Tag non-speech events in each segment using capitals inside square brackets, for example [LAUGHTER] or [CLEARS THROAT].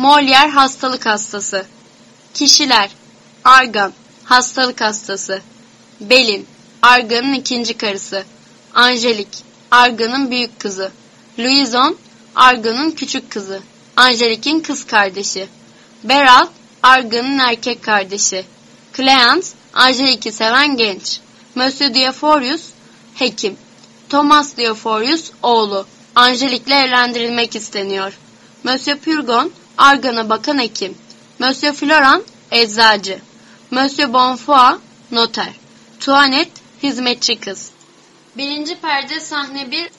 Molière hastalık hastası. Kişiler Argan hastalık hastası. Belin Argan'ın ikinci karısı. Angelik Argan'ın büyük kızı. Louison Argan'ın küçük kızı. Angelik'in kız kardeşi. Beral Argan'ın erkek kardeşi. Cleant Angelik'i seven genç. Monsieur Diaphorius hekim. Thomas Diaphorius oğlu. Angelik'le evlendirilmek isteniyor. Monsieur Purgon Argan'a bakan hekim. Monsieur Floran eczacı. Monsieur Bonfoy noter. Tuanet hizmetçi kız. Birinci perde sahne bir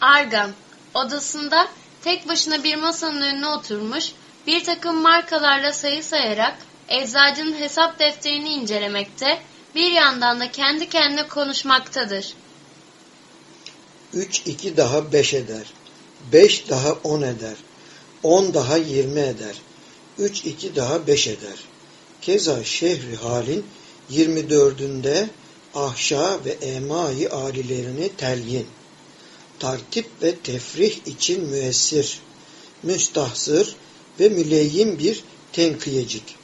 Argan odasında tek başına bir masanın önüne oturmuş bir takım markalarla sayı sayarak eczacının hesap defterini incelemekte bir yandan da kendi kendine konuşmaktadır. 3 2 daha 5 eder. 5 daha 10 eder. 10 daha 20 eder. 3 2 daha 5 eder. Keza şehri halin 24'ünde ahşa ve emai alilerini telyin. Tartip ve tefrih için müessir, müstahsır ve müleyyin bir tenkiyecik.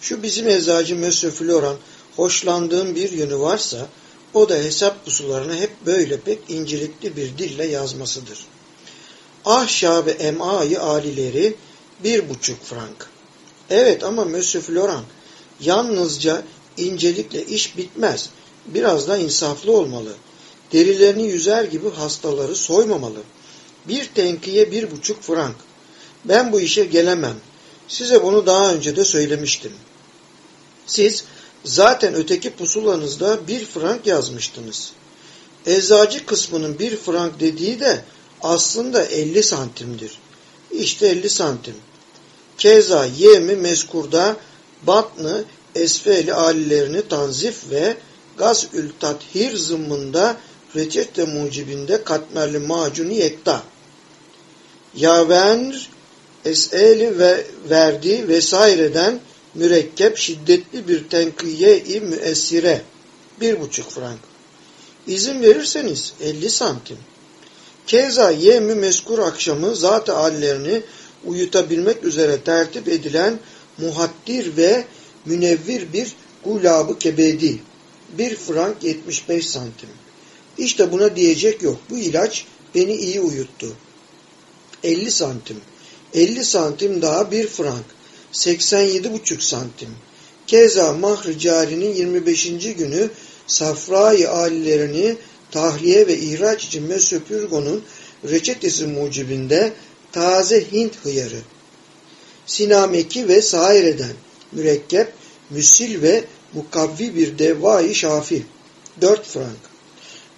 Şu bizim eczacı Mösyö Floran hoşlandığım bir yönü varsa o da hesap pusularını hep böyle pek incelikli bir dille yazmasıdır. Ahşa ve emai alileri bir buçuk frank. Evet ama Mösyö Floran yalnızca incelikle iş bitmez. Biraz da insaflı olmalı. Derilerini yüzer gibi hastaları soymamalı. Bir tenkiye bir buçuk frank. Ben bu işe gelemem. Size bunu daha önce de söylemiştim. Siz zaten öteki pusulanızda bir frank yazmıştınız. Eczacı kısmının bir frank dediği de aslında 50 santimdir. İşte 50 santim. Keza yemi meskurda batnı esfeli alilerini tanzif ve gazül tathir zımmında reçete mucibinde katmerli macunu yekta. Yavenr eseli ve verdi vesaireden mürekkep şiddetli bir tenkiye-i müessire bir buçuk frank. İzin verirseniz 50 santim. Keza yemi meskur akşamı zat hallerini uyutabilmek üzere tertip edilen muhattir ve münevvir bir gulabı kebedi. Bir frank 75 santim. İşte buna diyecek yok. Bu ilaç beni iyi uyuttu. 50 santim. 50 santim daha bir frank. 87,5 santim. Keza Mahr-ı Cari'nin 25. günü safra-i alilerini tahliye ve ihraç için Mesopürgo'nun reçetesi mucibinde taze Hint hıyarı, sinameki ve saireden mürekkep, müsil ve mukavvi bir devai şafi. 4 frank.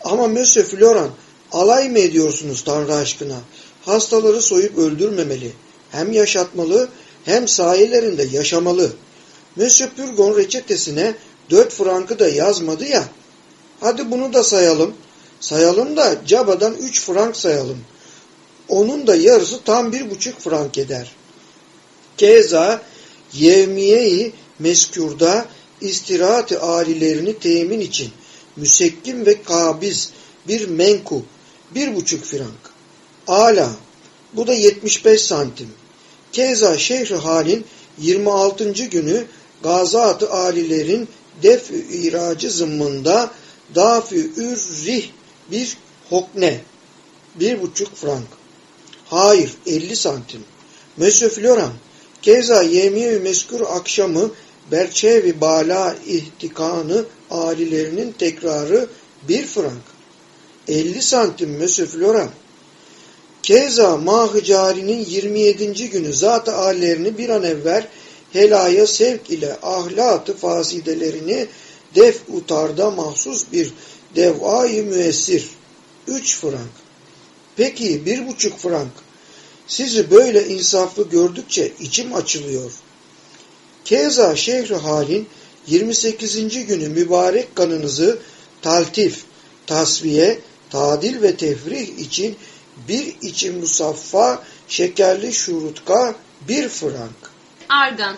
Ama Monsieur Floran alay mı ediyorsunuz Tanrı aşkına? Hastaları soyup öldürmemeli. Hem yaşatmalı hem sahilerinde yaşamalı. Monsieur Purgon reçetesine 4 frankı da yazmadı ya. Hadi bunu da sayalım. Sayalım da cabadan 3 frank sayalım. Onun da yarısı tam bir buçuk frank eder. Keza yevmiyeyi meskurda istirahat-ı alilerini temin için müsekkim ve kabiz bir menku bir buçuk frank. Ala bu da 75 santim. Keza şehri halin 26. günü gazat-ı alilerin def iracı zımmında dafi ürrih bir hokne bir buçuk frank. Hayır 50 santim. Monsieur Floran keza yemiye meskur akşamı berçevi bala ihtikanı alilerinin tekrarı bir frank. 50 santim Monsieur Floran. Keza Mah-ı Cari'nin 27. günü zat-ı âllerini bir an evvel helaya sevk ile ahlatı fasidelerini def utarda mahsus bir devayı müessir. 3 frank. Peki bir buçuk frank. Sizi böyle insaflı gördükçe içim açılıyor. Keza şehri halin 28. günü mübarek kanınızı taltif, tasviye, tadil ve tefrih için bir içim musaffa şekerli şurutka bir frank. Argan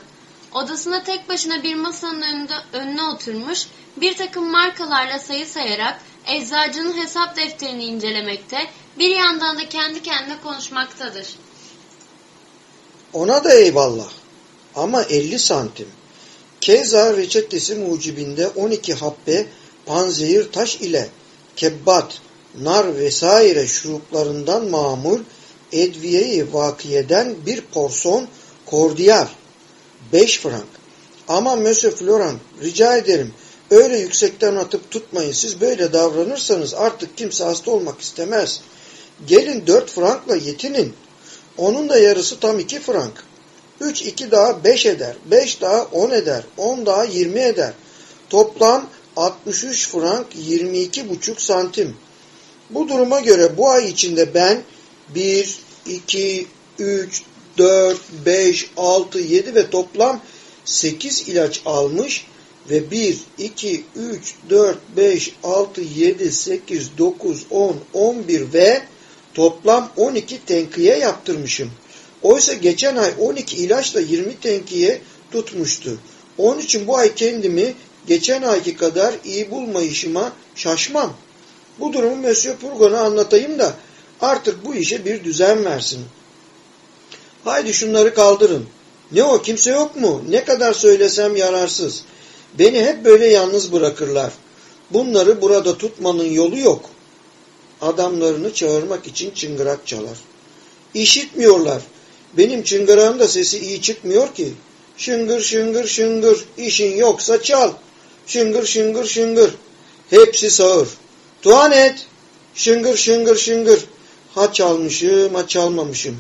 odasında tek başına bir masanın önünde, önüne oturmuş bir takım markalarla sayı sayarak eczacının hesap defterini incelemekte bir yandan da kendi kendine konuşmaktadır. Ona da eyvallah. Ama 50 santim. Keza reçetesi mucibinde 12 habbe panzehir taş ile kebbat, nar vesaire şuruplarından mamul edviyeyi vakiyeden bir porson kordiyal 5 frank. Ama Monsieur Florent rica ederim öyle yüksekten atıp tutmayın. Siz böyle davranırsanız artık kimse hasta olmak istemez. Gelin 4 frankla yetinin. Onun da yarısı tam 2 frank. 3 2 daha 5 eder. 5 daha 10 eder. 10 daha 20 eder. Toplam 63 frank 22,5 santim. Bu duruma göre bu ay içinde ben 1, 2, 3, 4, 5, 6, 7 ve toplam 8 ilaç almış ve 1, 2, 3, 4, 5, 6, 7, 8, 9, 10, 11 ve toplam 12 tenkiye yaptırmışım. Oysa geçen ay 12 ilaçla 20 tenkiye tutmuştu. Onun için bu ay kendimi geçen ayki kadar iyi bulmayışıma şaşmam. Bu durumu Monsieur Purgon'a anlatayım da artık bu işe bir düzen versin. Haydi şunları kaldırın. Ne o kimse yok mu? Ne kadar söylesem yararsız. Beni hep böyle yalnız bırakırlar. Bunları burada tutmanın yolu yok. Adamlarını çağırmak için çıngırak çalar. İşitmiyorlar. Benim çıngırağın da sesi iyi çıkmıyor ki. Şıngır şıngır şıngır. İşin yoksa çal. Şıngır şıngır şıngır. Hepsi sağır. Tuvanet. Şıngır şıngır şıngır. Ha çalmışım ha çalmamışım.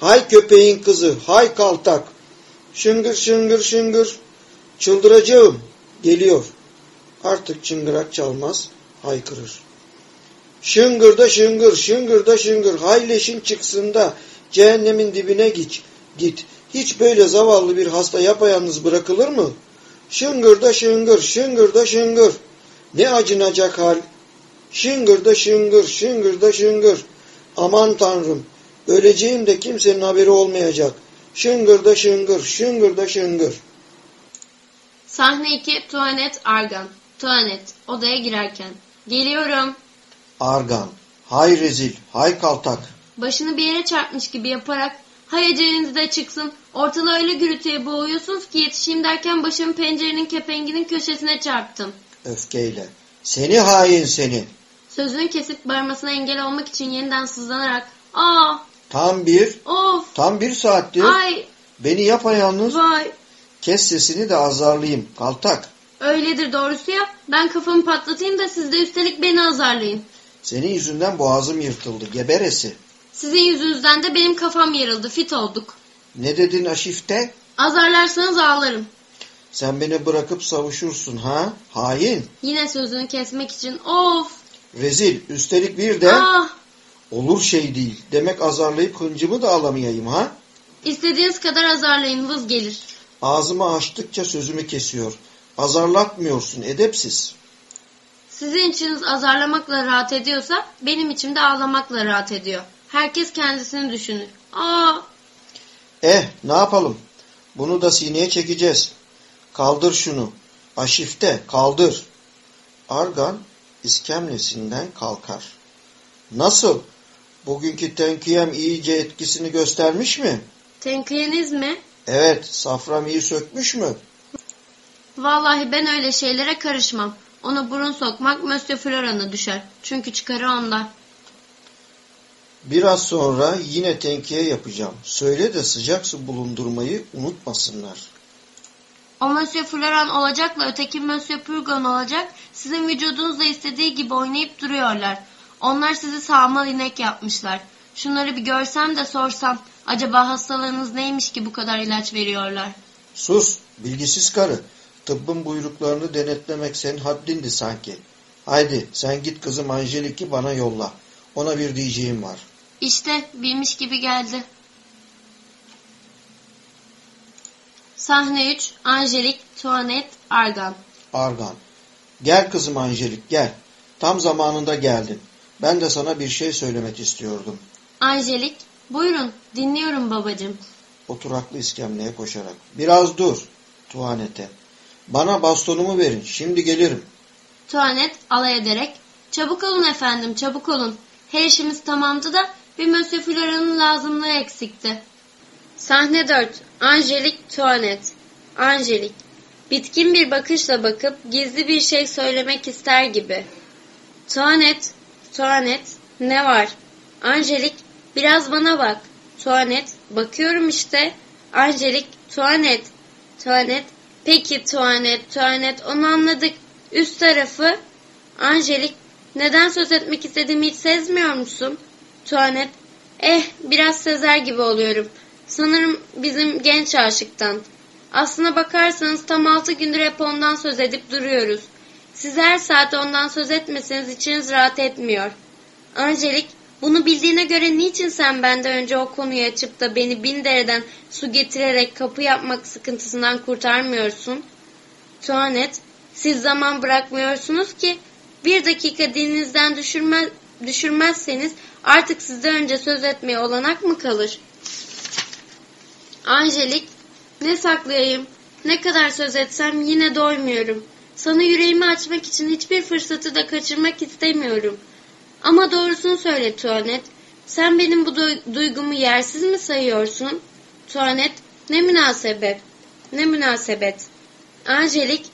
Hay köpeğin kızı. Hay kaltak. Şıngır şıngır şıngır. Çıldıracağım. Geliyor. Artık çıngırak çalmaz. Haykırır. Şıngır da şıngır, şıngır da şıngır. Hayleşin çıksın da cehennemin dibine git. Git. Hiç böyle zavallı bir hasta yapayalnız bırakılır mı? Şıngır da şıngır, şıngır da şıngır. Ne acınacak hal. Şıngır da şıngır, şıngır da şıngır. Aman tanrım, öleceğim de kimsenin haberi olmayacak. Şıngır da şıngır, şıngır da şıngır. Sahne 2 Tuvalet Argan. Tuvalet odaya girerken. Geliyorum. Argan, hay rezil, hay kaltak. Başını bir yere çarpmış gibi yaparak hay eceliniz çıksın. Ortalığı öyle gürültüye boğuyorsunuz ki yetişeyim derken başımı pencerenin kepenginin köşesine çarptım. Öfkeyle. Seni hain seni. Sözünü kesip bağırmasına engel olmak için yeniden sızlanarak aa Tam bir, of tam bir saattir ay beni yapayalnız vay kes sesini de azarlayayım. Kaltak. öyledir doğrusu ya ben kafamı patlatayım da siz de üstelik beni azarlayın. Senin yüzünden boğazım yırtıldı. Geberesi. Sizin yüzünüzden de benim kafam yarıldı fit olduk. Ne dedin Aşif'te? Azarlarsanız ağlarım. Sen beni bırakıp savuşursun ha? Hain. Yine sözünü kesmek için of Rezil. Üstelik bir de ah olur şey değil. Demek azarlayıp hıncımı da alamayayım ha? istediğiniz kadar azarlayın vız gelir. Ağzımı açtıkça sözümü kesiyor. Azarlatmıyorsun edepsiz. Sizin içiniz azarlamakla rahat ediyorsa benim içim de ağlamakla rahat ediyor. Herkes kendisini düşünür. Aa Eh ne yapalım? Bunu da sineye çekeceğiz. Kaldır şunu. Aşifte kaldır. Argan iskemlesinden kalkar. Nasıl? Bugünkü tenkiyem iyice etkisini göstermiş mi? tenkiyeniz mi? Evet, safram iyi sökmüş mü? Vallahi ben öyle şeylere karışmam. Ona burun sokmak Monsieur Floran'a düşer. Çünkü çıkarı onda. Biraz sonra yine tenkiye yapacağım. Söyle de sıcak su bulundurmayı unutmasınlar. O Monsieur Floran olacakla öteki Monsieur Purgon olacak. Sizin vücudunuzla istediği gibi oynayıp duruyorlar. Onlar sizi sağmal inek yapmışlar. Şunları bir görsem de sorsam. Acaba hastalığınız neymiş ki bu kadar ilaç veriyorlar? Sus, bilgisiz karı. Tıbbın buyruklarını denetlemek senin haddindi sanki. Haydi sen git kızım Angelik'i bana yolla. Ona bir diyeceğim var. İşte bilmiş gibi geldi. Sahne 3 Angelik, Tuanet, Argan. Argan. Gel kızım Angelik gel. Tam zamanında geldin. Ben de sana bir şey söylemek istiyordum. Angelik, buyurun dinliyorum babacığım. Oturaklı iskemleye koşarak. Biraz dur. Tuhanete. Bana bastonumu verin. Şimdi gelirim. Tuanet alay ederek, çabuk olun efendim çabuk olun. Her işimiz tamamdı da bir Monsieur Floran'ın lazımlığı eksikti. Sahne 4. Angelik Tuanet. Angelik. Bitkin bir bakışla bakıp gizli bir şey söylemek ister gibi. Tuanet, Tuanet, ne var? Angelik, biraz bana bak. Tuanet, bakıyorum işte. Angelik, Tuanet, Tuanet, peki Tuanet, Tuanet, onu anladık. Üst tarafı, Angelik, neden söz etmek istediğimi hiç sezmiyor musun? Tuanet, eh biraz sezer gibi oluyorum. Sanırım bizim genç aşıktan. Aslına bakarsanız tam altı gündür hep ondan söz edip duruyoruz. Siz her saat ondan söz etmeseniz içiniz rahat etmiyor. Angelik, bunu bildiğine göre niçin sen benden önce o konuyu açıp da beni bin dereden su getirerek kapı yapmak sıkıntısından kurtarmıyorsun? Tuanet, siz zaman bırakmıyorsunuz ki bir dakika dilinizden düşürmez, düşürmezseniz artık sizden önce söz etmeye olanak mı kalır? Angelik, ne saklayayım, ne kadar söz etsem yine doymuyorum. Sana yüreğimi açmak için hiçbir fırsatı da kaçırmak istemiyorum. Ama doğrusunu söyle Tuanet. Sen benim bu duygumu yersiz mi sayıyorsun? Tuanet, ne münasebet, ne münasebet. Angelik,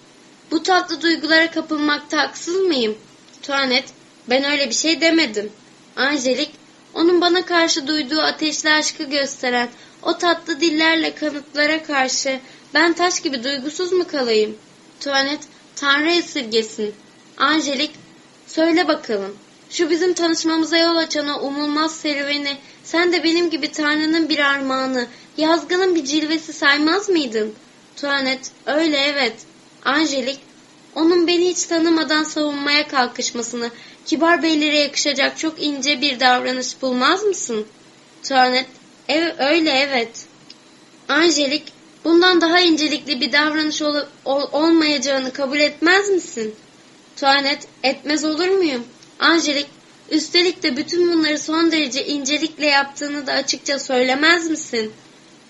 bu tatlı duygulara kapılmakta haksız mıyım? Tuanet, ben öyle bir şey demedim. Angelik, onun bana karşı duyduğu ateşli aşkı gösteren o tatlı dillerle kanıtlara karşı ben taş gibi duygusuz mu kalayım? Tuanet, Tanrı esirgesin. Angelik, söyle bakalım. Şu bizim tanışmamıza yol açan o umulmaz serüveni sen de benim gibi Tanrı'nın bir armağanı, yazgının bir cilvesi saymaz mıydın? Tuanet, öyle evet. Angelik, onun beni hiç tanımadan savunmaya kalkışmasını, kibar beylere yakışacak çok ince bir davranış bulmaz mısın? Tuanet, ev, öyle evet. Angelik, bundan daha incelikli bir davranış ol, ol, olmayacağını kabul etmez misin? Tuanet, etmez olur muyum? Angelik, üstelik de bütün bunları son derece incelikle yaptığını da açıkça söylemez misin?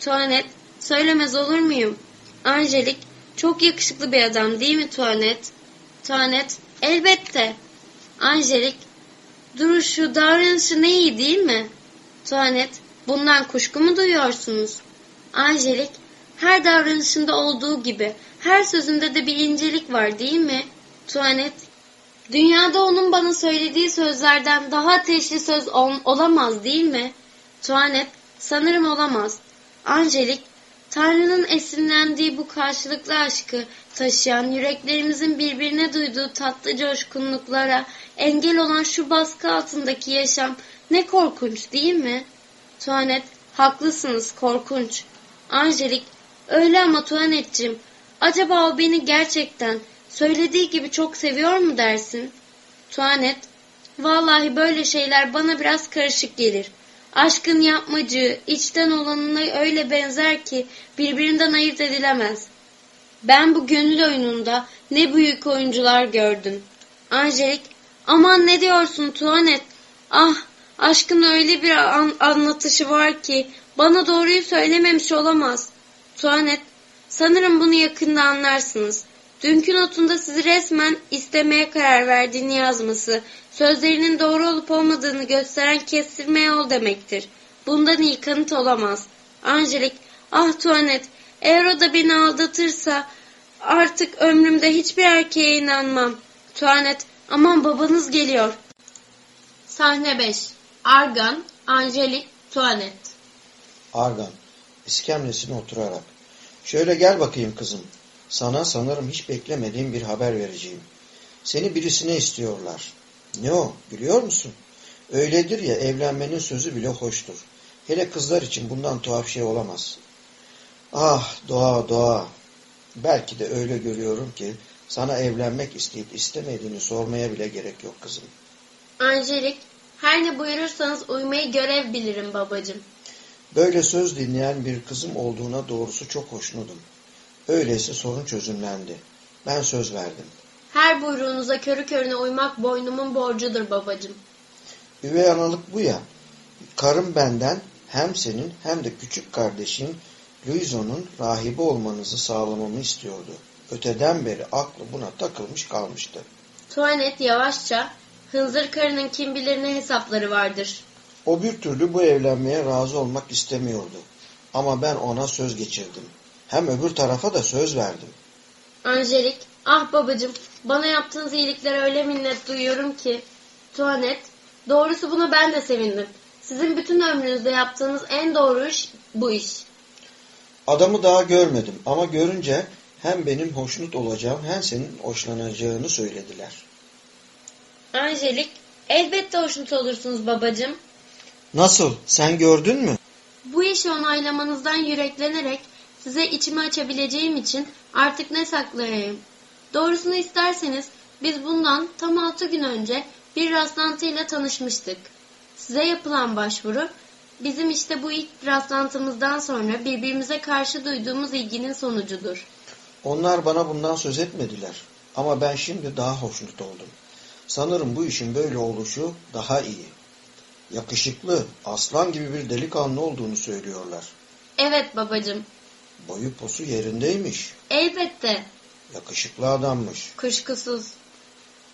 Tuanet, söylemez olur muyum? Angelik, çok yakışıklı bir adam değil mi Tuanet? Tuanet, elbette. Angelik, duruşu, davranışı ne iyi değil mi? Tuanet, bundan kuşku mu duyuyorsunuz? Angelik, her davranışında olduğu gibi, her sözünde de bir incelik var değil mi? Tuanet, dünyada onun bana söylediği sözlerden daha ateşli söz ol olamaz değil mi? Tuanet, sanırım olamaz. Angelik, Tanrı'nın esinlendiği bu karşılıklı aşkı taşıyan yüreklerimizin birbirine duyduğu tatlı coşkunluklara engel olan şu baskı altındaki yaşam ne korkunç değil mi? Tuanet, haklısınız korkunç. Angelik, öyle ama Tuanet'cim, acaba o beni gerçekten söylediği gibi çok seviyor mu dersin? Tuanet, vallahi böyle şeyler bana biraz karışık gelir. Aşkın yapmacığı, içten olanına öyle benzer ki birbirinden ayırt edilemez. Ben bu gönül oyununda ne büyük oyuncular gördüm. Angelik, aman ne diyorsun Tuanet? Ah, aşkın öyle bir an anlatışı var ki bana doğruyu söylememiş olamaz. Tuanet, sanırım bunu yakında anlarsınız. Dünkü notunda sizi resmen istemeye karar verdiğini yazması, sözlerinin doğru olup olmadığını gösteren kestirme yol demektir. Bundan iyi kanıt olamaz. Angelik, ah Tuanet, eğer o da beni aldatırsa artık ömrümde hiçbir erkeğe inanmam. Tuanet, aman babanız geliyor. Sahne 5 Argan, Angelik, Tuanet Argan, iskemlesine oturarak. Şöyle gel bakayım kızım. Sana sanırım hiç beklemediğim bir haber vereceğim. Seni birisine istiyorlar. Ne o biliyor musun? Öyledir ya evlenmenin sözü bile hoştur. Hele kızlar için bundan tuhaf şey olamaz. Ah doğa doğa. Belki de öyle görüyorum ki sana evlenmek isteyip istemediğini sormaya bile gerek yok kızım. Angelik, her ne buyurursanız uymayı görev bilirim babacığım. Böyle söz dinleyen bir kızım olduğuna doğrusu çok hoşnutum. Öyleyse sorun çözümlendi. Ben söz verdim. Her buyruğunuza körü körüne uymak boynumun borcudur babacığım. Üvey analık bu ya. Karım benden hem senin hem de küçük kardeşin Luizo'nun rahibi olmanızı sağlamamı istiyordu. Öteden beri aklı buna takılmış kalmıştı. Tuanet yavaşça, hınzır karının kim bilir ne hesapları vardır. O bir türlü bu evlenmeye razı olmak istemiyordu. Ama ben ona söz geçirdim. Hem öbür tarafa da söz verdim. Angelik, ah babacım, bana yaptığınız iyiliklere öyle minnet duyuyorum ki. Tuanet, doğrusu buna ben de sevindim. Sizin bütün ömrünüzde yaptığınız en doğru iş bu iş. Adamı daha görmedim ama görünce hem benim hoşnut olacağım hem senin hoşlanacağını söylediler. Angelik, elbette hoşnut olursunuz babacım. Nasıl? Sen gördün mü? Bu işi onaylamanızdan yüreklenerek size içimi açabileceğim için artık ne saklayayım? Doğrusunu isterseniz biz bundan tam altı gün önce bir rastlantıyla tanışmıştık. Size yapılan başvuru bizim işte bu ilk rastlantımızdan sonra birbirimize karşı duyduğumuz ilginin sonucudur. Onlar bana bundan söz etmediler. Ama ben şimdi daha hoşnut oldum. Sanırım bu işin böyle oluşu daha iyi. Yakışıklı, aslan gibi bir delikanlı olduğunu söylüyorlar. Evet babacım, Boyu posu yerindeymiş. elbette, Yakışıklı adammış. kuşkusuz,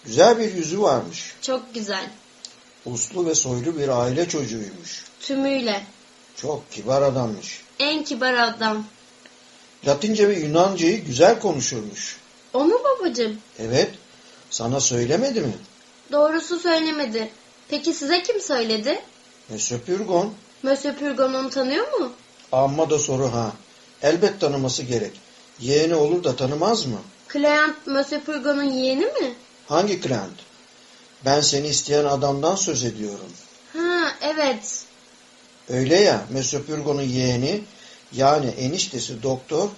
Güzel bir yüzü varmış. çok güzel, Uslu ve soylu bir aile çocuğuymuş. tümüyle, Çok kibar adammış. en kibar adam. Latince ve Yunancayı güzel konuşurmuş. O mu babacım? Evet, sana söylemedi mi? Doğrusu söylemedi. Peki size kim söyledi? Monsieur Purgon, Monsieur Purgon onu tanıyor mu? amma da soru ha. Elbet tanıması gerek. Yeğeni olur da tanımaz mı? Clement Monsieur Purgon'un yeğeni mi? Hangi klient? Ben seni isteyen adamdan söz ediyorum. Ha evet. Öyle ya, Monsieur Purgon'un yeğeni, yani eniştesi doktor,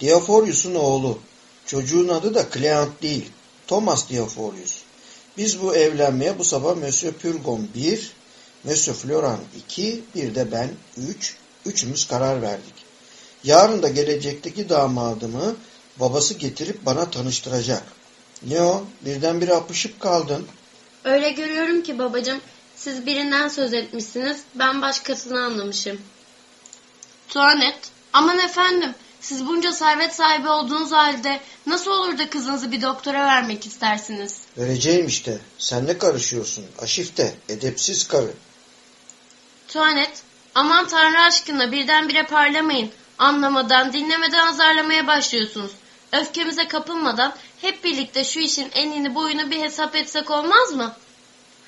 Diaforius'un oğlu. Çocuğun adı da Cleant değil, Thomas Diaforius. Biz bu evlenmeye bu sabah Monsieur Purgon 1, Monsieur Florent 2, bir de ben 3, üçümüz karar verdik. Yarın da gelecekteki damadımı babası getirip bana tanıştıracak. Ne o? Birdenbire apışıp kaldın. Öyle görüyorum ki babacım siz birinden söz etmişsiniz ben başkasını anlamışım. Tuanet aman efendim siz bunca servet sahibi olduğunuz halde nasıl olur da kızınızı bir doktora vermek istersiniz? Vereceğim işte. Sen ne karışıyorsun? Aşifte, edepsiz karı. Tuanet aman tanrı aşkına birdenbire parlamayın. Anlamadan dinlemeden azarlamaya başlıyorsunuz. Öfkemize kapılmadan hep birlikte şu işin enini boyunu bir hesap etsek olmaz mı?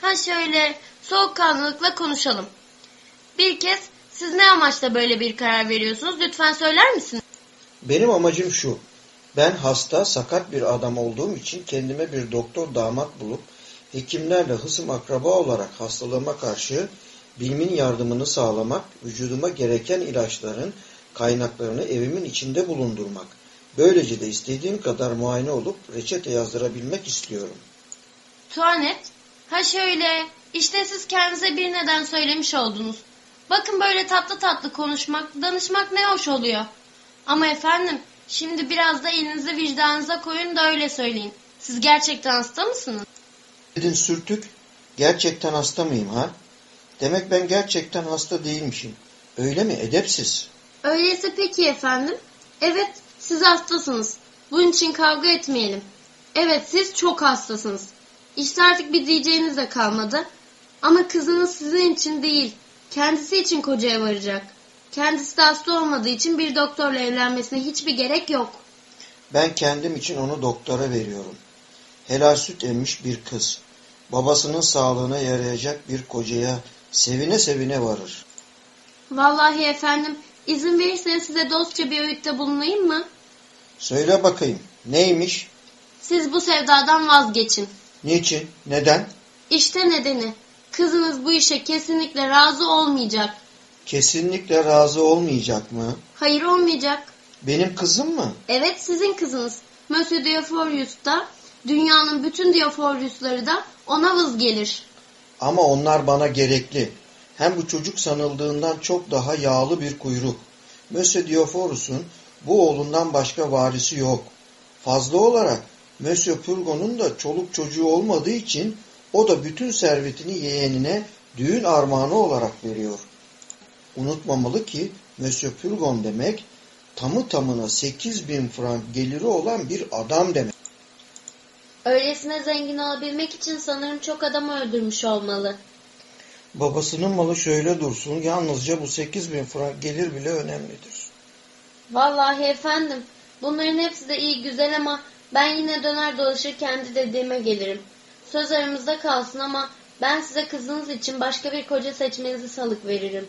Ha şöyle soğukkanlılıkla konuşalım. Bir kez siz ne amaçla böyle bir karar veriyorsunuz lütfen söyler misiniz? Benim amacım şu. Ben hasta, sakat bir adam olduğum için kendime bir doktor damat bulup hekimlerle hısım akraba olarak hastalığıma karşı bilimin yardımını sağlamak, vücuduma gereken ilaçların kaynaklarını evimin içinde bulundurmak. Böylece de istediğim kadar muayene olup reçete yazdırabilmek istiyorum. Tuanet, ha şöyle, işte siz kendinize bir neden söylemiş oldunuz. Bakın böyle tatlı tatlı konuşmak, danışmak ne hoş oluyor. Ama efendim, şimdi biraz da elinizi vicdanınıza koyun da öyle söyleyin. Siz gerçekten hasta mısınız? Dedin sürtük, gerçekten hasta mıyım ha? Demek ben gerçekten hasta değilmişim. Öyle mi edepsiz? Öyleyse peki efendim. Evet, siz hastasınız. Bunun için kavga etmeyelim. Evet, siz çok hastasınız. İşte artık bir diyeceğiniz de kalmadı. Ama kızınız sizin için değil, kendisi için kocaya varacak. Kendisi de hasta olmadığı için bir doktorla evlenmesine hiçbir gerek yok. Ben kendim için onu doktora veriyorum. Helal süt emmiş bir kız. Babasının sağlığına yarayacak bir kocaya sevine sevine varır. Vallahi efendim, izin verirseniz size dostça bir öğütte bulunayım mı? Söyle bakayım neymiş? Siz bu sevdadan vazgeçin. Niçin? Neden? İşte nedeni. Kızınız bu işe kesinlikle razı olmayacak. Kesinlikle razı olmayacak mı? Hayır olmayacak. Benim kızım mı? Evet sizin kızınız. Monsieur Dioforius da dünyanın bütün Dioforiusları da ona vız gelir. Ama onlar bana gerekli. Hem bu çocuk sanıldığından çok daha yağlı bir kuyruk. Monsieur Dioforus'un bu oğlundan başka varisi yok. Fazla olarak Monsieur Purgon'un da çoluk çocuğu olmadığı için o da bütün servetini yeğenine düğün armağanı olarak veriyor. Unutmamalı ki Monsieur Purgon demek tamı tamına 8 bin frank geliri olan bir adam demek. Öylesine zengin olabilmek için sanırım çok adam öldürmüş olmalı. Babasının malı şöyle dursun. Yalnızca bu 8 bin frank gelir bile önemlidir. Vallahi efendim bunların hepsi de iyi güzel ama ben yine döner dolaşır kendi dediğime gelirim. Söz aramızda kalsın ama ben size kızınız için başka bir koca seçmenizi salık veririm.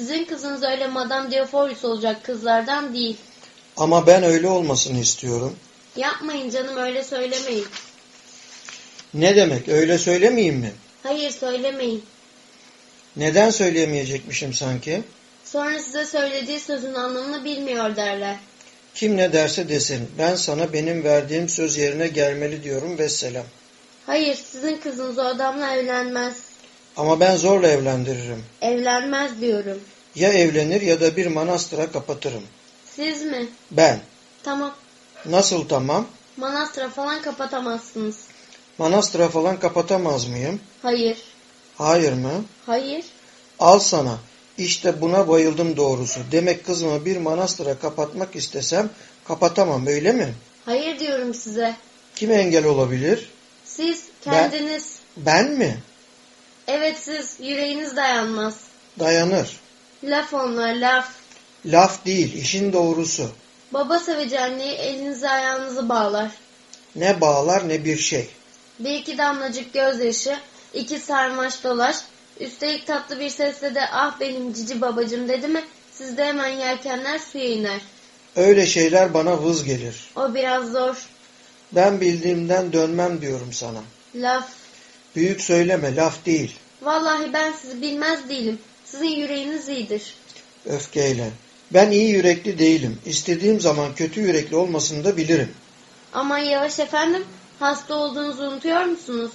Sizin kızınız öyle Madame Diaforis olacak kızlardan değil. Ama ben öyle olmasını istiyorum. Yapmayın canım öyle söylemeyin. Ne demek öyle söylemeyeyim mi? Hayır söylemeyin. Neden söyleyemeyecekmişim sanki? Sonra size söylediği sözün anlamını bilmiyor derler. Kim ne derse desin. Ben sana benim verdiğim söz yerine gelmeli diyorum ve selam. Hayır sizin kızınız o adamla evlenmez. Ama ben zorla evlendiririm. Evlenmez diyorum. Ya evlenir ya da bir manastıra kapatırım. Siz mi? Ben. Tamam. Nasıl tamam? Manastıra falan kapatamazsınız. Manastıra falan kapatamaz mıyım? Hayır. Hayır mı? Hayır. Al sana. İşte buna bayıldım doğrusu. Demek kızımı bir manastıra kapatmak istesem kapatamam öyle mi? Hayır diyorum size. Kim engel olabilir? Siz kendiniz. Ben mi? Evet siz. Yüreğiniz dayanmaz. Dayanır. Laf onlar laf. Laf değil, işin doğrusu. Baba sevecenliği elinizi ayağınızı bağlar. Ne bağlar ne bir şey. Bir iki damlacık gözyaşı, iki sarmaş dolaş, üstelik tatlı bir sesle de ah benim cici babacım dedi mi sizde hemen yelkenler suya iner. Öyle şeyler bana vız gelir. O biraz zor. Ben bildiğimden dönmem diyorum sana. Laf. Büyük söyleme, laf değil. Vallahi ben sizi bilmez değilim. Sizin yüreğiniz iyidir. Öfkeyle. Ben iyi yürekli değilim. İstediğim zaman kötü yürekli olmasını da bilirim. Aman yavaş efendim, hasta olduğunuzu unutuyor musunuz?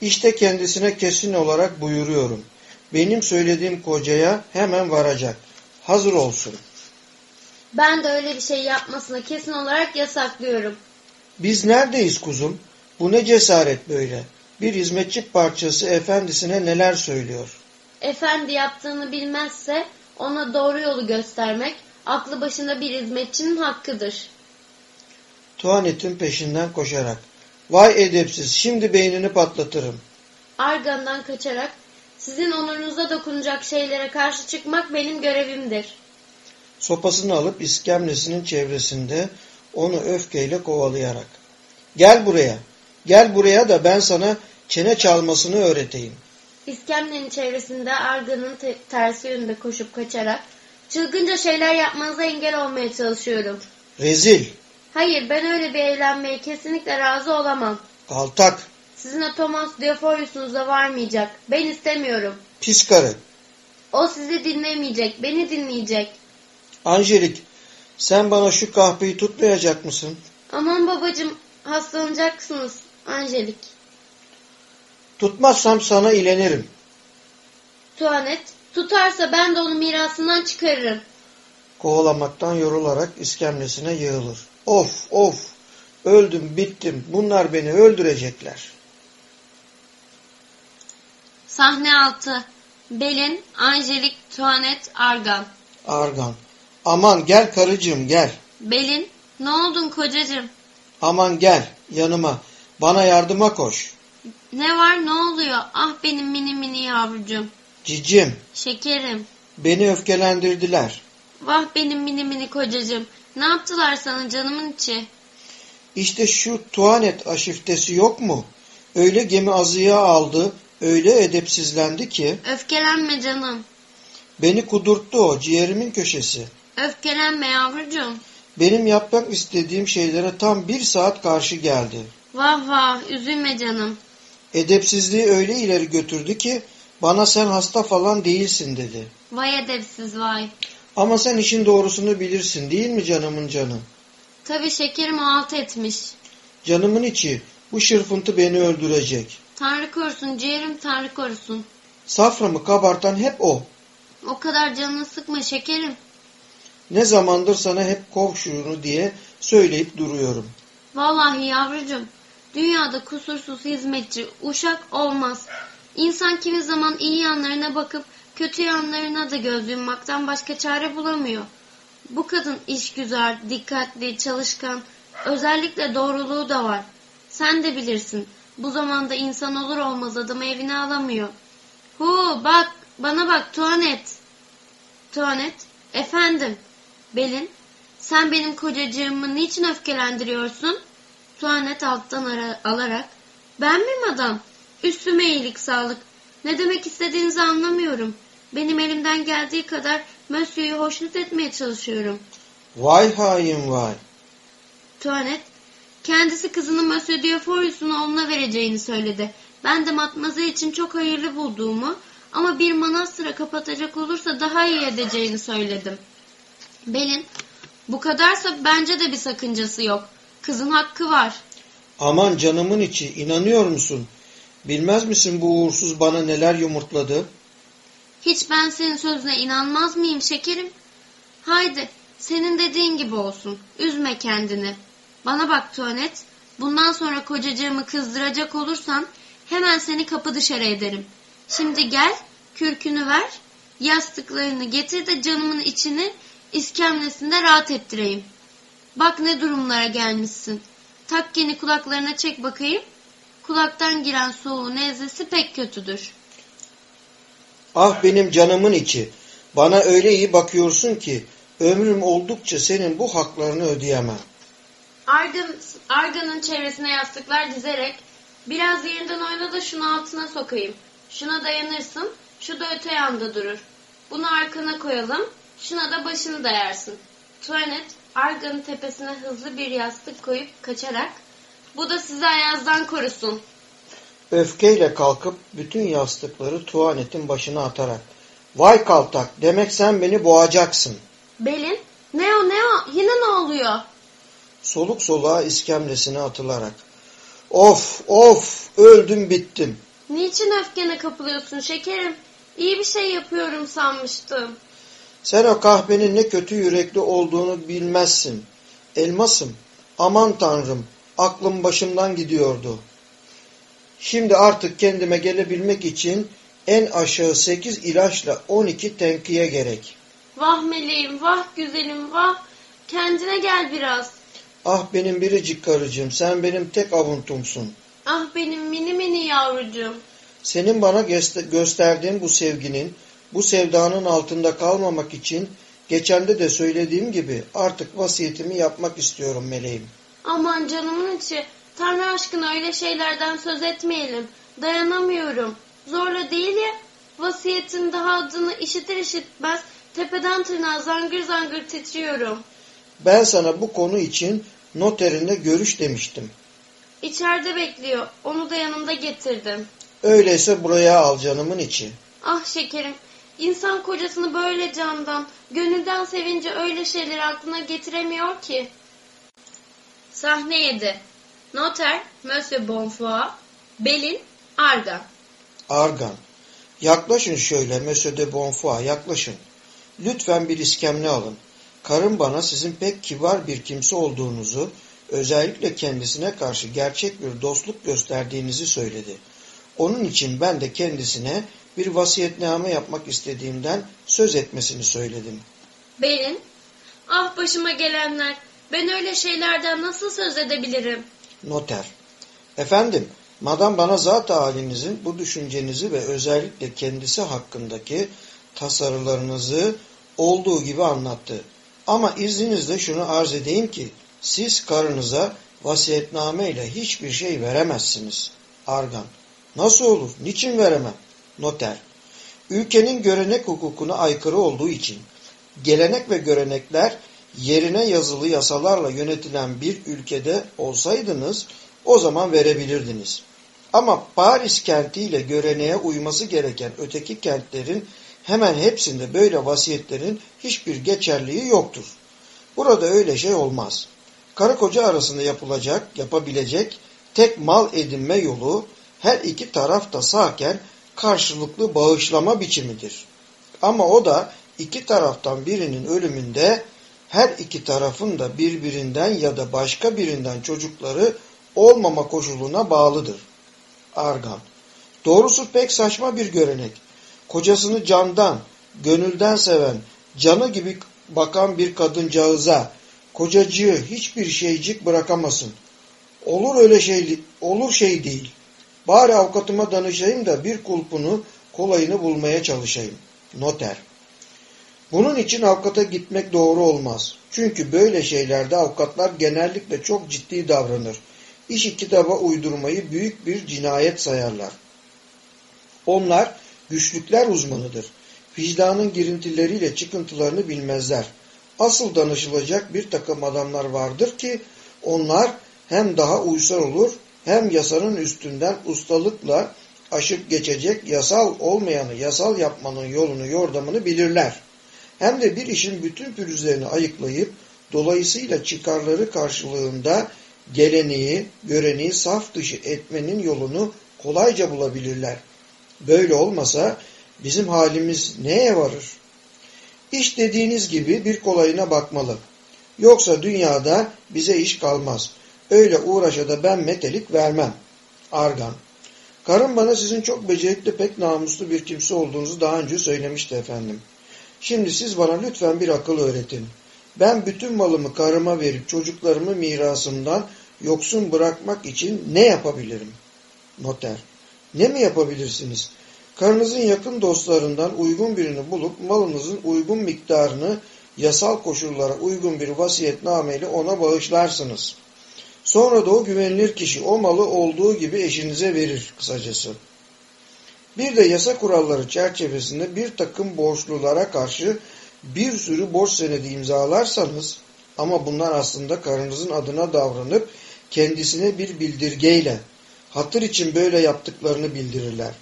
İşte kendisine kesin olarak buyuruyorum. Benim söylediğim kocaya hemen varacak. Hazır olsun. Ben de öyle bir şey yapmasını kesin olarak yasaklıyorum. Biz neredeyiz kuzum? Bu ne cesaret böyle? Bir hizmetçi parçası efendisine neler söylüyor? Efendi yaptığını bilmezse ona doğru yolu göstermek aklı başında bir hizmetçinin hakkıdır. Tuvanetin peşinden koşarak. Vay edepsiz şimdi beynini patlatırım. Argan'dan kaçarak sizin onurunuza dokunacak şeylere karşı çıkmak benim görevimdir. Sopasını alıp iskemlesinin çevresinde onu öfkeyle kovalayarak. Gel buraya. Gel buraya da ben sana çene çalmasını öğreteyim. İskemlenin çevresinde Argan'ın te- tersi yönünde koşup kaçarak çılgınca şeyler yapmanıza engel olmaya çalışıyorum. Rezil, Hayır ben öyle bir eğlenmeye kesinlikle razı olamam. kaltak, Sizin o Thomas Dioforius'unuza varmayacak. Ben istemiyorum. pis karı. O sizi dinlemeyecek. Beni dinleyecek. Angelik, sen bana şu kahpeyi tutmayacak mısın? Aman babacım hastalanacaksınız Angelik. Tutmazsam sana ilenirim. Tuanet tutarsa ben de onu mirasından çıkarırım. Kovalamaktan yorularak iskemlesine yığılır. Of of, öldüm bittim, bunlar beni öldürecekler. Sahne 6 Belin, Angelik, Tuanet, Argan. Argan, aman gel karıcığım gel. Belin, ne oldun kocacığım? Aman gel yanıma, bana yardıma koş. Ne var ne oluyor? Ah benim mini mini yavrucuğum. Cicim, Şekerim. beni öfkelendirdiler. Vah benim mini mini kocacığım. Ne yaptılar sana canımın içi? İşte şu tuanet aşiftesi yok mu? Öyle gemi azıya aldı, öyle edepsizlendi ki Öfkelenme canım. beni kudurttu o ciğerimin köşesi. Öfkelenme yavrucuğum. Benim yapmak istediğim şeylere tam bir saat karşı geldi. Vah vah üzülme canım. Edepsizliği öyle ileri götürdü ki bana sen hasta falan değilsin dedi. Vay edepsiz vay. Ama sen işin doğrusunu bilirsin değil mi canımın canı? Tabi şekerim alt etmiş. Canımın içi bu şırfıntı beni öldürecek. Tanrı korusun ciğerim tanrı korusun. Saframı kabartan hep o. O kadar canını sıkma şekerim. Ne zamandır sana hep kov şunu diye söyleyip duruyorum. Vallahi yavrucuğum. Dünyada kusursuz hizmetçi, uşak olmaz. İnsan kimi zaman iyi yanlarına bakıp kötü yanlarına da göz yummaktan başka çare bulamıyor. Bu kadın işgüzar, dikkatli, çalışkan, özellikle doğruluğu da var. Sen de bilirsin. Bu zamanda insan olur olmaz adamı evine alamıyor. Hu bak bana bak Tuanet. Tuanet efendim. Belin sen benim kocacığımı niçin öfkelendiriyorsun? Tuanet alttan ara, alarak ben miyim adam? Üstüme iyilik sağlık. Ne demek istediğinizi anlamıyorum. Benim elimden geldiği kadar Monsieur'ü hoşnut etmeye çalışıyorum. Vay hain vay. Tuanet, kendisi kızının Monsieur Diafoirus'un oğluna vereceğini söyledi. Ben de matmazel için çok hayırlı bulduğumu ama bir manastıra kapatacak olursa daha iyi edeceğini söyledim. Belin, bu kadarsa bence de bir sakıncası yok. Kızın hakkı var. Aman canımın içi inanıyor musun? Bilmez misin bu uğursuz bana neler yumurtladı? Hiç ben senin sözüne inanmaz mıyım şekerim? Haydi senin dediğin gibi olsun. Üzme kendini. Bana bak Tuanet. Bundan sonra kocacığımı kızdıracak olursan hemen seni kapı dışarı ederim. Şimdi gel kürkünü ver. Yastıklarını getir de canımın içini iskemlesinde rahat ettireyim. Bak ne durumlara gelmişsin. Takkeni kulaklarına çek bakayım. Kulaktan giren soğuğun nezlesi pek kötüdür. Ah benim canımın içi. Bana öyle iyi bakıyorsun ki ömrüm oldukça senin bu haklarını ödeyemem. Argan, arganın çevresine yastıklar dizerek biraz yerinden oyna da şunu altına sokayım. Şuna dayanırsın, şu da öte yanda durur. Bunu arkana koyalım, şuna da başını dayarsın. Tuanet, arganın tepesine hızlı bir yastık koyup kaçarak, bu da sizi ayazdan korusun. Öfkeyle kalkıp bütün yastıkları tuvanetin başına atarak. Vay kaltak demek sen beni boğacaksın. Belin, ne o ne o, yine ne oluyor? Soluk soluğa iskemlesine atılarak. Of of öldüm bittim. Niçin öfkene kapılıyorsun şekerim? İyi bir şey yapıyorum sanmıştım. Sen o kahvenin ne kötü yürekli olduğunu bilmezsin. Elmasım, aman tanrım, aklım başımdan gidiyordu. Şimdi artık kendime gelebilmek için en aşağı 8 ilaçla 12 tenkiye gerek. Vah meleğim, vah güzelim, vah. Kendine gel biraz. Ah benim biricik karıcığım, sen benim tek avuntumsun. Ah benim mini mini yavrucuğum. Senin bana gösterdiğin bu sevginin, bu sevdanın altında kalmamak için geçende de söylediğim gibi artık vasiyetimi yapmak istiyorum meleğim. Aman canımın içi, Tanrı aşkına öyle şeylerden söz etmeyelim. Dayanamıyorum. Zorla değil ya. Vasiyetin daha adını işitir işitmez tepeden tırnağa zangır zangır titriyorum. Ben sana bu konu için noterinde görüş demiştim. İçeride bekliyor. Onu da yanımda getirdim. Öyleyse buraya al canımın içi. Ah şekerim. İnsan kocasını böyle candan, gönülden sevince öyle şeyleri aklına getiremiyor ki. Sahne 7. Noter, Monsieur Bonfoy, Belin, Argan. Argan. Yaklaşın şöyle Monsieur de Bonfoy, yaklaşın. Lütfen bir iskemle alın. Karım bana sizin pek kibar bir kimse olduğunuzu, özellikle kendisine karşı gerçek bir dostluk gösterdiğinizi söyledi. Onun için ben de kendisine bir vasiyetname yapmak istediğimden söz etmesini söyledim. Belin, ah başıma gelenler, ben öyle şeylerden nasıl söz edebilirim? Noter, efendim, madam bana zat halinizin bu düşüncenizi ve özellikle kendisi hakkındaki tasarılarınızı olduğu gibi anlattı. Ama izninizle şunu arz edeyim ki, siz karınıza vasiyetname ile hiçbir şey veremezsiniz. Argan, nasıl olur, niçin veremem? Noter, ülkenin görenek hukukuna aykırı olduğu için, gelenek ve görenekler yerine yazılı yasalarla yönetilen bir ülkede olsaydınız, o zaman verebilirdiniz. Ama Paris kentiyle göreneğe uyması gereken öteki kentlerin hemen hepsinde böyle vasiyetlerin hiçbir geçerliği yoktur. Burada öyle şey olmaz. Karı koca arasında yapılacak, yapabilecek tek mal edinme yolu her iki taraf da sağken karşılıklı bağışlama biçimidir. Ama o da iki taraftan birinin ölümünde her iki tarafın da birbirinden ya da başka birinden çocukları olmama koşuluna bağlıdır. Argan. Doğrusu pek saçma bir görenek. Kocasını candan, gönülden seven, canı gibi bakan bir kadıncağıza kocacığı hiçbir şeycik bırakamasın. Olur öyle şey, olur şey değil. Bari avukatıma danışayım da bir kulpunu kolayını bulmaya çalışayım. Noter. Bunun için avukata gitmek doğru olmaz. Çünkü böyle şeylerde avukatlar genellikle çok ciddi davranır. İşi kitaba uydurmayı büyük bir cinayet sayarlar. Onlar güçlükler uzmanıdır. Vicdanın girintileriyle çıkıntılarını bilmezler. Asıl danışılacak bir takım adamlar vardır ki onlar hem daha uysal olur hem yasanın üstünden ustalıkla aşıp geçecek yasal olmayanı yasal yapmanın yolunu yordamını bilirler. Hem de bir işin bütün pürüzlerini ayıklayıp dolayısıyla çıkarları karşılığında geleneği, göreneği saf dışı etmenin yolunu kolayca bulabilirler. Böyle olmasa bizim halimiz neye varır? İş dediğiniz gibi bir kolayına bakmalı. Yoksa dünyada bize iş kalmaz. Öyle uğraşa da ben metelik vermem. Argan. Karım bana sizin çok becerikli pek namuslu bir kimse olduğunuzu daha önce söylemişti efendim. Şimdi siz bana lütfen bir akıl öğretin. Ben bütün malımı karıma verip çocuklarımı mirasımdan yoksun bırakmak için ne yapabilirim? Noter. Ne mi yapabilirsiniz? Karınızın yakın dostlarından uygun birini bulup malınızın uygun miktarını yasal koşullara uygun bir vasiyetnameyle ona bağışlarsınız. Sonra da o güvenilir kişi o malı olduğu gibi eşinize verir kısacası. Bir de yasa kuralları çerçevesinde bir takım borçlulara karşı bir sürü borç senedi imzalarsanız ama bunlar aslında karınızın adına davranıp kendisine bir bildirgeyle hatır için böyle yaptıklarını bildirirler.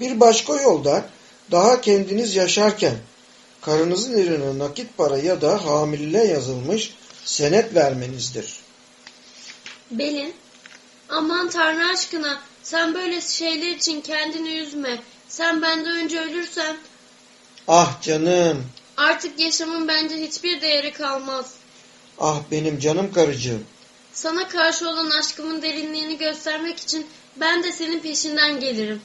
Bir başka yolda daha kendiniz yaşarken karınızın eline nakit para ya da hamile yazılmış senet vermenizdir. Belin, aman Tanrı aşkına sen böyle şeyler için kendini üzme. Sen benden önce ölürsen Ah canım, artık yaşamın bence hiçbir değeri kalmaz. ah benim canım karıcığım. Sana karşı olan aşkımın derinliğini göstermek için ben de senin peşinden gelirim.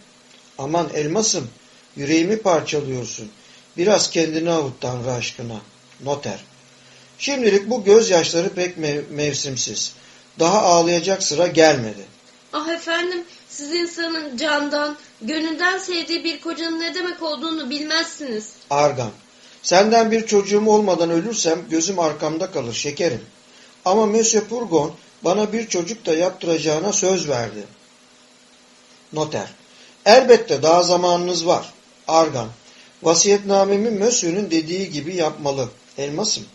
Aman elmasım, yüreğimi parçalıyorsun. Biraz kendini avut Tanrı aşkına. Noter. Şimdilik bu gözyaşları pek mev mevsimsiz. Daha ağlayacak sıra gelmedi. Ah efendim siz insanın candan, gönülden sevdiği bir kocanın ne demek olduğunu bilmezsiniz. Argan. Senden bir çocuğum olmadan ölürsem gözüm arkamda kalır şekerim. Ama Monsieur Purgon bana bir çocuk da yaptıracağına söz verdi. Noter. Elbette daha zamanınız var. Argan. Vasiyetnamemi Monsieur'ün dediği gibi yapmalı. Elmasım.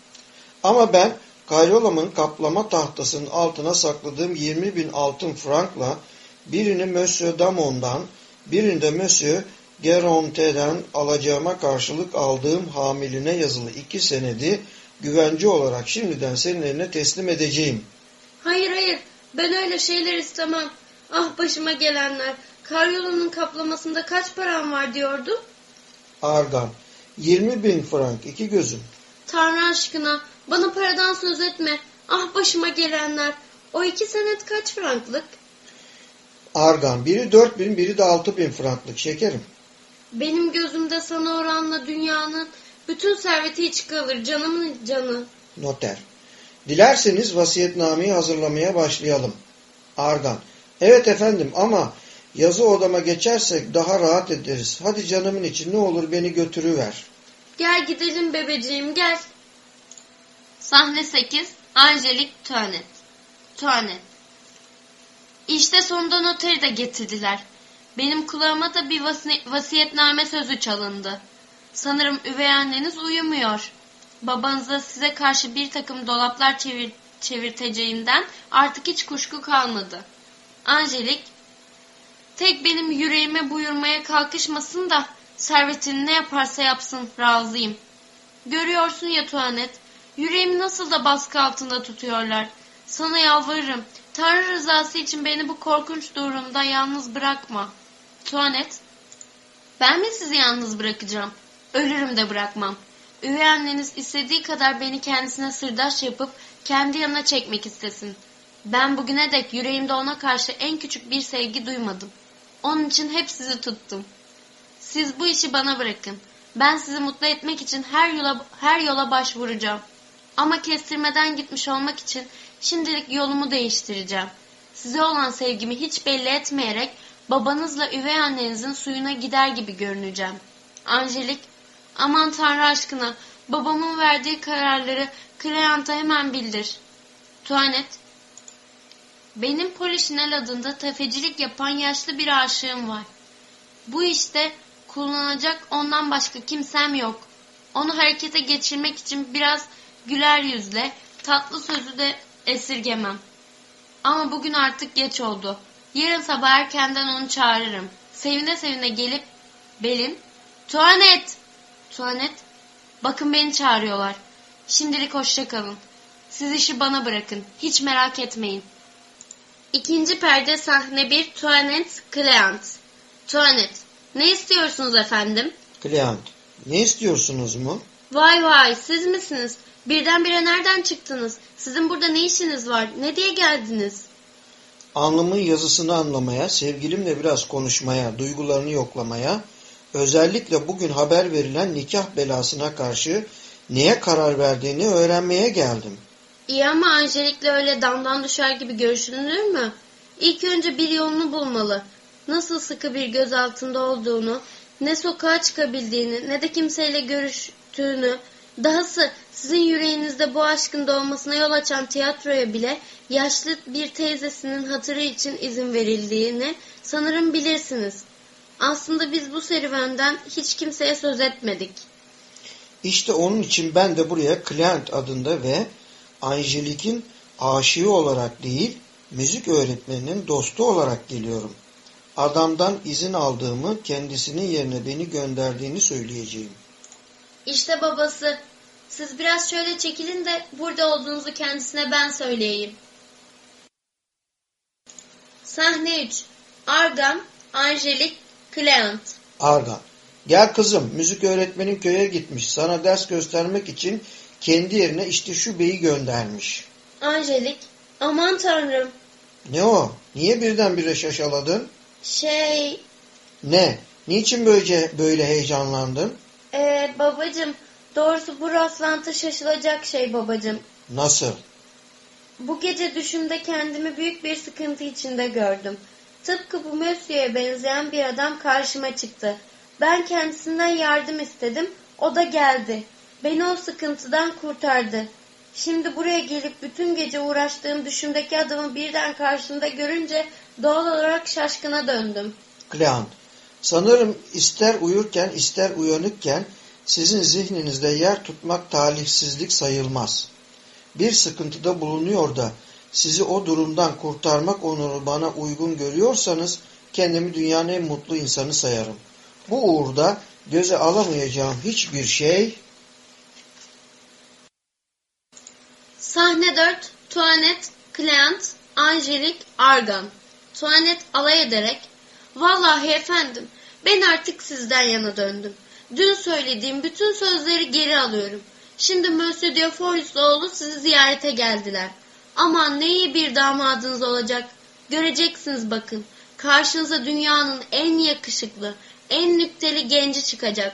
Ama ben Kayrolamın kaplama tahtasının altına sakladığım 20 bin altın frankla birini Monsieur Damon'dan, birini de Monsieur Geronte'den alacağıma karşılık aldığım hamiline yazılı iki senedi güvence olarak şimdiden senin eline teslim edeceğim. Hayır hayır ben öyle şeyler istemem. Ah başıma gelenler. Karyolanın kaplamasında kaç param var diyordun? Argan, 20 bin frank iki gözüm. Tanrı aşkına bana paradan söz etme. Ah başıma gelenler. O iki senet kaç franklık? Argan, biri 4 bin, biri de 6 bin franklık şekerim. Benim gözümde sana oranla dünyanın bütün serveti hiç kalır. Canımın canı. Noter. Dilerseniz vasiyetnameyi hazırlamaya başlayalım. Argan. Evet efendim ama yazı odama geçersek daha rahat ederiz. Hadi canımın için ne olur beni götürüver. Gel gidelim bebeciğim gel. Sahne 8 Angelik Tuanet Tuanet İşte sonunda noteri de getirdiler. Benim kulağıma da bir vasi vasiyetname sözü çalındı. Sanırım üvey anneniz uyumuyor. Babanıza size karşı bir takım dolaplar çevir çevirteceğimden artık hiç kuşku kalmadı. Angelik, tek benim yüreğime buyurmaya kalkışmasın da servetini ne yaparsa yapsın razıyım. Görüyorsun ya Tuanet, yüreğimi nasıl da baskı altında tutuyorlar. Sana yalvarırım, Tanrı rızası için beni bu korkunç durumda yalnız bırakma. Tuanet, ben mi sizi yalnız bırakacağım? Ölürüm de bırakmam. Üvey anneniz istediği kadar beni kendisine sırdaş yapıp kendi yanına çekmek istesin. Ben bugüne dek yüreğimde ona karşı en küçük bir sevgi duymadım. Onun için hep sizi tuttum. Siz bu işi bana bırakın. Ben sizi mutlu etmek için her yola, her yola başvuracağım. Ama kestirmeden gitmiş olmak için şimdilik yolumu değiştireceğim. Size olan sevgimi hiç belli etmeyerek Babanızla üvey annenizin suyuna gider gibi görüneceğim. Angelik, aman Tanrı aşkına babamın verdiği kararları Cleant'a hemen bildir. Tuanet, benim Polichinelle adında tefecilik yapan yaşlı bir aşığım var. Bu işte kullanacak ondan başka kimsem yok. Onu harekete geçirmek için biraz güler yüzle, tatlı sözü de esirgemem. Ama bugün artık geç oldu. Yarın sabah erkenden onu çağırırım. Sevine sevine gelip Belin, Tuanet! Tuanet, bakın beni çağırıyorlar. Şimdilik hoşça kalın. Siz işi bana bırakın. Hiç merak etmeyin. İkinci perde sahne bir Tuanet Cleant. Tuanet, ne istiyorsunuz efendim? Cleant, ne istiyorsunuz mu? Vay vay, siz misiniz? Birdenbire nereden çıktınız? Sizin burada ne işiniz var? Ne diye geldiniz? Anlamın yazısını anlamaya, sevgilimle biraz konuşmaya, duygularını yoklamaya, özellikle bugün haber verilen nikah belasına karşı neye karar verdiğini öğrenmeye geldim. İyi ama Angelik'le öyle damdan düşer gibi görüşülür mü? İlk önce bir yolunu bulmalı. Nasıl sıkı bir göz altında olduğunu, ne sokağa çıkabildiğini, ne de kimseyle görüştüğünü, dahası sizin yüreğinizde bu aşkın doğmasına yol açan tiyatroya bile yaşlı bir teyzesinin hatırı için izin verildiğini sanırım bilirsiniz. Aslında biz bu serüvenden hiç kimseye söz etmedik. İşte onun için ben de buraya Client adında ve Angelik'in aşığı olarak değil, müzik öğretmeninin dostu olarak geliyorum. Adamdan izin aldığımı, kendisinin yerine beni gönderdiğini söyleyeceğim. İşte babası. Siz biraz şöyle çekilin de burada olduğunuzu kendisine ben söyleyeyim. Sahne 3. Argan, Angelik, Cleant. Argan. Gel kızım, müzik öğretmenin köye gitmiş. Sana ders göstermek için kendi yerine işte şu beyi göndermiş. Angelik, aman tanrım. Ne o? Niye birdenbire şaşaladın? Şey, Ne? Niçin böylece böyle heyecanlandın? Ee, babacım, doğrusu bu rastlantı şaşılacak şey babacım. Nasıl? Bu gece düşümde kendimi büyük bir sıkıntı içinde gördüm. Tıpkı bu Mösyö'ye benzeyen bir adam karşıma çıktı. Ben kendisinden yardım istedim, o da geldi. Beni o sıkıntıdan kurtardı. Şimdi buraya gelip bütün gece uğraştığım düşümdeki adamı birden karşımda görünce doğal olarak şaşkına döndüm. Kleant, sanırım ister uyurken ister uyanıkken sizin zihninizde yer tutmak talihsizlik sayılmaz. Bir sıkıntıda bulunuyor da sizi o durumdan kurtarmak onuru bana uygun görüyorsanız kendimi dünyanın en mutlu insanı sayarım. Bu uğurda göze alamayacağım hiçbir şey Sahne 4. Tuanet, Cleant, Angelik, Argan. Tuanet alay ederek, Vallahi efendim, ben artık sizden yana döndüm. Dün söylediğim bütün sözleri geri alıyorum. Şimdi Monsieur Diaforis'le oğlu sizi ziyarete geldiler. Aman ne iyi bir damadınız olacak. Göreceksiniz bakın. Karşınıza dünyanın en yakışıklı, en nükteli genci çıkacak.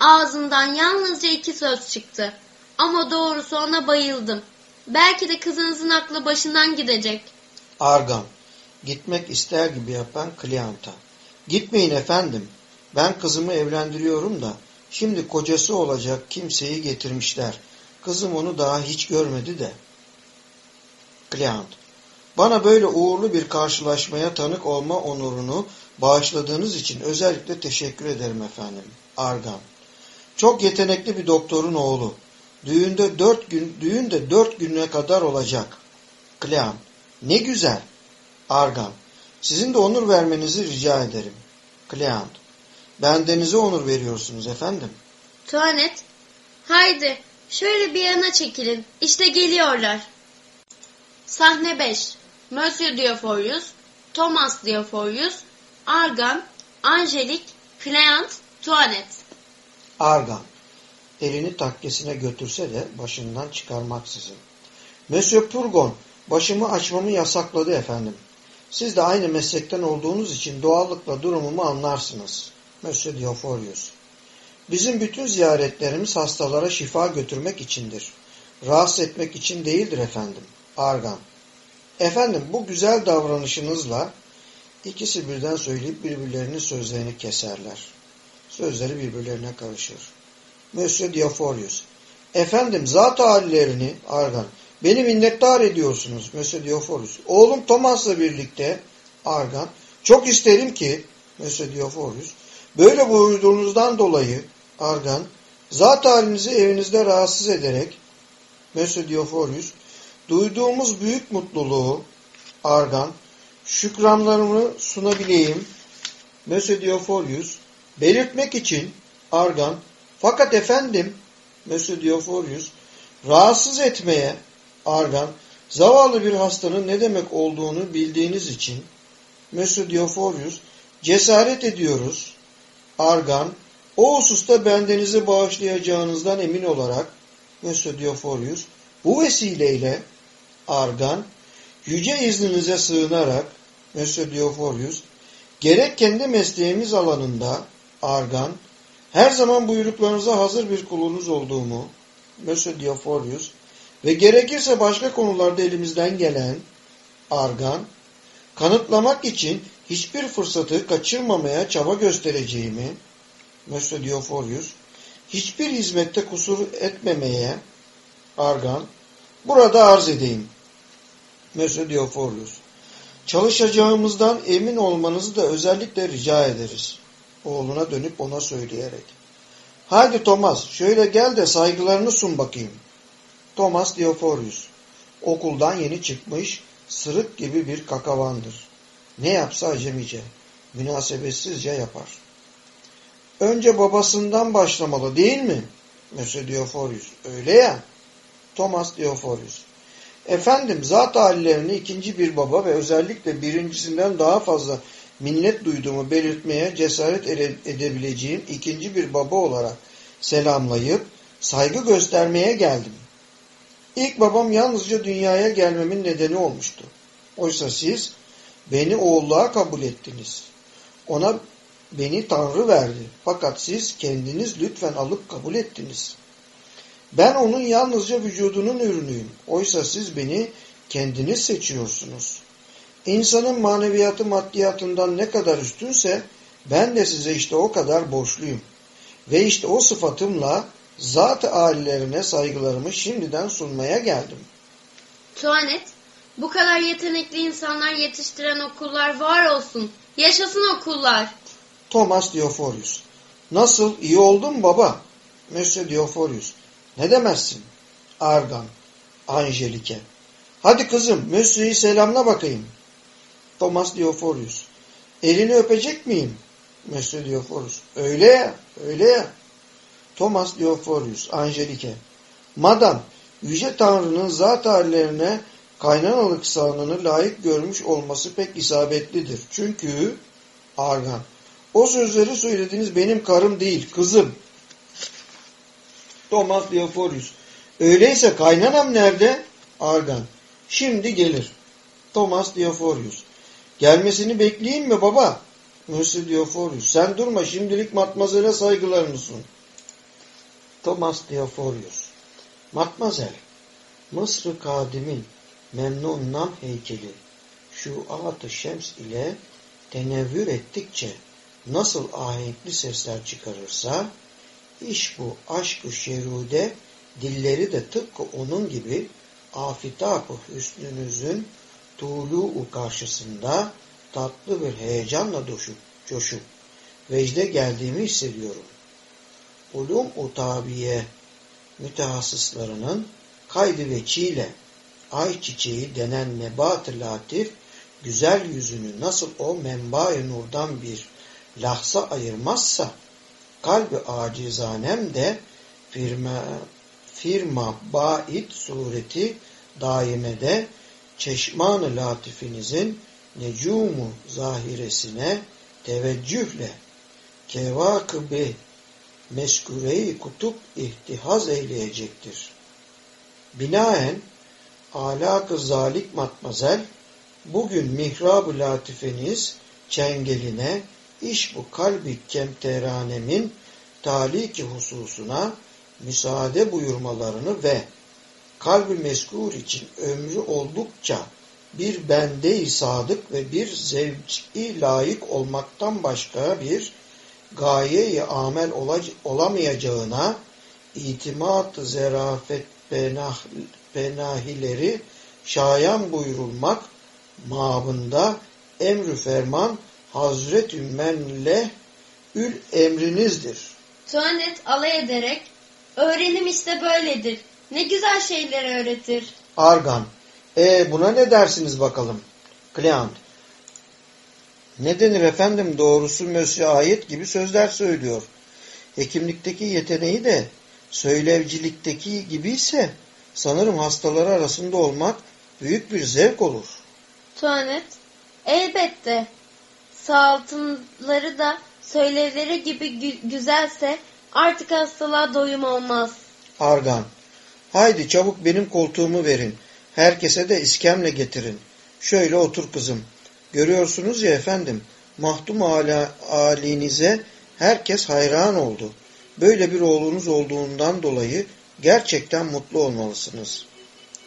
Ağzından yalnızca iki söz çıktı. Ama doğrusu ona bayıldım. Belki de kızınızın aklı başından gidecek. Argan, gitmek ister gibi yapan Kleant'a. Gitmeyin efendim, ben kızımı evlendiriyorum da şimdi kocası olacak kimseyi getirmişler. Kızım onu daha hiç görmedi de. Kleant, bana böyle uğurlu bir karşılaşmaya tanık olma onurunu bağışladığınız için özellikle teşekkür ederim efendim. Argan, çok yetenekli bir doktorun oğlu. Düğünde dört gün, düğün de dört güne kadar olacak. Klean, ne güzel. Argan, sizin de onur vermenizi rica ederim. Kleant, bendenize onur veriyorsunuz efendim. Tuanet, haydi şöyle bir yana çekilin. İşte geliyorlar. Sahne 5. Monsieur Diaforius, Thomas Diaforius, Argan, Angelik, Cleant, Tuanet. Argan, elini takkesine götürse de başından çıkarmaksızın. Monsieur Purgon, başımı açmamı yasakladı efendim. Siz de aynı meslekten olduğunuz için doğallıkla durumumu anlarsınız. Monsieur Dioforius. Bizim bütün ziyaretlerimiz hastalara şifa götürmek içindir. Rahatsız etmek için değildir efendim. Argan. Efendim bu güzel davranışınızla İkisi birden söyleyip birbirlerinin sözlerini keserler. Sözleri birbirlerine karışır. Monsieur Dioforius. Efendim zat hallerini Argan. Beni minnettar ediyorsunuz Monsieur Dioforius. Oğlum Thomas'la birlikte Argan. Çok isterim ki Monsieur Dioforius. Böyle buyurduğunuzdan dolayı Argan. Zat halinizi evinizde rahatsız ederek Monsieur Dioforius. Duyduğumuz büyük mutluluğu Argan. Şükranlarımı sunabileyim. Monsieur Dioforius. Belirtmek için Argan. Fakat efendim Monsieur Dioforius rahatsız etmeye Argan zavallı bir hastanın ne demek olduğunu bildiğiniz için Monsieur Dioforius cesaret ediyoruz. Argan o hususta bendenizi bağışlayacağınızdan emin olarak Monsieur Dioforius bu vesileyle Argan yüce izninize sığınarak Monsieur Dioforius gerek kendi mesleğimiz alanında Argan her zaman buyruklarınıza hazır bir kulunuz olduğumu Monsieur Dioforius ve gerekirse başka konularda elimizden gelen argan kanıtlamak için hiçbir fırsatı kaçırmamaya çaba göstereceğimi Monsieur Dioforius hiçbir hizmette kusur etmemeye argan burada arz edeyim. Monsieur Dioforius çalışacağımızdan emin olmanızı da özellikle rica ederiz. Oğluna dönüp ona söyleyerek. Haydi Thomas şöyle gel de saygılarını sun bakayım. Thomas Dioforius. Okuldan yeni çıkmış, sırık gibi bir kakavandır. Ne yapsa acemice, münasebetsizce yapar. Önce babasından başlamalı değil mi? Monsieur Dioforius. Öyle ya. Thomas Dioforius. Efendim zat hallerini ikinci bir baba ve özellikle birincisinden daha fazla minnet duyduğumu belirtmeye cesaret edebileceğim ikinci bir baba olarak selamlayıp saygı göstermeye geldim. İlk babam yalnızca dünyaya gelmemin nedeni olmuştu. Oysa siz beni oğulluğa kabul ettiniz. Ona beni Tanrı verdi. Fakat siz kendiniz lütfen alıp kabul ettiniz. Ben onun yalnızca vücudunun ürünüyüm. Oysa siz beni kendiniz seçiyorsunuz. İnsanın maneviyatı maddiyatından ne kadar üstünse ben de size işte o kadar borçluyum. Ve işte o sıfatımla zat-ı âlilerine saygılarımı şimdiden sunmaya geldim. Tuanet, bu kadar yetenekli insanlar yetiştiren okullar var olsun. Yaşasın okullar. Thomas Dioforius. Nasıl, iyi oldun baba? Monsieur Dioforius. Ne demezsin? Argan, Angelike. Hadi kızım, Monsieur'ü selamla bakayım. Thomas Dioforius. Elini öpecek miyim? Monsieur Dioforius. Öyle ya, öyle ya. Thomas Dioforius, Angelike. Madam, Yüce Tanrı'nın zat hallerine kaynanalık sahanını layık görmüş olması pek isabetlidir. Çünkü Argan, o sözleri söylediğiniz benim karım değil, kızım. Thomas Dioforius. Öyleyse kaynanam nerede? Argan. Şimdi gelir. Thomas Dioforius. Gelmesini bekleyeyim mi baba? Monsieur Dioforius. Sen durma şimdilik matmazele saygılarını sun. Thomas Dioforius. Matmazel. Mısır kadimin memnun nam heykeli şu at şems ile tenevvür ettikçe nasıl ahenkli sesler çıkarırsa iş bu aşk-ı şerude dilleri de tıpkı onun gibi afitab-ı hüsnünüzün tuğlu karşısında tatlı bir heyecanla coşup, coşup vecde geldiğimi hissediyorum. Ulum utabiye mütehassıslarının kaydı ve çiğle ay çiçeği denen nebat-ı latif güzel yüzünü nasıl o menba-i nurdan bir lahza ayırmazsa kalbi acizanem de firma, firma bait sureti daimede çeşman-ı latifinizin necumu zahiresine teveccühle kevakıbe meskure-i kutup ihtihaz eyleyecektir. Binaen alak-ı zalik matmazel bugün mihrab-ı latifeniz çengeline iş bu kalbi kemteranemin taliki hususuna müsaade buyurmalarını ve kalbi meskur için ömrü oldukça bir bende-i sadık ve bir zevci layık olmaktan başka bir gaye-i amel olamayacağına itimat-ı zerafet penah, penahileri şayan buyurulmak mabında emrü ferman Hazretü Menleh ül emrinizdir. Tuanet alay ederek öğrenim işte böyledir. Ne güzel şeyler öğretir. Argan. E buna ne dersiniz bakalım? Kleant. Ne denir efendim doğrusu Mösyö ayet gibi sözler söylüyor. Hekimlikteki yeteneği de söylevcilikteki gibi ise sanırım hastaları arasında olmak büyük bir zevk olur. Tuanet, elbette. Sağaltımları da söylevleri gibi gü güzelse artık hastalığa doyum olmaz. Argan, haydi çabuk benim koltuğumu verin. Herkese de iskemle getirin. Şöyle otur kızım. Görüyorsunuz ya efendim, mahdum halinize herkes hayran oldu. Böyle bir oğlunuz olduğundan dolayı gerçekten mutlu olmalısınız.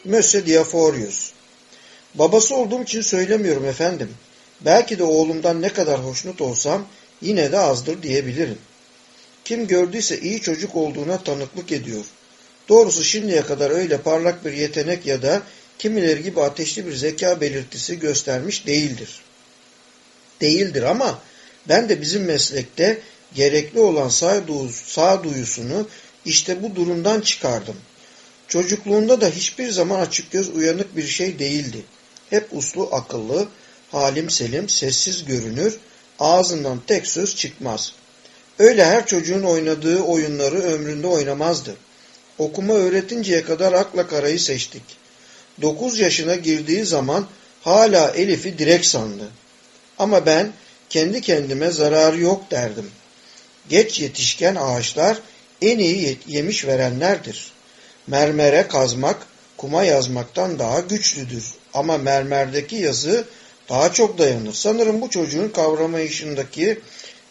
Mösse Diaforius Babası olduğum için söylemiyorum efendim. Belki de oğlumdan ne kadar hoşnut olsam yine de azdır diyebilirim. Kim gördüyse iyi çocuk olduğuna tanıklık ediyor. Doğrusu şimdiye kadar öyle parlak bir yetenek ya da kimileri gibi ateşli bir zeka belirtisi göstermiş değildir. Değildir ama ben de bizim meslekte gerekli olan sağduyusunu işte bu durumdan çıkardım. Çocukluğunda da hiçbir zaman açık göz uyanık bir şey değildi. Hep uslu akıllı, halim selim, sessiz görünür, ağzından tek söz çıkmaz. Öyle her çocuğun oynadığı oyunları ömründe oynamazdı. Okuma öğretinceye kadar akla karayı seçtik. Dokuz yaşına girdiği zaman hala Elif'i direk sandı. Ama ben kendi kendime zararı yok derdim. Geç yetişken ağaçlar en iyi yemiş verenlerdir. Mermere kazmak, kuma yazmaktan daha güçlüdür. Ama mermerdeki yazı daha çok dayanır. Sanırım bu çocuğun kavramayışındaki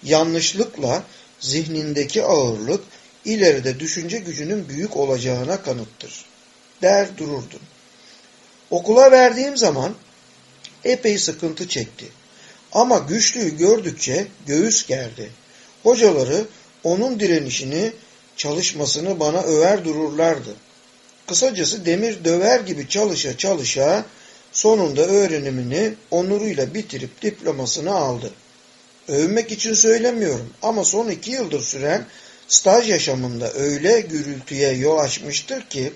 yanlışlıkla zihnindeki ağırlık ileride düşünce gücünün büyük olacağına kanıttır. Der dururdum. Okula verdiğim zaman epey sıkıntı çekti. Ama güçlüyü gördükçe göğüs gerdi. Hocaları onun direnişini, çalışmasını bana över dururlardı. Kısacası demir döver gibi çalışa çalışa sonunda öğrenimini onuruyla bitirip diplomasını aldı. Övmek için söylemiyorum ama son iki yıldır süren staj yaşamında öyle gürültüye yol açmıştır ki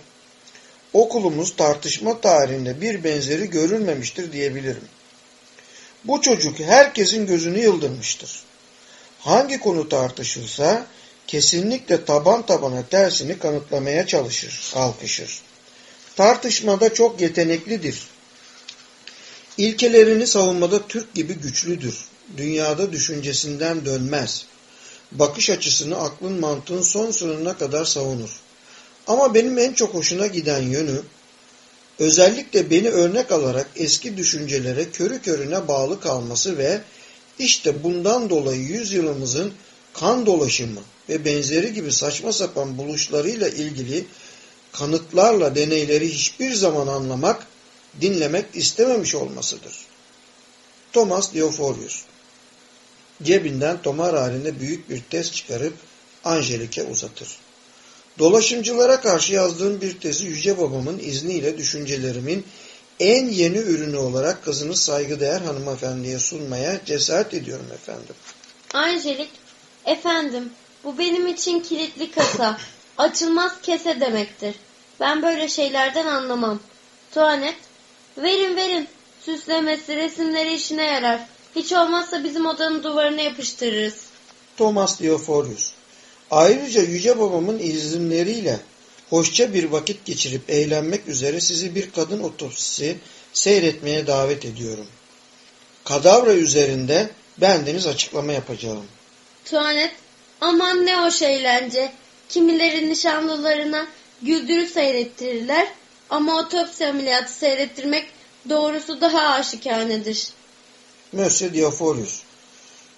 okulumuz tartışma tarihinde bir benzeri görülmemiştir diyebilirim. Bu çocuk herkesin gözünü yıldırmıştır. Hangi konu tartışılsa kesinlikle taban tabana tersini kanıtlamaya çalışır, kalkışır. Tartışmada çok yeteneklidir. İlkelerini savunmada Türk gibi güçlüdür. Dünyada düşüncesinden dönmez. Bakış açısını aklın mantığın son sınırına kadar savunur. Ama benim en çok hoşuna giden yönü, özellikle beni örnek alarak eski düşüncelere körü körüne bağlı kalması ve işte bundan dolayı yüzyılımızın kan dolaşımı ve benzeri gibi saçma sapan buluşlarıyla ilgili kanıtlarla deneyleri hiçbir zaman anlamak, dinlemek istememiş olmasıdır. Thomas Dioforius Cebinden tomar halinde büyük bir tez çıkarıp Angelik'e uzatır. Dolaşımcılara karşı yazdığım bir tezi Yüce Babamın izniyle düşüncelerimin en yeni ürünü olarak kızınız saygıdeğer hanımefendiye sunmaya cesaret ediyorum efendim. Angelik, efendim bu benim için kilitli kasa, açılmaz kese demektir. Ben böyle şeylerden anlamam. Tuanet, verin verin, süslemesi, resimleri işine yarar. Hiç olmazsa bizim odanın duvarına yapıştırırız. Thomas Dioforius Ayrıca Yüce Babamın izinleriyle hoşça bir vakit geçirip eğlenmek üzere sizi bir kadın otopsisi seyretmeye davet ediyorum. Kadavra üzerinde bendeniz açıklama yapacağım. Tuanet, aman ne o eğlence. Kimilerin nişanlılarına güldürü seyrettirirler ama otopsi ameliyatı seyrettirmek doğrusu daha aşikanedir. Monsieur Diaforius,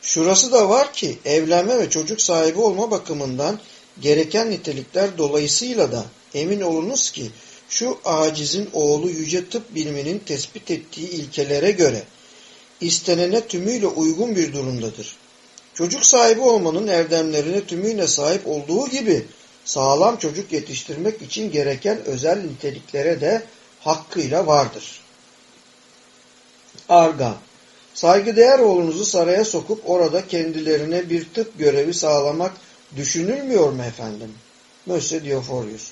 şurası da var ki evlenme ve çocuk sahibi olma bakımından gereken nitelikler dolayısıyla da emin olunuz ki şu acizin oğlu yüce tıp biliminin tespit ettiği ilkelere göre istenene tümüyle uygun bir durumdadır. Çocuk sahibi olmanın erdemlerine tümüyle sahip olduğu gibi sağlam çocuk yetiştirmek için gereken özel niteliklere de hakkıyla vardır. Argan Saygıdeğer oğlunuzu saraya sokup orada kendilerine bir tıp görevi sağlamak düşünülmüyor mu efendim? Mösyö Dioforius.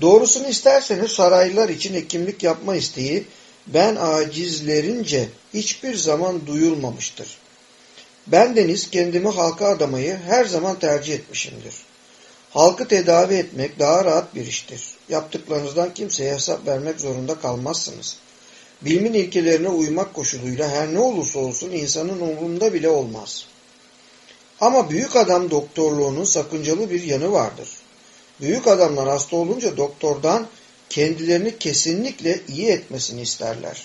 Doğrusunu isterseniz saraylılar için hekimlik yapma isteği ben acizlerince hiçbir zaman duyulmamıştır. Ben deniz kendimi halka adamayı her zaman tercih etmişimdir. Halkı tedavi etmek daha rahat bir iştir. Yaptıklarınızdan kimseye hesap vermek zorunda kalmazsınız. Bilimin ilkelerine uymak koşuluyla her ne olursa olsun insanın umurunda bile olmaz. Ama büyük adam doktorluğunun sakıncalı bir yanı vardır. Büyük adamlar hasta olunca doktordan kendilerini kesinlikle iyi etmesini isterler.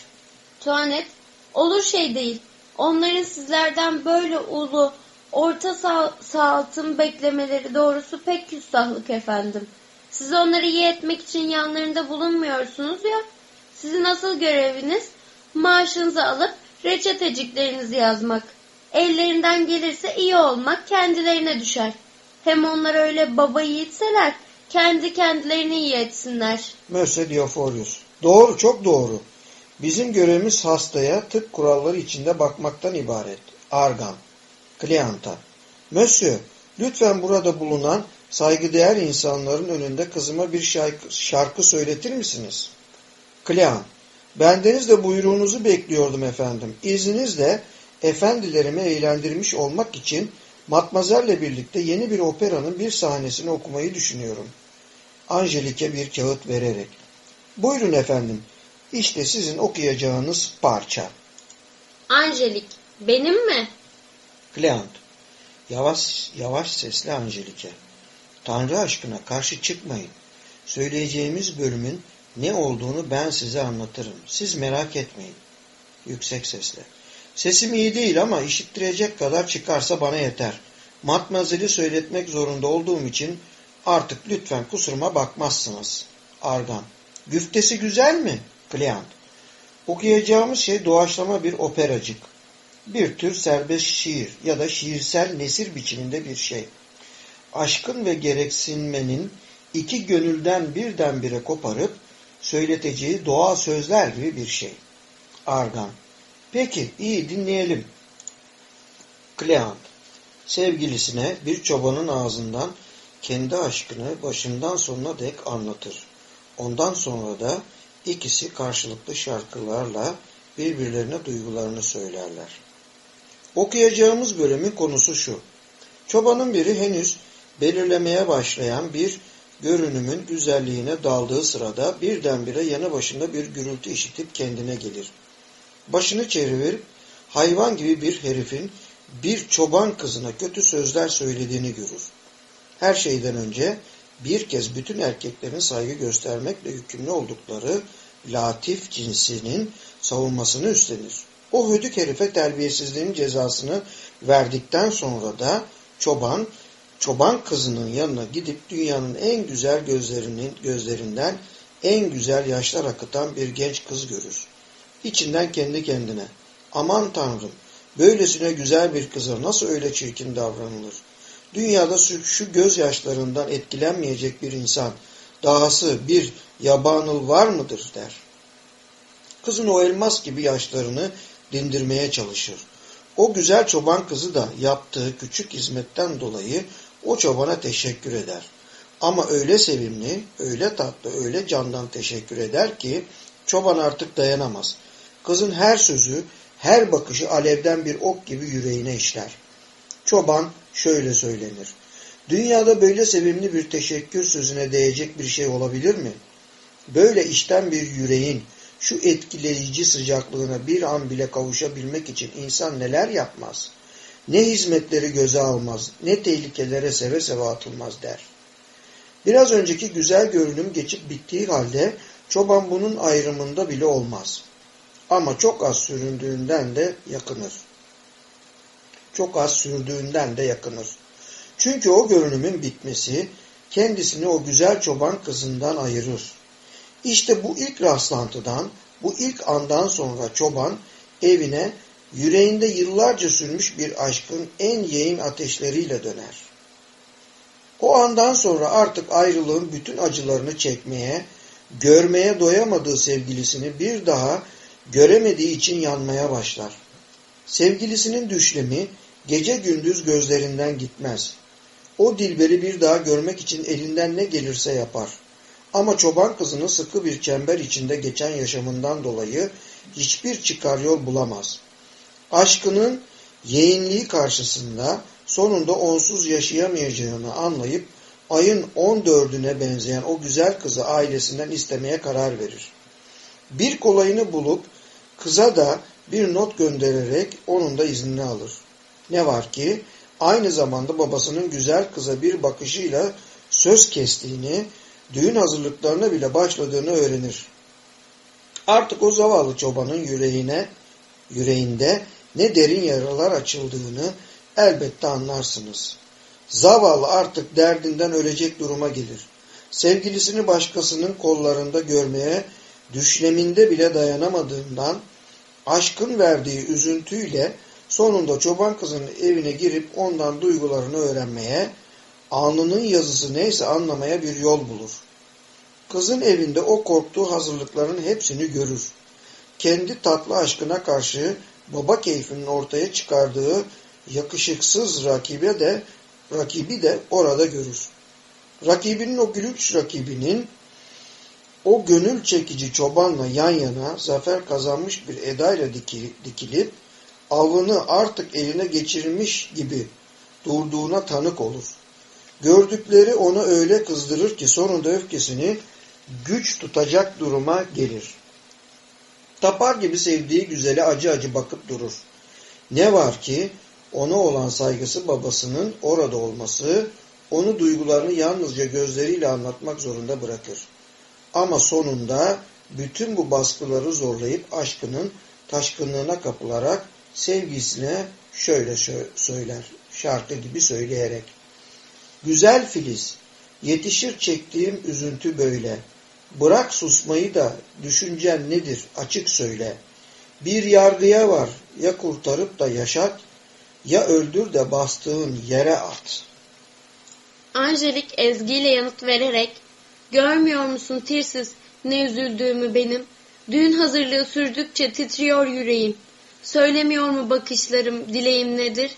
Tuanet, olur şey değil. Onların sizlerden böyle ulu, orta sağ, sağaltım beklemeleri doğrusu pek küstahlık efendim. Siz onları iyi etmek için yanlarında bulunmuyorsunuz ya. Sizin asıl göreviniz maaşınızı alıp reçeteciklerinizi yazmak. Ellerinden gelirse iyi olmak kendilerine düşer. Hem onlar öyle baba yiğitseler kendi kendilerini iyi etsinler. Mösyö Dioforius. Doğru, çok doğru. Bizim görevimiz hastaya tıp kuralları içinde bakmaktan ibaret. Argan, Kleanta. Mösyö, lütfen burada bulunan saygıdeğer insanların önünde kızıma bir şarkı söyletir misiniz? Klean, bendeniz de buyruğunuzu bekliyordum efendim. İzninizle efendilerimi eğlendirmiş olmak için Matmazel'le birlikte yeni bir operanın bir sahnesini okumayı düşünüyorum. Angelik'e bir kağıt vererek. Buyurun efendim, işte sizin okuyacağınız parça. Angelik, benim mi? Cleant, yavaş yavaş sesle Angelik'e. Tanrı aşkına karşı çıkmayın. Söyleyeceğimiz bölümün ne olduğunu ben size anlatırım. Siz merak etmeyin. Yüksek sesle. Sesim iyi değil ama işittirecek kadar çıkarsa bana yeter. Matmazel'i söyletmek zorunda olduğum için artık lütfen kusuruma bakmazsınız. Argan. Güftesi güzel mi? Cleant. Okuyacağımız şey doğaçlama bir operacık. Bir tür serbest şiir ya da şiirsel nesir biçiminde bir şey. Aşkın ve gereksinmenin iki gönülden birdenbire koparıp söyleteceği doğal sözler gibi bir şey. Argan. Peki iyi dinleyelim. Cleant. Sevgilisine bir çobanın ağzından kendi aşkını başından sonuna dek anlatır. Ondan sonra da ikisi karşılıklı şarkılarla birbirlerine duygularını söylerler. Okuyacağımız bölümün konusu şu. Çobanın biri henüz belirlemeye başlayan bir görünümün güzelliğine daldığı sırada birdenbire yanı başında bir gürültü işitip kendine gelir. Başını çevirip hayvan gibi bir herifin bir çoban kızına kötü sözler söylediğini görür. Her şeyden önce bir kez bütün erkeklerin saygı göstermekle yükümlü oldukları latif cinsinin savunmasını üstlenir. O hüdük herife terbiyesizliğin cezasını verdikten sonra da çoban, çoban kızının yanına gidip dünyanın en güzel gözlerinin gözlerinden en güzel yaşlar akıtan bir genç kız görür. İçinden kendi kendine, aman tanrım, böylesine güzel bir kıza nasıl öyle çirkin davranılır? Dünyada şu gözyaşlarından etkilenmeyecek bir insan, dahası bir yabanıl var mıdır der. Kızın o elmas gibi yaşlarını dindirmeye çalışır. O güzel çoban kızı da yaptığı küçük hizmetten dolayı o çobana teşekkür eder. Ama öyle sevimli, öyle tatlı, öyle candan teşekkür eder ki çoban artık dayanamaz. Kızın her sözü, her bakışı alevden bir ok gibi yüreğine işler. Çoban şöyle söylenir. Dünyada böyle sevimli bir teşekkür sözüne değecek bir şey olabilir mi? Böyle işten bir yüreğin şu etkileyici sıcaklığına bir an bile kavuşabilmek için insan neler yapmaz? Ne hizmetleri göze almaz, ne tehlikelere seve seve atılmaz der. Biraz önceki güzel görünüm geçip bittiği halde çoban bunun ayrımında bile olmaz. Ama çok az süründüğünden de yakınır. Çok az sürdüğünden de yakınır. Çünkü o görünümün bitmesi kendisini o güzel çoban kızından ayırır. İşte bu ilk rastlantıdan, bu ilk andan sonra çoban evine yüreğinde yıllarca sürmüş bir aşkın en yeğin ateşleriyle döner. O andan sonra artık ayrılığın bütün acılarını çekmeye, görmeye doyamadığı sevgilisini bir daha göremediği için yanmaya başlar. Sevgilisinin düşlemi gece gündüz gözlerinden gitmez. O Dilber'i bir daha görmek için elinden ne gelirse yapar. Ama çoban kızını sıkı bir çember içinde geçen yaşamından dolayı hiçbir çıkar yol bulamaz. Aşkının yeğinliği karşısında sonunda onsuz yaşayamayacağını anlayıp ayın 14'üne benzeyen o güzel kızı ailesinden istemeye karar verir. Bir kolayını bulup kıza da bir not göndererek onun da iznini alır. Ne var ki aynı zamanda babasının güzel kıza bir bakışıyla söz kestiğini, düğün hazırlıklarına bile başladığını öğrenir. Artık o zavallı çobanın yüreğine, yüreğinde ne derin yaralar açıldığını elbette anlarsınız. Zavallı artık derdinden ölecek duruma gelir. Sevgilisini başkasının kollarında görmeye düşleminde bile dayanamadığından aşkın verdiği üzüntüyle sonunda çoban kızının evine girip ondan duygularını öğrenmeye, alnının yazısı neyse anlamaya bir yol bulur. Kızın evinde o korktuğu hazırlıkların hepsini görür. Kendi tatlı aşkına karşı baba keyfinin ortaya çıkardığı yakışıksız rakibe de rakibi de orada görür. Rakibinin o gülüç rakibinin o gönül çekici çobanla yan yana zafer kazanmış bir edayla dikilip avını artık eline geçirmiş gibi durduğuna tanık olur. Gördükleri onu öyle kızdırır ki sonunda öfkesini güç tutacak duruma gelir. Tapar gibi sevdiği güzele acı acı bakıp durur. Ne var ki ona olan saygısı babasının orada olması, onu duygularını yalnızca gözleriyle anlatmak zorunda bırakır. Ama sonunda bütün bu baskıları zorlayıp aşkının taşkınlığına kapılarak sevgisine şöyle söyler, şarkı gibi söyleyerek. Güzel Filiz, yetişir çektiğim üzüntü böyle. Bırak susmayı da düşüncen nedir açık söyle. Bir yargıya var ya kurtarıp da yaşat ya öldür de bastığın yere at. Angelik ezgiyle yanıt vererek görmüyor musun Tirsiz ne üzüldüğümü benim. Düğün hazırlığı sürdükçe titriyor yüreğim. Söylemiyor mu bakışlarım, dileğim nedir?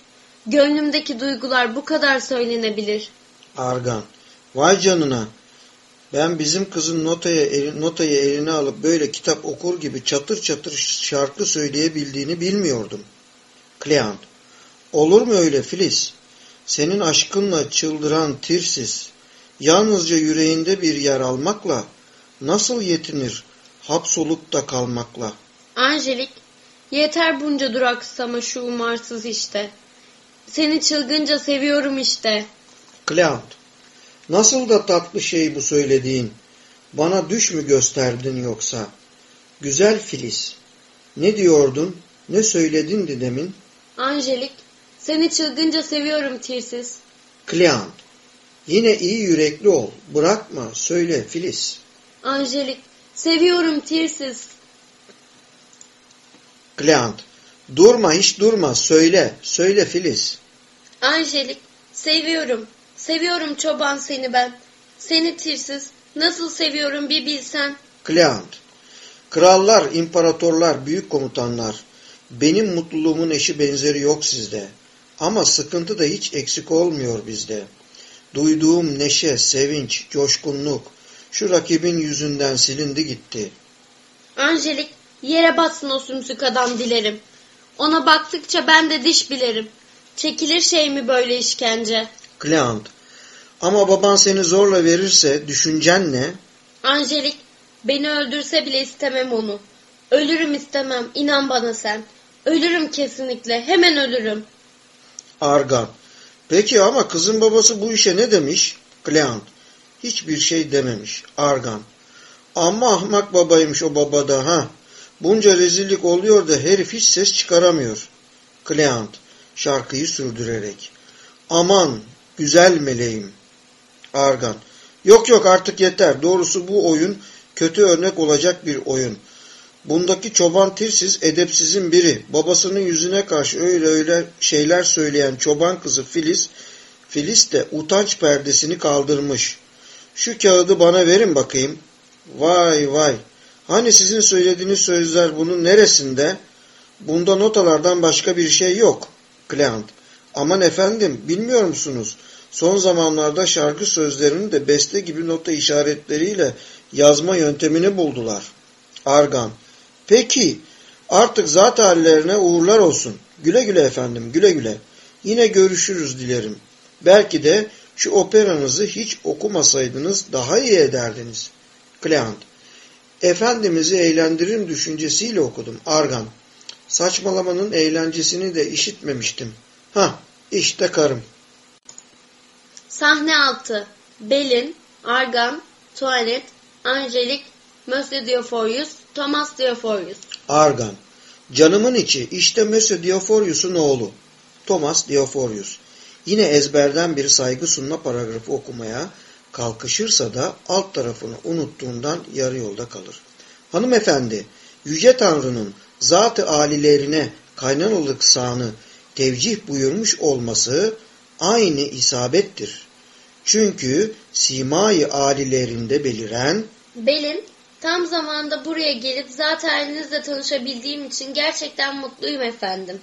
Gönlümdeki duygular bu kadar söylenebilir. Argan, vay canına. Ben bizim kızın notaya, notayı eline alıp böyle kitap okur gibi çatır çatır şarkı söyleyebildiğini bilmiyordum. Cleant, olur mu öyle Filiz? Senin aşkınla çıldıran Tirsiz, yalnızca yüreğinde bir yer almakla nasıl yetinir hapsolup da kalmakla? Angelik, yeter bunca duraksama şu umarsız işte. Seni çılgınca seviyorum işte. Cleant, nasıl da tatlı şey bu söylediğin. Bana düş mü gösterdin yoksa? Güzel Filiz, ne diyordun, ne söyledin demin? Angelik, seni çılgınca seviyorum Tirsiz. Cleant, yine iyi yürekli ol, bırakma, söyle Filiz. Angelik, seviyorum Tirsiz. Cleant, durma hiç durma, söyle, söyle Filiz. Angelik, seviyorum, seviyorum çoban seni ben. Seni Tirsiz, nasıl seviyorum bir bilsen. Cleant, krallar, imparatorlar, büyük komutanlar, benim mutluluğumun eşi benzeri yok sizde. Ama sıkıntı da hiç eksik olmuyor bizde. Duyduğum neşe, sevinç, coşkunluk şu rakibin yüzünden silindi gitti. Angelik yere batsın o sümsük adam dilerim. Ona baktıkça ben de diş bilirim. Çekilir şey mi böyle işkence? Cleant ama baban seni zorla verirse düşüncen ne? Angelik beni öldürse bile istemem onu. Ölürüm istemem inan bana sen. Ölürüm kesinlikle hemen ölürüm. Argan. Peki ama kızın babası bu işe ne demiş? Cleant. Hiçbir şey dememiş. Argan. Ama ahmak babaymış o babada ha. Bunca rezillik oluyor da herif hiç ses çıkaramıyor. Cleant şarkıyı sürdürerek. Aman güzel meleğim. Argan. Yok yok artık yeter. Doğrusu bu oyun kötü örnek olacak bir oyun. Bundaki çoban Tirsiz edepsizin biri. Babasının yüzüne karşı öyle öyle şeyler söyleyen çoban kızı Filiz, Filiz de utanç perdesini kaldırmış. Şu kağıdı bana verin bakayım. Vay vay. Hani sizin söylediğiniz sözler bunun neresinde? Bunda notalardan başka bir şey yok. Cleant. Aman efendim bilmiyor musunuz? Son zamanlarda şarkı sözlerini de beste gibi nota işaretleriyle yazma yöntemini buldular. Argan. Peki artık zat hallerine uğurlar olsun. Güle güle efendim güle güle. Yine görüşürüz dilerim. Belki de şu operanızı hiç okumasaydınız daha iyi ederdiniz. Cleant. Efendimiz'i eğlendiririm düşüncesiyle okudum. Argan. Saçmalamanın eğlencesini de işitmemiştim. Ha, işte karım. Sahne altı. Belin, Argan, Tuvalet, Angelik, Monsieur Dioforius, Thomas Dioforius. Argan. Canımın içi işte Monsieur Dioforius'un oğlu. Thomas Dioforius. Yine ezberden bir saygı sunma paragrafı okumaya kalkışırsa da alt tarafını unuttuğundan yarı yolda kalır. Hanımefendi, Yüce Tanrı'nın zat-ı alilerine kaynanalık sağını tevcih buyurmuş olması aynı isabettir. Çünkü simayı alilerinde beliren Belin, tam zamanda buraya gelip zat halinizle tanışabildiğim için gerçekten mutluyum efendim.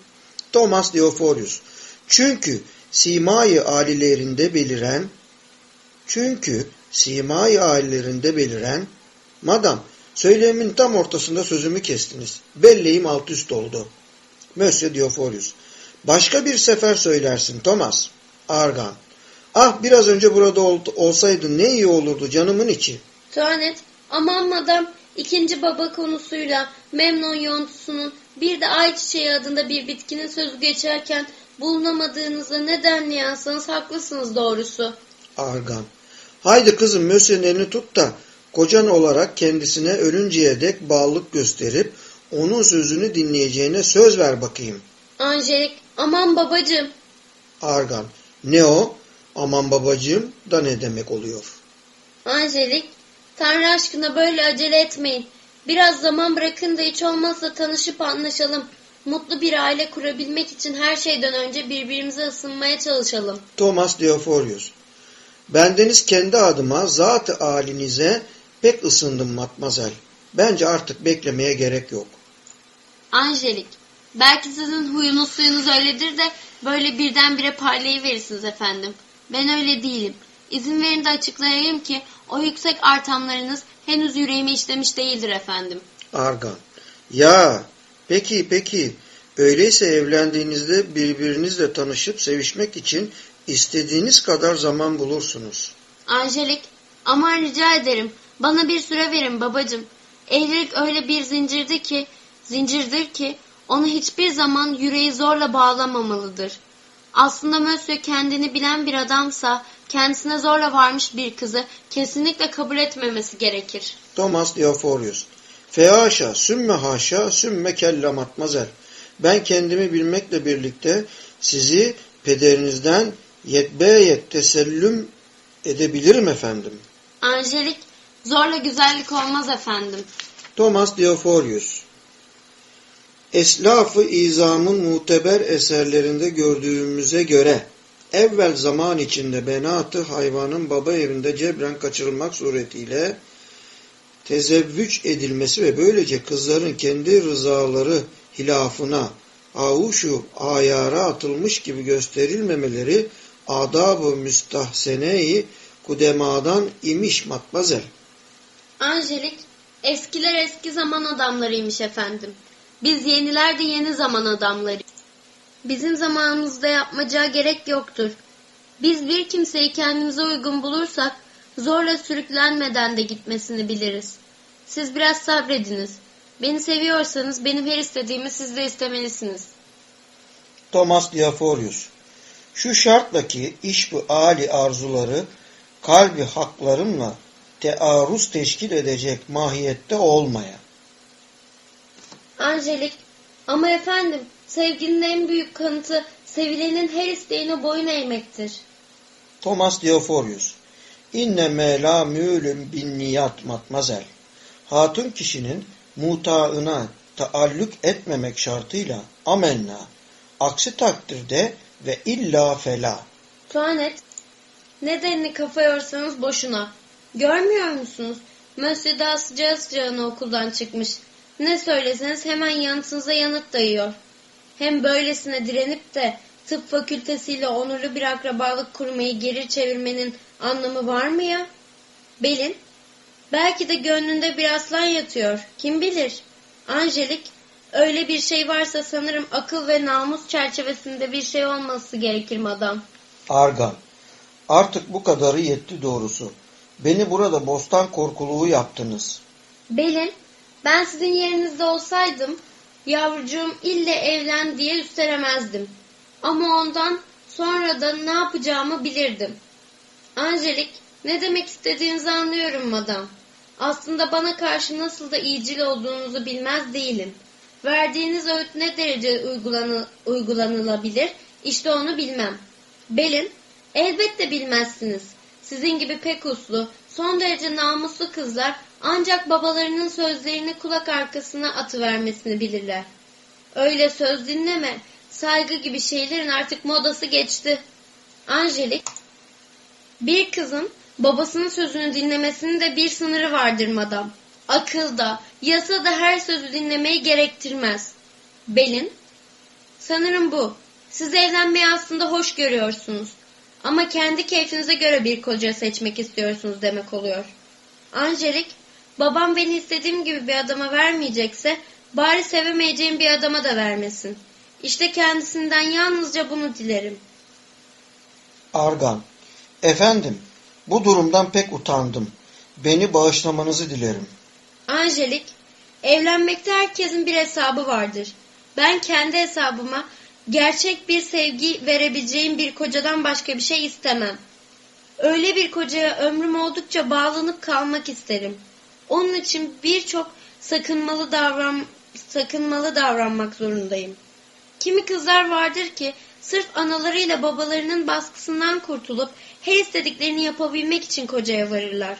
Thomas Dioforius. Çünkü simayı alilerinde beliren çünkü simayı alilerinde beliren madam söylemin tam ortasında sözümü kestiniz. Belleğim alt üst oldu. Monsieur Dioforius. Başka bir sefer söylersin Thomas. Argan. Ah biraz önce burada ol, olsaydın ne iyi olurdu canımın içi. Tuanet, aman madam ikinci baba konusuyla memnon yontusunun bir de ayçiçeği adında bir bitkinin sözü geçerken bulunamadığınızda neden yansanız haklısınız doğrusu. Argan. Haydi kızım Mösyö'nün elini tut da kocan olarak kendisine ölünceye dek bağlılık gösterip onun sözünü dinleyeceğine söz ver bakayım. Angelik, aman babacığım. Argan. Ne o? Aman babacığım da ne demek oluyor? Angelik, Tanrı aşkına böyle acele etmeyin. Biraz zaman bırakın da hiç olmazsa tanışıp anlaşalım. Mutlu bir aile kurabilmek için her şeyden önce birbirimize ısınmaya çalışalım. Thomas Dioforius. Bendeniz kendi adıma zat-ı alinize pek ısındım matmazel. Bence artık beklemeye gerek yok. Angelik, belki sizin huyunuz suyunuz öyledir de böyle birdenbire parlayıverirsiniz efendim. Ben öyle değilim. İzin verin de açıklayayım ki o yüksek artamlarınız henüz yüreğime işlemiş değildir efendim. Argan. Ya peki peki öyleyse evlendiğinizde birbirinizle tanışıp sevişmek için istediğiniz kadar zaman bulursunuz. Angelik, aman rica ederim. Bana bir süre verin babacığım. Evlilik öyle bir zincirdi ki, zincirdir ki onu hiçbir zaman yüreği zorla bağlamamalıdır. Aslında Mösyö kendini bilen bir adamsa kendisine zorla varmış bir kızı kesinlikle kabul etmemesi gerekir. Thomas Dioforius. Fehaşa, sümme haşa, sümme kella matmazel. Ben kendimi bilmekle birlikte sizi pederinizden yetbeyet tesellüm edebilirim efendim. Angelik, zorla güzellik olmaz efendim. Thomas Dioforius Eslaf-ı İzam'ın muteber eserlerinde gördüğümüze göre evvel zaman içinde benatı hayvanın baba evinde cebren kaçırılmak suretiyle tezevvüç edilmesi ve böylece kızların kendi rızaları hilafına avuşu ayara atılmış gibi gösterilmemeleri adab-ı müstahsene-i kudemadan imiş matmazel. Angelik, eskiler eski zaman adamlarıymış efendim. Biz yeniler de yeni zaman adamları. Bizim zamanımızda yapmacağı gerek yoktur. Biz bir kimseyi kendimize uygun bulursak zorla sürüklenmeden de gitmesini biliriz. Siz biraz sabrediniz. Beni seviyorsanız benim her istediğimi siz de istemelisiniz. Thomas Diaforius Şu şartla ki iş bu âli arzuları kalbi haklarımla tearruz teşkil edecek mahiyette olmaya. Angelik, ama efendim sevginin en büyük kanıtı sevilenin her isteğine boyun eğmektir. Thomas Dioforius İnne me la mü'lüm bin niyat matmazel. hatun kişinin mutaına taallük etmemek şartıyla amenna. Aksi takdirde ve illa fela. Tuanet, nedenini kafa yorsanız boşuna. Görmüyor musunuz? Mösyö daha sıcağı sıcağına okuldan çıkmış. Ne söyleseniz hemen yanıtınıza yanıt dayıyor. Hem böylesine direnip de tıp fakültesiyle onurlu bir akrabalık kurmayı geri çevirmenin anlamı var mı ya? Belin, belki de gönlünde bir aslan yatıyor. Kim bilir? Angelik, öyle bir şey varsa sanırım akıl ve namus çerçevesinde bir şey olması gerekir madam. Argan, artık bu kadarı yetti doğrusu. Beni burada bostan korkuluğu yaptınız. Belin, ben sizin yerinizde olsaydım yavrucuğum ille evlen diye üstelemezdim. Ama ondan sonra da ne yapacağımı bilirdim. Angelik, ne demek istediğinizi anlıyorum madam. Aslında bana karşı nasıl da iyicil olduğunuzu bilmez değilim. Verdiğiniz öğüt ne derece uygulanı, uygulanılabilir işte onu bilmem. Belin, elbette bilmezsiniz. Sizin gibi pek uslu, son derece namuslu kızlar ancak babalarının sözlerini kulak arkasına atıvermesini bilirler. Öyle söz dinleme, saygı gibi şeylerin artık modası geçti. Angelik, bir kızın babasının sözünü dinlemesinin de bir sınırı vardır madam. Akılda, yasada her sözü dinlemeyi gerektirmez. Belin, sanırım bu. Siz evlenmeyi aslında hoş görüyorsunuz. Ama kendi keyfinize göre bir koca seçmek istiyorsunuz demek oluyor. Angelik, babam beni istediğim gibi bir adama vermeyecekse bari sevemeyeceğim bir adama da vermesin. İşte kendisinden yalnızca bunu dilerim. Argan, efendim, bu durumdan pek utandım. Beni bağışlamanızı dilerim. Angelik, evlenmekte herkesin bir hesabı vardır. Ben kendi hesabıma gerçek bir sevgi verebileceğim bir kocadan başka bir şey istemem. Öyle bir kocaya ömrüm oldukça bağlanıp kalmak isterim. Onun için birçok sakınmalı davran sakınmalı davranmak zorundayım. Kimi kızlar vardır ki sırf analarıyla babalarının baskısından kurtulup her istediklerini yapabilmek için kocaya varırlar.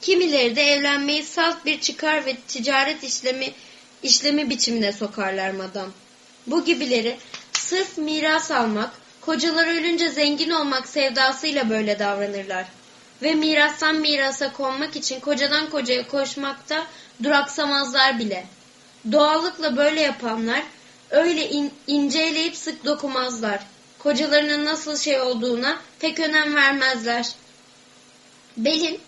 Kimileri de evlenmeyi salt bir çıkar ve ticaret işlemi işlemi biçimine sokarlar madam. Bu gibileri sırf miras almak, kocalar ölünce zengin olmak sevdasıyla böyle davranırlar. Ve mirastan mirasa konmak için kocadan kocaya koşmakta duraksamazlar bile. Doğallıkla böyle yapanlar öyle in, inceleyip sık dokumazlar. Kocalarının nasıl şey olduğuna pek önem vermezler. Belin,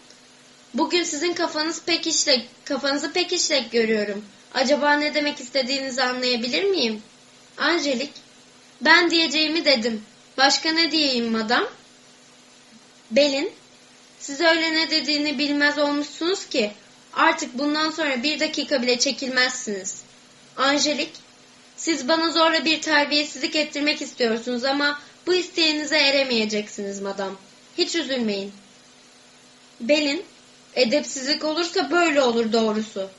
bugün sizin kafanız pek işlek, kafanızı pek işlek görüyorum. Acaba ne demek istediğinizi anlayabilir miyim? Angelik, ben diyeceğimi dedim. Başka ne diyeyim madam? Belin, siz öyle ne dediğini bilmez olmuşsunuz ki artık bundan sonra bir dakika bile çekilmezsiniz. Angelik, siz bana zorla bir terbiyesizlik ettirmek istiyorsunuz ama bu isteğinize eremeyeceksiniz madam. Hiç üzülmeyin. Belin, edepsizlik olursa böyle olur doğrusu.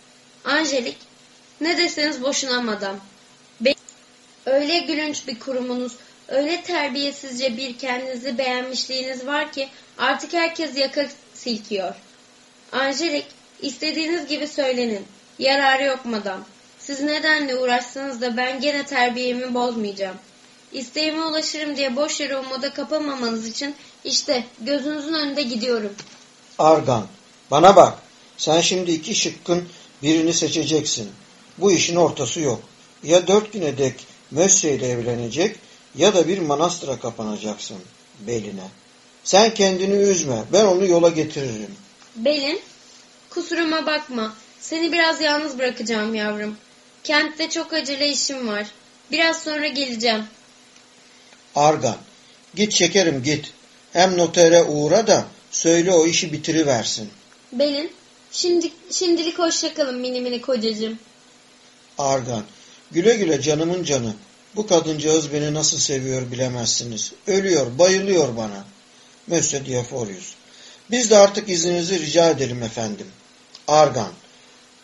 Angelik, ne deseniz boşuna madam. Belin, öyle gülünç bir kurumunuz, öyle terbiyesizce bir kendinizi beğenmişliğiniz var ki artık herkes yaka silkiyor. Angelik, istediğiniz gibi söylenin. Yararı yok madam. Siz nedenle uğraşsanız da ben gene terbiyemi bozmayacağım. İsteğime ulaşırım diye boş yere umuda kapamamanız için işte gözünüzün önünde gidiyorum. Argan, bana bak. Sen şimdi iki şıkkın birini seçeceksin. Bu işin ortası yok. Ya dört güne dek Mösyö ile evlenecek ya da bir manastıra kapanacaksın beline. Sen kendini üzme. Ben onu yola getiririm. Belin, kusuruma bakma. Seni biraz yalnız bırakacağım yavrum. Kentte çok acele işim var. Biraz sonra geleceğim. Argan, git şekerim git. Hem notere uğra da söyle o işi bitiriversin. Belin, şimdi, şimdilik hoşçakalın mini mini kocacığım. Argan, güle güle canımın canı. Bu kadıncağız beni nasıl seviyor bilemezsiniz. Ölüyor, bayılıyor bana. Mösyö Diaforius. Biz de artık izninizi rica edelim efendim. Argan,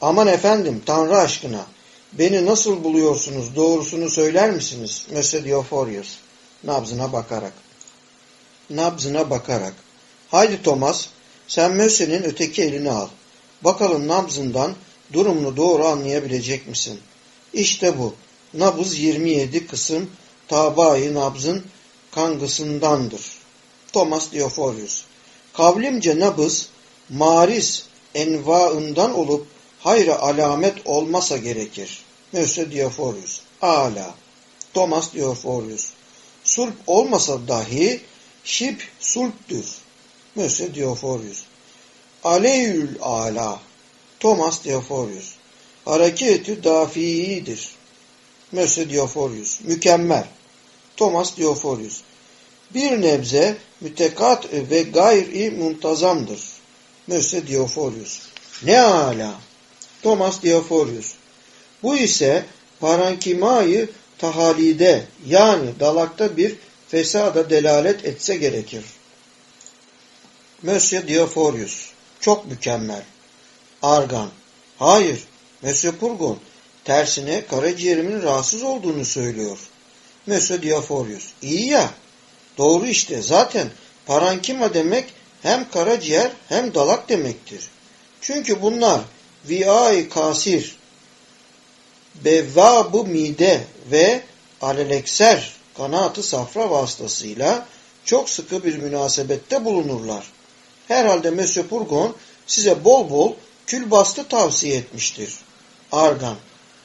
aman efendim Tanrı aşkına. Beni nasıl buluyorsunuz doğrusunu söyler misiniz? Mösyö Diaforius. Nabzına bakarak. Nabzına bakarak. Haydi Thomas, sen Mösyö'nün öteki elini al. Bakalım nabzından durumunu doğru anlayabilecek misin? İşte bu. Nabız 27 kısım tabayı nabzın kangısındandır. Thomas Dioforius. Kavlimce nabız, mariz envaından olup hayra alamet olmasa gerekir. Mösyö Dioforius. Ala. Thomas Dioforius. Sulp olmasa dahi şip sulptür. Mösyö Dioforius. Aleyül ala. Thomas Dioforius. Hareketü dafiidir. Mösyö Dioforius. Mükemmel. Thomas Dioforius. Bir nebze mütekat ve gayri muntazamdır. Mösyö Dioforius. Ne ala. Thomas Dioforius. Bu ise parankimayı tahalide yani dalakta bir fesada delalet etse gerekir. Monsieur Dioforius. Çok mükemmel. Argan. Hayır. Monsieur Purgon. Tersine karaciğerimin rahatsız olduğunu söylüyor. Monsieur Dioforius. İyi ya. Doğru işte. Zaten parankima demek hem karaciğer hem dalak demektir. Çünkü bunlar viai kasir, bevvabı mide ve alelekser kanaatı safra vasıtasıyla çok sıkı bir münasebette bulunurlar. Herhalde Monsieur Purgon size bol bol külbastı tavsiye etmiştir. Argan,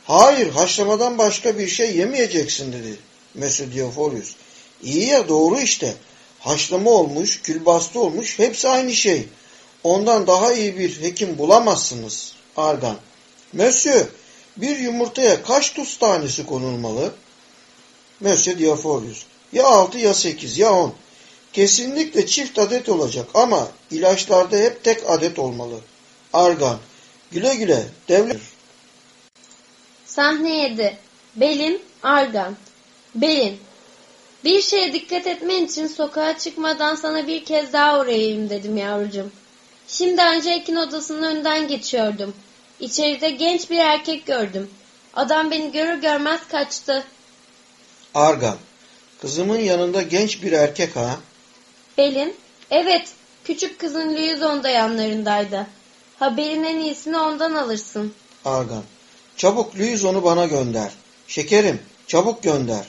hayır haşlamadan başka bir şey yemeyeceksin dedi Monsieur Dioforius. İyi ya doğru işte. Haşlama olmuş, külbastı olmuş hepsi aynı şey. Ondan daha iyi bir hekim bulamazsınız. Argan, Monsieur bir yumurtaya kaç tuz tanesi konulmalı? Monsieur Dioforius, ya altı ya sekiz ya on. Kesinlikle çift adet olacak ama ilaçlarda hep tek adet olmalı. Argan, güle güle, devlet. Sahne 7. Belin, Argan. Belin. Bir şeye dikkat etmen için sokağa çıkmadan sana bir kez daha uğrayayım dedim yavrucuğum. Şimdi Angelik'in odasının önünden geçiyordum. İçeride genç bir erkek gördüm. Adam beni görür görmez kaçtı. Argan, kızımın yanında genç bir erkek ha? Belin, evet, küçük kızın Lüyüzon da yanlarındaydı. Haberin en iyisini ondan alırsın. Argan, çabuk Lüyüzon'u bana gönder. Şekerim, çabuk gönder.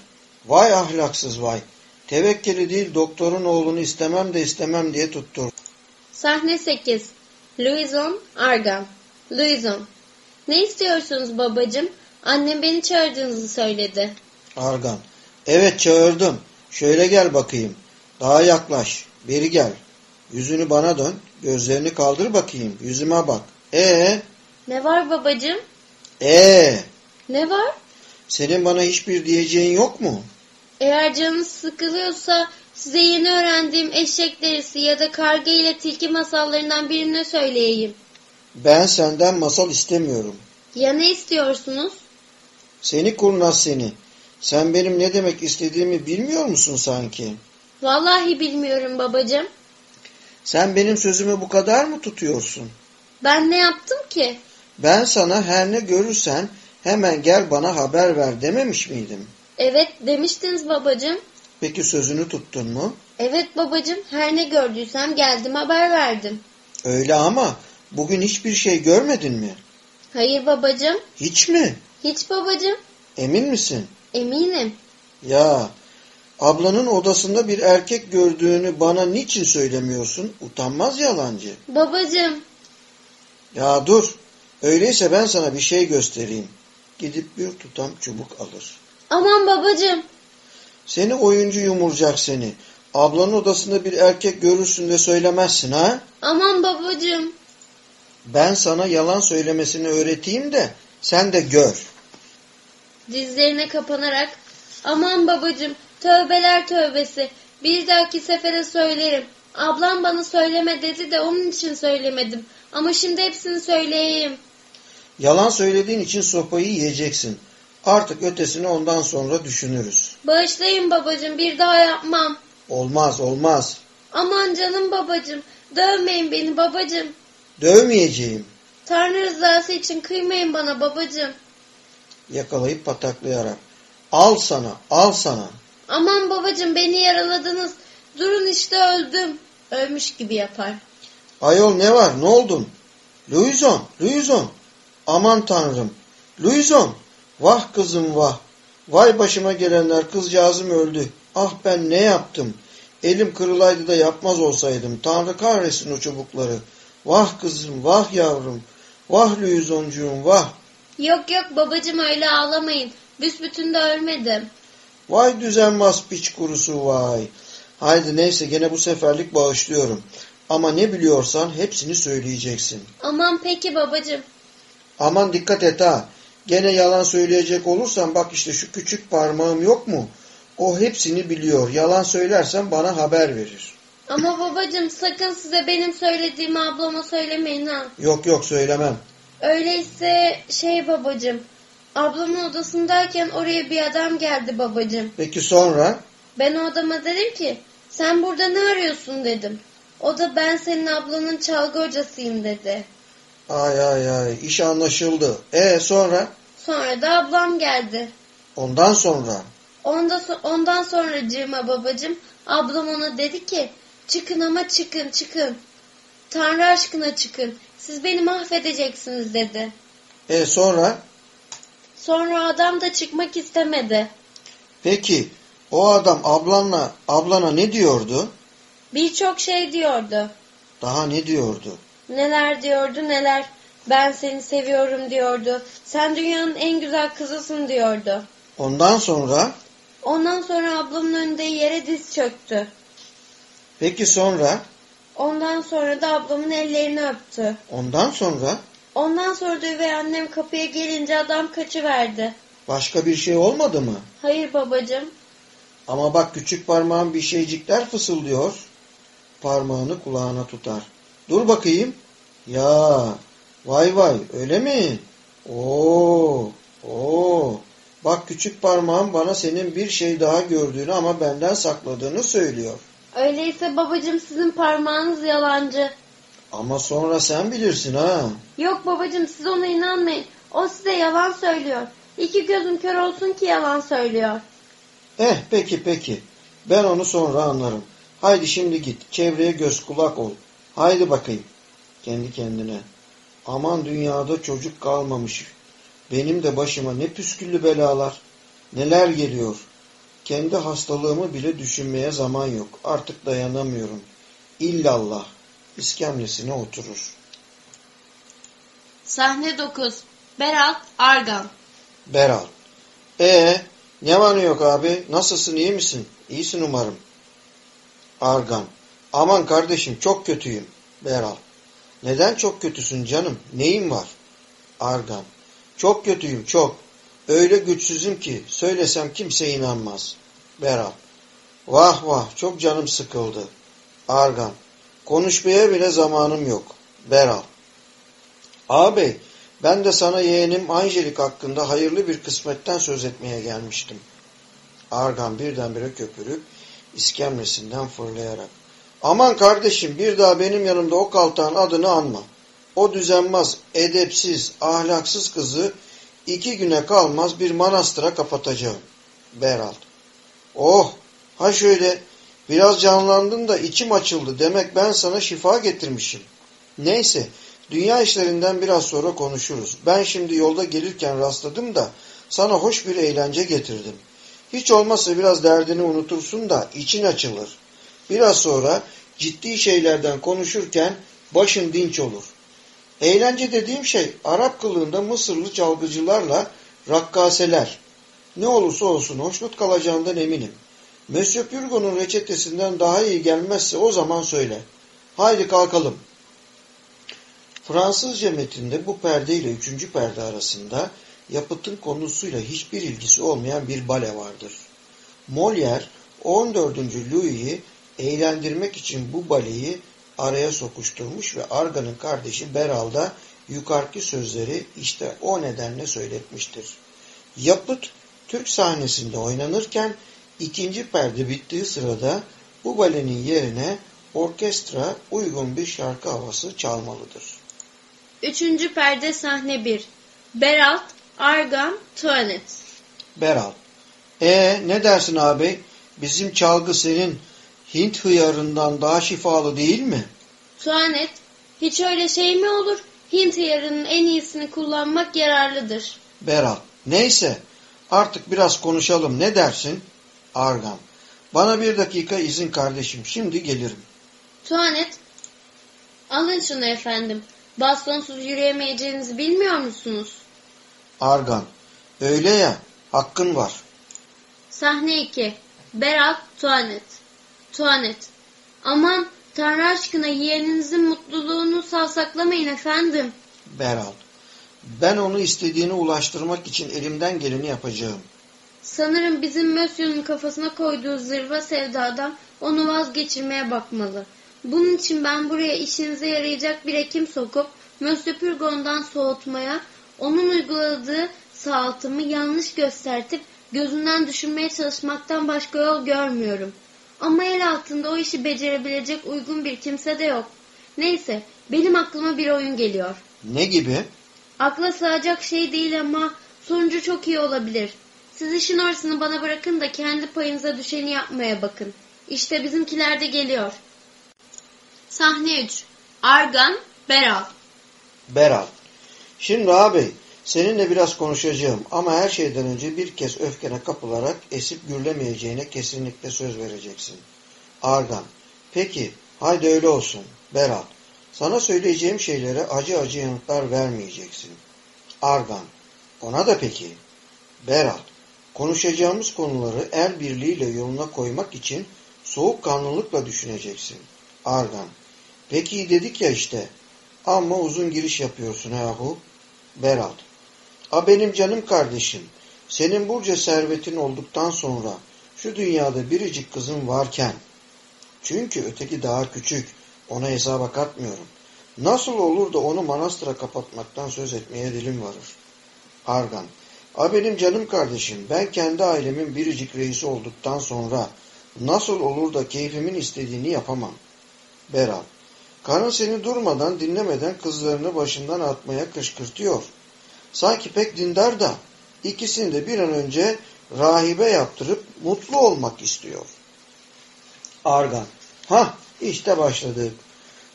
Vay ahlaksız vay. Tevekkeli değil doktorun oğlunu istemem de istemem diye tuttur. Sahne 8. Louison, Argan. Louison. Ne istiyorsunuz babacığım? Annem beni çağırdığınızı söyledi. Argan, evet çağırdım. Şöyle gel bakayım. Daha yaklaş. Beri gel. Yüzünü bana dön. Gözlerini kaldır bakayım. Yüzüme bak. Ee, Ne var babacığım? Ee, Ne var? senin bana hiçbir diyeceğin yok mu? Eğer canınız sıkılıyorsa size yeni öğrendiğim eşek derisi ya da karga ile tilki masallarından birini söyleyeyim. Ben senden masal istemiyorum. Ya ne istiyorsunuz? Seni kurnaz seni. Sen benim ne demek istediğimi bilmiyor musun sanki? Vallahi bilmiyorum babacığım. Sen benim sözümü bu kadar mı tutuyorsun? Ben ne yaptım ki? Ben sana her ne görürsen hemen gel bana haber ver dememiş miydim? Evet demiştiniz babacığım. Peki sözünü tuttun mu? Evet babacığım her ne gördüysem geldim haber verdim. Öyle ama bugün hiçbir şey görmedin mi? Hayır babacığım. Hiç mi? Hiç babacığım. Emin misin? Eminim. Ya ablanın odasında bir erkek gördüğünü bana niçin söylemiyorsun? Utanmaz yalancı. Babacığım. Ya dur. Öyleyse ben sana bir şey göstereyim. Gidip bir tutam çubuk alır. Aman babacığım. Seni oyuncu yumurcak seni. Ablanın odasında bir erkek görürsün de söylemezsin ha? Aman babacığım. Ben sana yalan söylemesini öğreteyim de sen de gör. Dizlerine kapanarak aman babacığım tövbeler tövbesi bir dahaki sefere söylerim. Ablam bana söyleme dedi de onun için söylemedim. Ama şimdi hepsini söyleyeyim. Yalan söylediğin için sopayı yiyeceksin. Artık ötesini ondan sonra düşünürüz. Bağışlayın babacığım bir daha yapmam. Olmaz olmaz. Aman canım babacığım dövmeyin beni babacığım. Dövmeyeceğim. Tanrı rızası için kıymayın bana babacığım. Yakalayıp pataklayarak. Al sana al sana. Aman babacığım beni yaraladınız. Durun işte öldüm. Ölmüş gibi yapar. Ayol ne var ne oldun? Louison, Louison. Aman tanrım. Luizon. Vah kızım vah. Vay başıma gelenler kızcağızım öldü. Ah ben ne yaptım. Elim kırılaydı da yapmaz olsaydım. Tanrı kahretsin o çubukları. Vah kızım vah yavrum. Vah Luizoncuğum vah. Yok yok babacım öyle ağlamayın. Büsbütün de ölmedim. Vay düzenbaz piç kurusu vay. Haydi neyse gene bu seferlik bağışlıyorum. Ama ne biliyorsan hepsini söyleyeceksin. Aman peki babacım. Aman dikkat et ha. Gene yalan söyleyecek olursan bak işte şu küçük parmağım yok mu? O hepsini biliyor. Yalan söylersen bana haber verir. Ama babacım sakın size benim söylediğimi ablama söylemeyin ha. Yok yok söylemem. Öyleyse şey babacım. Ablamın odasındayken oraya bir adam geldi babacım. Peki sonra? Ben o adama dedim ki sen burada ne arıyorsun dedim. O da ben senin ablanın çalgı hocasıyım dedi. Ay ay ay iş anlaşıldı. E sonra? Sonra da ablam geldi. Ondan sonra? Onda, ondan sonra cığıma babacım ablam ona dedi ki çıkın ama çıkın çıkın. Tanrı aşkına çıkın. Siz beni mahvedeceksiniz dedi. E sonra? Sonra adam da çıkmak istemedi. Peki o adam ablanla ablana ne diyordu? Birçok şey diyordu. Daha ne diyordu? Neler diyordu neler. Ben seni seviyorum diyordu. Sen dünyanın en güzel kızısın diyordu. Ondan sonra? Ondan sonra ablamın önünde yere diz çöktü. Peki sonra? Ondan sonra da ablamın ellerini öptü. Ondan sonra? Ondan sonra da üvey annem kapıya gelince adam kaçıverdi. Başka bir şey olmadı mı? Hayır babacığım. Ama bak küçük parmağın bir şeycikler fısıldıyor. Parmağını kulağına tutar. Dur bakayım. Ya vay vay öyle mi? Oo, oo. Bak küçük parmağım bana senin bir şey daha gördüğünü ama benden sakladığını söylüyor. Öyleyse babacığım sizin parmağınız yalancı. Ama sonra sen bilirsin ha. Yok babacığım siz ona inanmayın. O size yalan söylüyor. İki gözüm kör olsun ki yalan söylüyor. Eh peki peki. Ben onu sonra anlarım. Haydi şimdi git. Çevreye göz kulak ol. Haydi bakayım. Kendi kendine. Aman dünyada çocuk kalmamış. Benim de başıma ne püsküllü belalar. Neler geliyor. Kendi hastalığımı bile düşünmeye zaman yok. Artık dayanamıyorum. İllallah. İskemlesine oturur. Sahne 9. Berat Argan. Beral. Ee, ne var ne yok abi? Nasılsın iyi misin? İyisin umarım. Argan. Aman kardeşim çok kötüyüm. Beral. Neden çok kötüsün canım? Neyin var? Argan. Çok kötüyüm çok. Öyle güçsüzüm ki söylesem kimse inanmaz. Beral. Vah vah çok canım sıkıldı. Argan. Konuşmaya bile zamanım yok. Beral. Ağabey ben de sana yeğenim Angelik hakkında hayırlı bir kısmetten söz etmeye gelmiştim. Argan birdenbire köpürüp iskemlesinden fırlayarak. Aman kardeşim bir daha benim yanımda o kaltağın adını anma. O düzenmez, edepsiz, ahlaksız kızı iki güne kalmaz bir manastıra kapatacağım. Beralt. Oh ha şöyle biraz canlandın da içim açıldı demek ben sana şifa getirmişim. Neyse dünya işlerinden biraz sonra konuşuruz. Ben şimdi yolda gelirken rastladım da sana hoş bir eğlence getirdim. Hiç olmazsa biraz derdini unutursun da için açılır. Biraz sonra ciddi şeylerden konuşurken başın dinç olur. Eğlence dediğim şey Arap kılığında Mısırlı çalgıcılarla rakkaseler. Ne olursa olsun hoşnut kalacağından eminim. Monsieur Purgo'nun reçetesinden daha iyi gelmezse o zaman söyle. Haydi kalkalım. Fransızca metinde bu perde ile üçüncü perde arasında yapıtın konusuyla hiçbir ilgisi olmayan bir bale vardır. Molière 14. Louis'i eğlendirmek için bu baleyi araya sokuşturmuş ve Argan'ın kardeşi Beral'da yukarıki sözleri işte o nedenle söyletmiştir. Yapıt Türk sahnesinde oynanırken ikinci perde bittiği sırada bu balenin yerine orkestra uygun bir şarkı havası çalmalıdır. Üçüncü perde sahne 1. Berat Argan Tuvalet. Beral. E ne dersin abi? Bizim çalgı senin Hint hıyarından daha şifalı değil mi? Tuvalet. Hiç öyle şey mi olur? Hint hıyarının en iyisini kullanmak yararlıdır. Berat. Neyse artık biraz konuşalım ne dersin? Argan. Bana bir dakika izin kardeşim şimdi gelirim. Tuanet, alın şunu efendim. Bastonsuz yürüyemeyeceğinizi bilmiyor musunuz? Argan. Öyle ya hakkın var. Sahne 2. Berat, Tuanet. Tuanet. Aman Tanrı aşkına yeğeninizin mutluluğunu savsaklamayın efendim. Berat. Ben onu istediğine ulaştırmak için elimden geleni yapacağım. Sanırım bizim Mösyö'nün kafasına koyduğu zırva sevdadan onu vazgeçirmeye bakmalı. Bunun için ben buraya işinize yarayacak bir hekim sokup Mösyö Purgon'dan soğutmaya, onun uyguladığı sağaltımı yanlış göstertip gözünden düşürmeye çalışmaktan başka yol görmüyorum. Ama el altında o işi becerebilecek uygun bir kimse de yok. Neyse, benim aklıma bir oyun geliyor. Ne gibi? Akla sığacak şey değil ama sonucu çok iyi olabilir. Siz işin orasını bana bırakın da kendi payınıza düşeni yapmaya bakın. İşte bizimkiler de geliyor. Sahne 3. Argan, Beral. Berat. Şimdi ağabey seninle biraz konuşacağım ama her şeyden önce bir kez öfkene kapılarak esip gürlemeyeceğine kesinlikle söz vereceksin. Argan. Peki haydi öyle olsun. Berat. Sana söyleyeceğim şeylere acı acı yanıtlar vermeyeceksin. Argan. Ona da peki. Berat. Konuşacağımız konuları el birliğiyle yoluna koymak için soğukkanlılıkla düşüneceksin. Argan. Peki dedik ya işte. Ama uzun giriş yapıyorsun yahu. Berat. A benim canım kardeşim. Senin burca servetin olduktan sonra şu dünyada biricik kızın varken çünkü öteki daha küçük ona hesaba katmıyorum. Nasıl olur da onu manastıra kapatmaktan söz etmeye dilim varır. Argan. A benim canım kardeşim ben kendi ailemin biricik reisi olduktan sonra nasıl olur da keyfimin istediğini yapamam. Berat. Karın seni durmadan dinlemeden kızlarını başından atmaya kışkırtıyor. Sanki pek dindar da ikisini de bir an önce rahibe yaptırıp mutlu olmak istiyor. Argan. Ha işte başladık.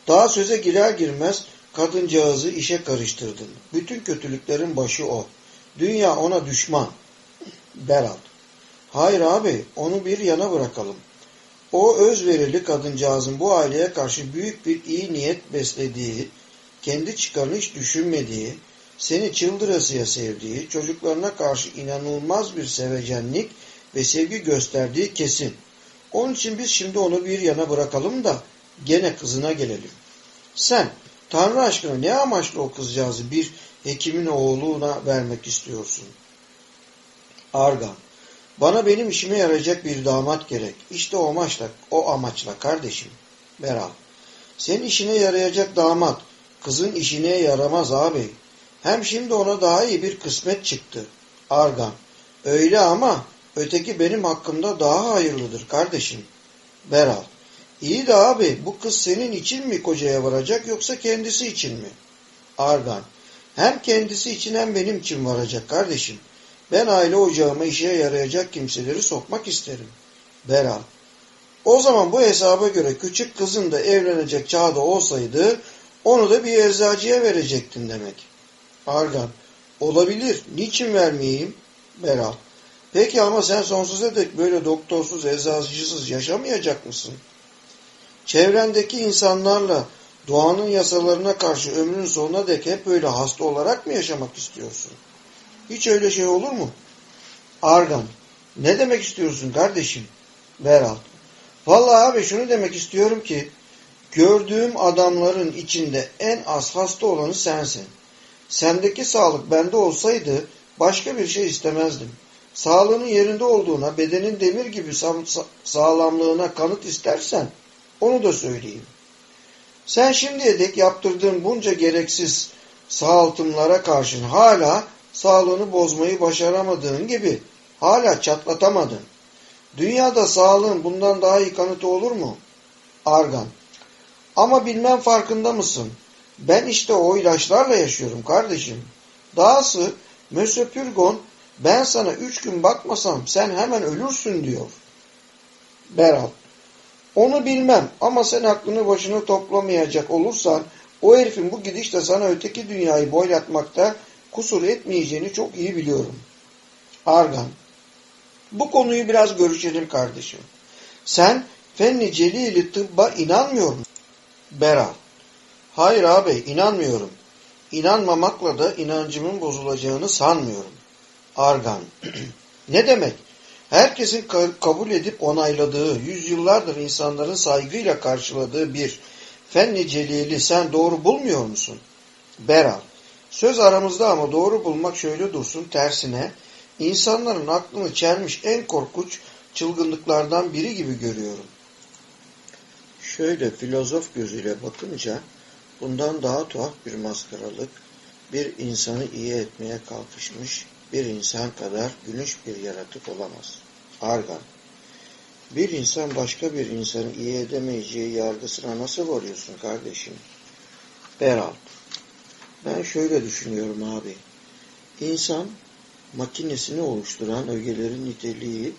Daha söze girer girmez kadıncağızı işe karıştırdın. Bütün kötülüklerin başı o. Dünya ona düşman. Berat. Hayır abi onu bir yana bırakalım. O özverili kadıncağızın bu aileye karşı büyük bir iyi niyet beslediği, kendi çıkarını hiç düşünmediği, seni çıldırasıya sevdiği, çocuklarına karşı inanılmaz bir sevecenlik ve sevgi gösterdiği kesin. Onun için biz şimdi onu bir yana bırakalım da gene kızına gelelim. Sen Tanrı aşkına ne amaçla o kızcağızı bir hekimin oğluna vermek istiyorsun? Argan bana benim işime yarayacak bir damat gerek. İşte o amaçla, o amaçla kardeşim. Beral. Senin işine yarayacak damat, kızın işine yaramaz abi. Hem şimdi ona daha iyi bir kısmet çıktı. Argan. Öyle ama öteki benim hakkımda daha hayırlıdır kardeşim. Beral. İyi de abi bu kız senin için mi kocaya varacak yoksa kendisi için mi? Argan. Hem kendisi için hem benim için varacak kardeşim. Ben aile ocağıma işe yarayacak kimseleri sokmak isterim. Beral. O zaman bu hesaba göre küçük kızın da evlenecek çağda olsaydı onu da bir eczacıya verecektin demek. Argan. Olabilir. Niçin vermeyeyim? Beral. Peki ama sen sonsuza dek böyle doktorsuz, eczacısız yaşamayacak mısın? Çevrendeki insanlarla doğanın yasalarına karşı ömrün sonuna dek hep böyle hasta olarak mı yaşamak istiyorsun? Hiç öyle şey olur mu? Argan. Ne demek istiyorsun kardeşim? Beral. Vallahi abi şunu demek istiyorum ki gördüğüm adamların içinde en az hasta olanı sensin. Sendeki sağlık bende olsaydı başka bir şey istemezdim. Sağlığının yerinde olduğuna, bedenin demir gibi sağlamlığına kanıt istersen onu da söyleyeyim. Sen şimdiye dek yaptırdığın bunca gereksiz sağaltımlara karşın hala sağlığını bozmayı başaramadığın gibi hala çatlatamadın. Dünyada sağlığın bundan daha iyi kanıtı olur mu? Argan. Ama bilmem farkında mısın? Ben işte o ilaçlarla yaşıyorum kardeşim. Dahası Monsieur Purgon ben sana üç gün bakmasam sen hemen ölürsün diyor. Berat. Onu bilmem ama sen aklını başına toplamayacak olursan O herifin bu gidişle sana öteki dünyayı boylatmakta kusur etmeyeceğini çok iyi biliyorum. Argan. Bu konuyu biraz görüşelim kardeşim. Sen Fenni Celili tıbba inanmıyor musun? Beral. Hayır abi inanmıyorum. İnanmamakla da inancımın bozulacağını sanmıyorum. Argan. [CLEARS THROAT] ne demek? Herkesin kabul edip onayladığı, yüzyıllardır insanların saygıyla karşıladığı bir fenni celili sen doğru bulmuyor musun? Beral. Söz aramızda ama doğru bulmak şöyle dursun tersine insanların aklını çelmiş en korkunç çılgınlıklardan biri gibi görüyorum. Şöyle filozof gözüyle bakınca bundan daha tuhaf bir maskaralık, bir insanı iyi etmeye kalkışmış bir insan kadar gülünç bir yaratık olamaz. Argan. Bir insan başka bir insanı iyi edemeyeceği yargısına nasıl varıyorsun kardeşim? Beralt. Ben şöyle düşünüyorum abi. İnsan makinesini oluşturan ögelerin niteliği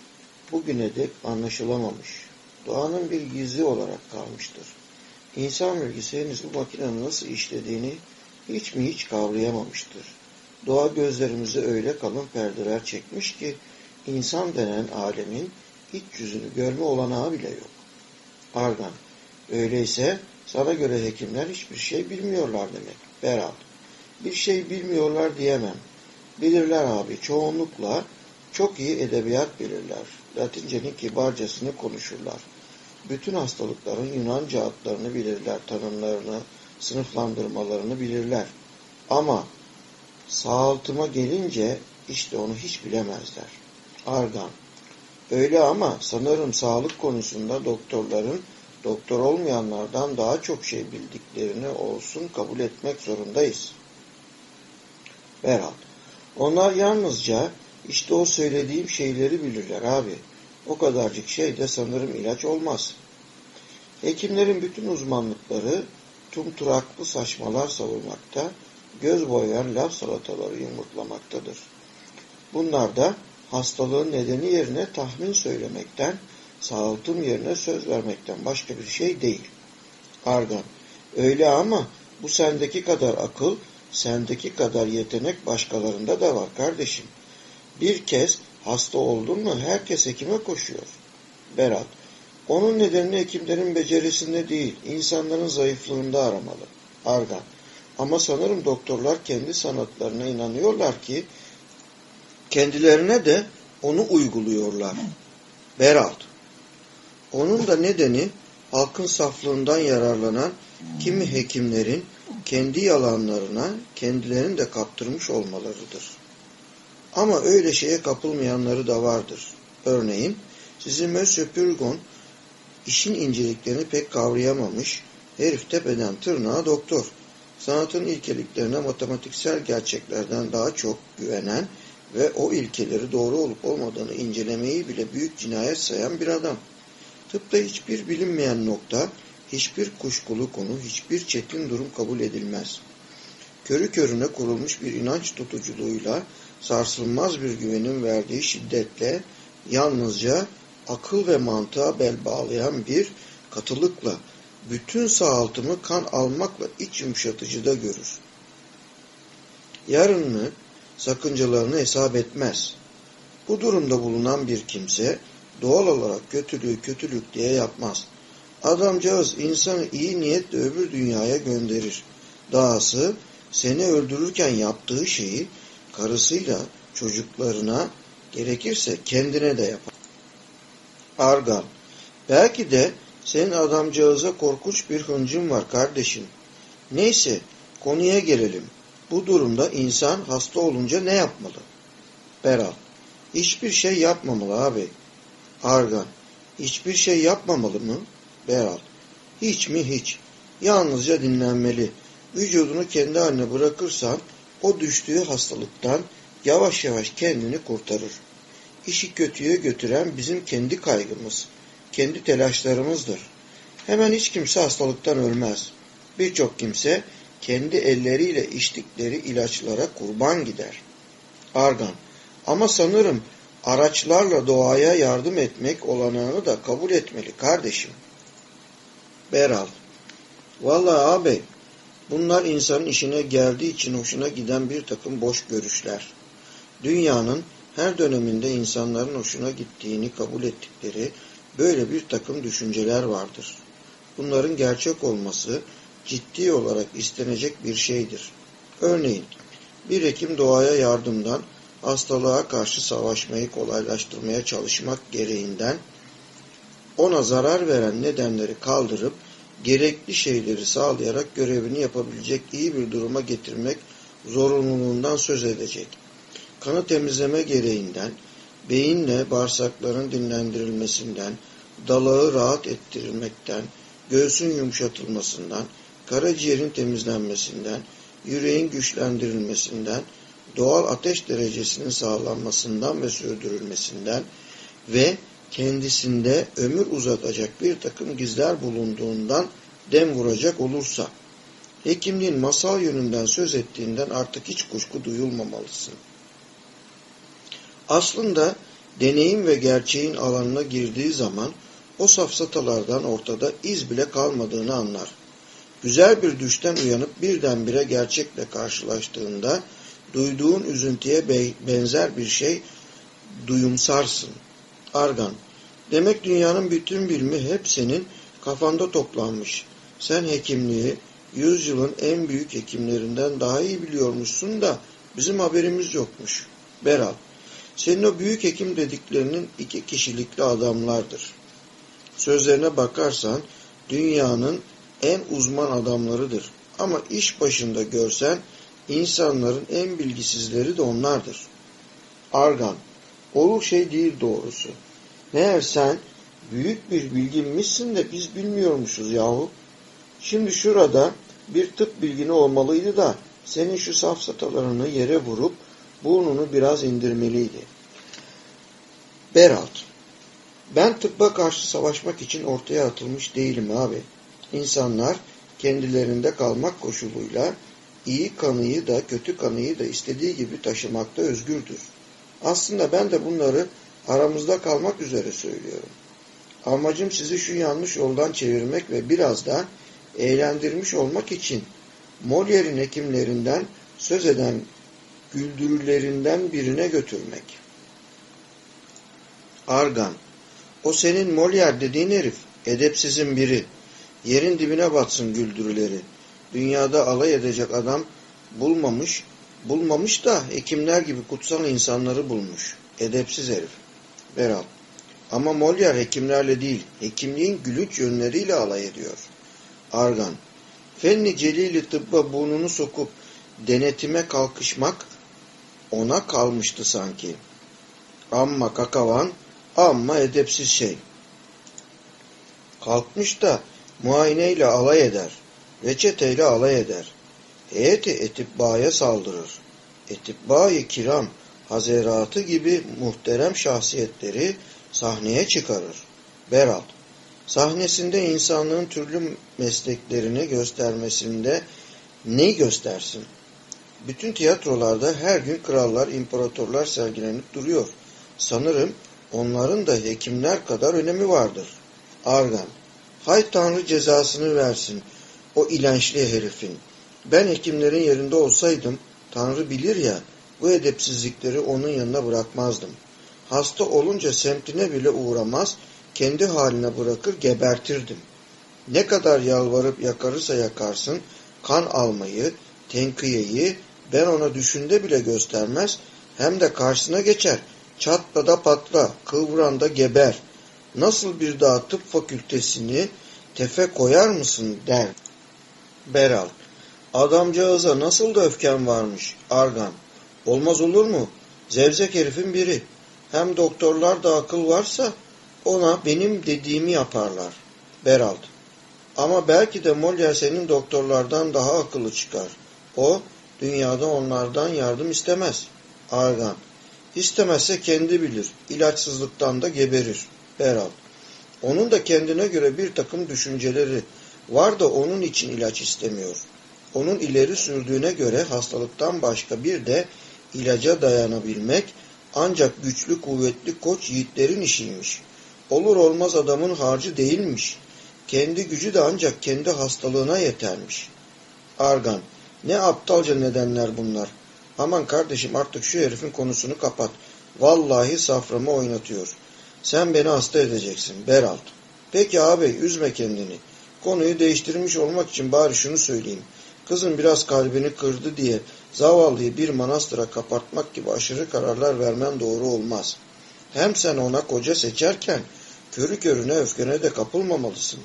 bugüne dek anlaşılamamış. Doğanın bir gizli olarak kalmıştır. İnsan bilgisi henüz bu makinenin nasıl işlediğini hiç mi hiç kavrayamamıştır. Doğa gözlerimize öyle kalın perdeler çekmiş ki insan denen alemin iç yüzünü görme olanağı bile yok. Argan, öyleyse sana göre hekimler hiçbir şey bilmiyorlar demek. Berat, bir şey bilmiyorlar diyemem. Bilirler abi, çoğunlukla çok iyi edebiyat bilirler. Latincenin kibarcasını konuşurlar. Bütün hastalıkların Yunanca adlarını bilirler, tanımlarını, sınıflandırmalarını bilirler. Ama sağaltıma gelince işte onu hiç bilemezler. Argan. Öyle ama sanırım sağlık konusunda doktorların doktor olmayanlardan daha çok şey bildiklerini olsun kabul etmek zorundayız. Berat. Onlar yalnızca işte o söylediğim şeyleri bilirler abi. O kadarcık şey de sanırım ilaç olmaz. Hekimlerin bütün uzmanlıkları tumturaklı saçmalar savurmakta, göz boyayan laf salataları yumurtlamaktadır. Bunlar da hastalığın nedeni yerine tahmin söylemekten, sağaltım yerine söz vermekten başka bir şey değil. Argan, öyle ama bu sendeki kadar akıl, sendeki kadar yetenek başkalarında da var kardeşim. Bir kez hasta oldun mu herkes hekime koşuyor. Berat, onun nedenini hekimlerin becerisinde değil, insanların zayıflığında aramalı. Argan, ama sanırım doktorlar kendi sanatlarına inanıyorlar ki kendilerine de onu uyguluyorlar. Beralt. Onun da nedeni halkın saflığından yararlanan kimi hekimlerin kendi yalanlarına kendilerini de kaptırmış olmalarıdır. Ama öyle şeye kapılmayanları da vardır. Örneğin sizin Monsieur Purgon işin inceliklerini pek kavrayamamış, herif tepeden tırnağa doktor. Sanatın ilkeliklerine matematiksel gerçeklerden daha çok güvenen ve o ilkeleri doğru olup olmadığını incelemeyi bile büyük cinayet sayan bir adam. Tıpta hiçbir bilinmeyen nokta, hiçbir kuşkulu konu, hiçbir çetin durum kabul edilmez. Körü körüne kurulmuş bir inanç tutuculuğuyla, sarsılmaz bir güvenin verdiği şiddetle, yalnızca akıl ve mantığa bel bağlayan bir katılıkla, bütün sağaltımı kan almakla iç yumuşatıcıda görür. Yarını, sakıncalarını hesap etmez. Bu durumda bulunan bir kimse doğal olarak kötülüğü kötülük diye yapmaz. Adamcağız insanı iyi niyetle öbür dünyaya gönderir. Dahası seni öldürürken yaptığı şeyi karısıyla çocuklarına gerekirse kendine de yapar. Argan, belki de senin adamcağıza korkunç bir hıncın var kardeşim. Neyse konuya gelelim. Bu durumda insan hasta olunca ne yapmalı? Beral. Hiçbir şey yapmamalı abi. Argan. Hiçbir şey yapmamalı mı? Beral. Hiç mi hiç. Yalnızca dinlenmeli. Vücudunu kendi haline bırakırsan o düştüğü hastalıktan yavaş yavaş kendini kurtarır. İşi kötüye götüren bizim kendi kaygımız, kendi telaşlarımızdır. Hemen hiç kimse hastalıktan ölmez. Birçok kimse kendi elleriyle içtikleri ilaçlara kurban gider. Argan. Ama sanırım araçlarla doğaya yardım etmek olanağını da kabul etmeli kardeşim. Beral. Vallahi abi Bunlar insanın işine geldiği için hoşuna giden bir takım boş görüşler. Dünyanın her döneminde insanların hoşuna gittiğini kabul ettikleri böyle bir takım düşünceler vardır. Bunların gerçek olması ciddi olarak istenecek bir şeydir. Örneğin bir hekim doğaya yardımdan hastalığa karşı savaşmayı kolaylaştırmaya çalışmak gereğinden ona zarar veren nedenleri kaldırıp gerekli şeyleri sağlayarak görevini yapabilecek iyi bir duruma getirmek zorunluluğundan söz edecek. Kanı temizleme gereğinden, beyinle bağırsakların dinlendirilmesinden, dalağı rahat ettirilmekten, göğsün yumuşatılmasından, karaciğerin temizlenmesinden, yüreğin güçlendirilmesinden, doğal ateş derecesinin sağlanmasından ve sürdürülmesinden ve kendisinde ömür uzatacak bir takım gizler bulunduğundan dem vuracak olursa, hekimliğin masal yönünden söz ettiğinden artık hiç kuşku duyulmamalısın. Aslında deneyim ve gerçeğin alanına girdiği zaman o safsatalardan ortada iz bile kalmadığını anlar. Güzel bir düşten uyanıp birdenbire gerçekle karşılaştığında duyduğun üzüntüye benzer bir şey duyumsarsın. Argan, demek dünyanın bütün bilimi hep senin kafanda toplanmış. Sen hekimliği yüzyılın en büyük hekimlerinden daha iyi biliyormuşsun da bizim haberimiz yokmuş. Beral, senin o büyük hekim dediklerinin iki kişilikli adamlardır. Sözlerine bakarsan dünyanın en uzman adamlarıdır. Ama iş başında görsen insanların en bilgisizleri de onlardır. Argan, olur şey değil doğrusu. Meğer sen büyük bir bilginmişsin de biz bilmiyormuşuz yahu. Şimdi şurada bir tıp bilgini olmalıydı da senin şu safsatalarını yere vurup burnunu biraz indirmeliydi. Beralt, ben tıbba karşı savaşmak için ortaya atılmış değilim abi. İnsanlar kendilerinde kalmak koşuluyla iyi kanıyı da kötü kanıyı da istediği gibi taşımakta özgürdür. Aslında ben de bunları aramızda kalmak üzere söylüyorum. Amacım sizi şu yanlış yoldan çevirmek ve biraz da eğlendirmiş olmak için Molière'in hekimlerinden söz eden güldürülerinden birine götürmek. Argan, o senin Molière dediğin herif, edepsizin biri. Yerin dibine batsın güldürüleri. Dünyada alay edecek adam bulmamış, bulmamış da hekimler gibi kutsal insanları bulmuş. Edepsiz herif. Beral. Ama Molière hekimlerle değil, hekimliğin gülünç yönleriyle alay ediyor. Argan. Fenni celili tıbba burnunu sokup denetime kalkışmak ona kalmıştı sanki. Amma kakavan, amma edepsiz şey. Kalkmış da muayeneyle alay eder, reçeteyle alay eder. Heyeti etibbaya saldırır. Etibbayı kiram, hazeratı gibi muhterem şahsiyetleri sahneye çıkarır. Berat, sahnesinde insanlığın türlü mesleklerini göstermesinde neyi göstersin? Bütün tiyatrolarda her gün krallar, imparatorlar sergilenip duruyor. Sanırım onların da hekimler kadar önemi vardır. Argan, hay Tanrı cezasını versin o ilençli herifin. Ben hekimlerin yerinde olsaydım, Tanrı bilir ya, bu edepsizlikleri onun yanına bırakmazdım. Hasta olunca semtine bile uğramaz, kendi haline bırakır gebertirdim. Ne kadar yalvarıp yakarırsa yakarsın, kan almayı, tenkiyeyi ben ona düşünde bile göstermez, hem de karşısına geçer, çatla da patla, kıvran da geber. Nasıl bir daha tıp fakültesini tefe koyar mısın der. Beral, adamcağıza nasıl da öfken varmış, Argan. Olmaz olur mu? Zevzek herifin biri. Hem doktorlar da akıl varsa ona benim dediğimi yaparlar. Beralt. Ama belki de Molière senin doktorlardan daha akıllı çıkar. O dünyada onlardan yardım istemez. Argan. İstemezse kendi bilir. İlaçsızlıktan da geberir. Beralt. Onun da kendine göre bir takım düşünceleri var da onun için ilaç istemiyor. Onun ileri sürdüğüne göre hastalıktan başka bir de ilaca dayanabilmek ancak güçlü kuvvetli koç yiğitlerin işiymiş. Olur olmaz adamın harcı değilmiş. Kendi gücü de ancak kendi hastalığına yetermiş. Argan. Ne aptalca nedenler bunlar. Aman kardeşim artık şu herifin konusunu kapat. Vallahi saframı oynatıyor. Sen beni hasta edeceksin. Beralt. Peki ağabey üzme kendini. Konuyu değiştirmiş olmak için bari şunu söyleyeyim. Kızın biraz kalbini kırdı diye zavallıyı bir manastıra kapatmak gibi aşırı kararlar vermen doğru olmaz. Hem sen ona koca seçerken körü körüne öfkene de kapılmamalısın.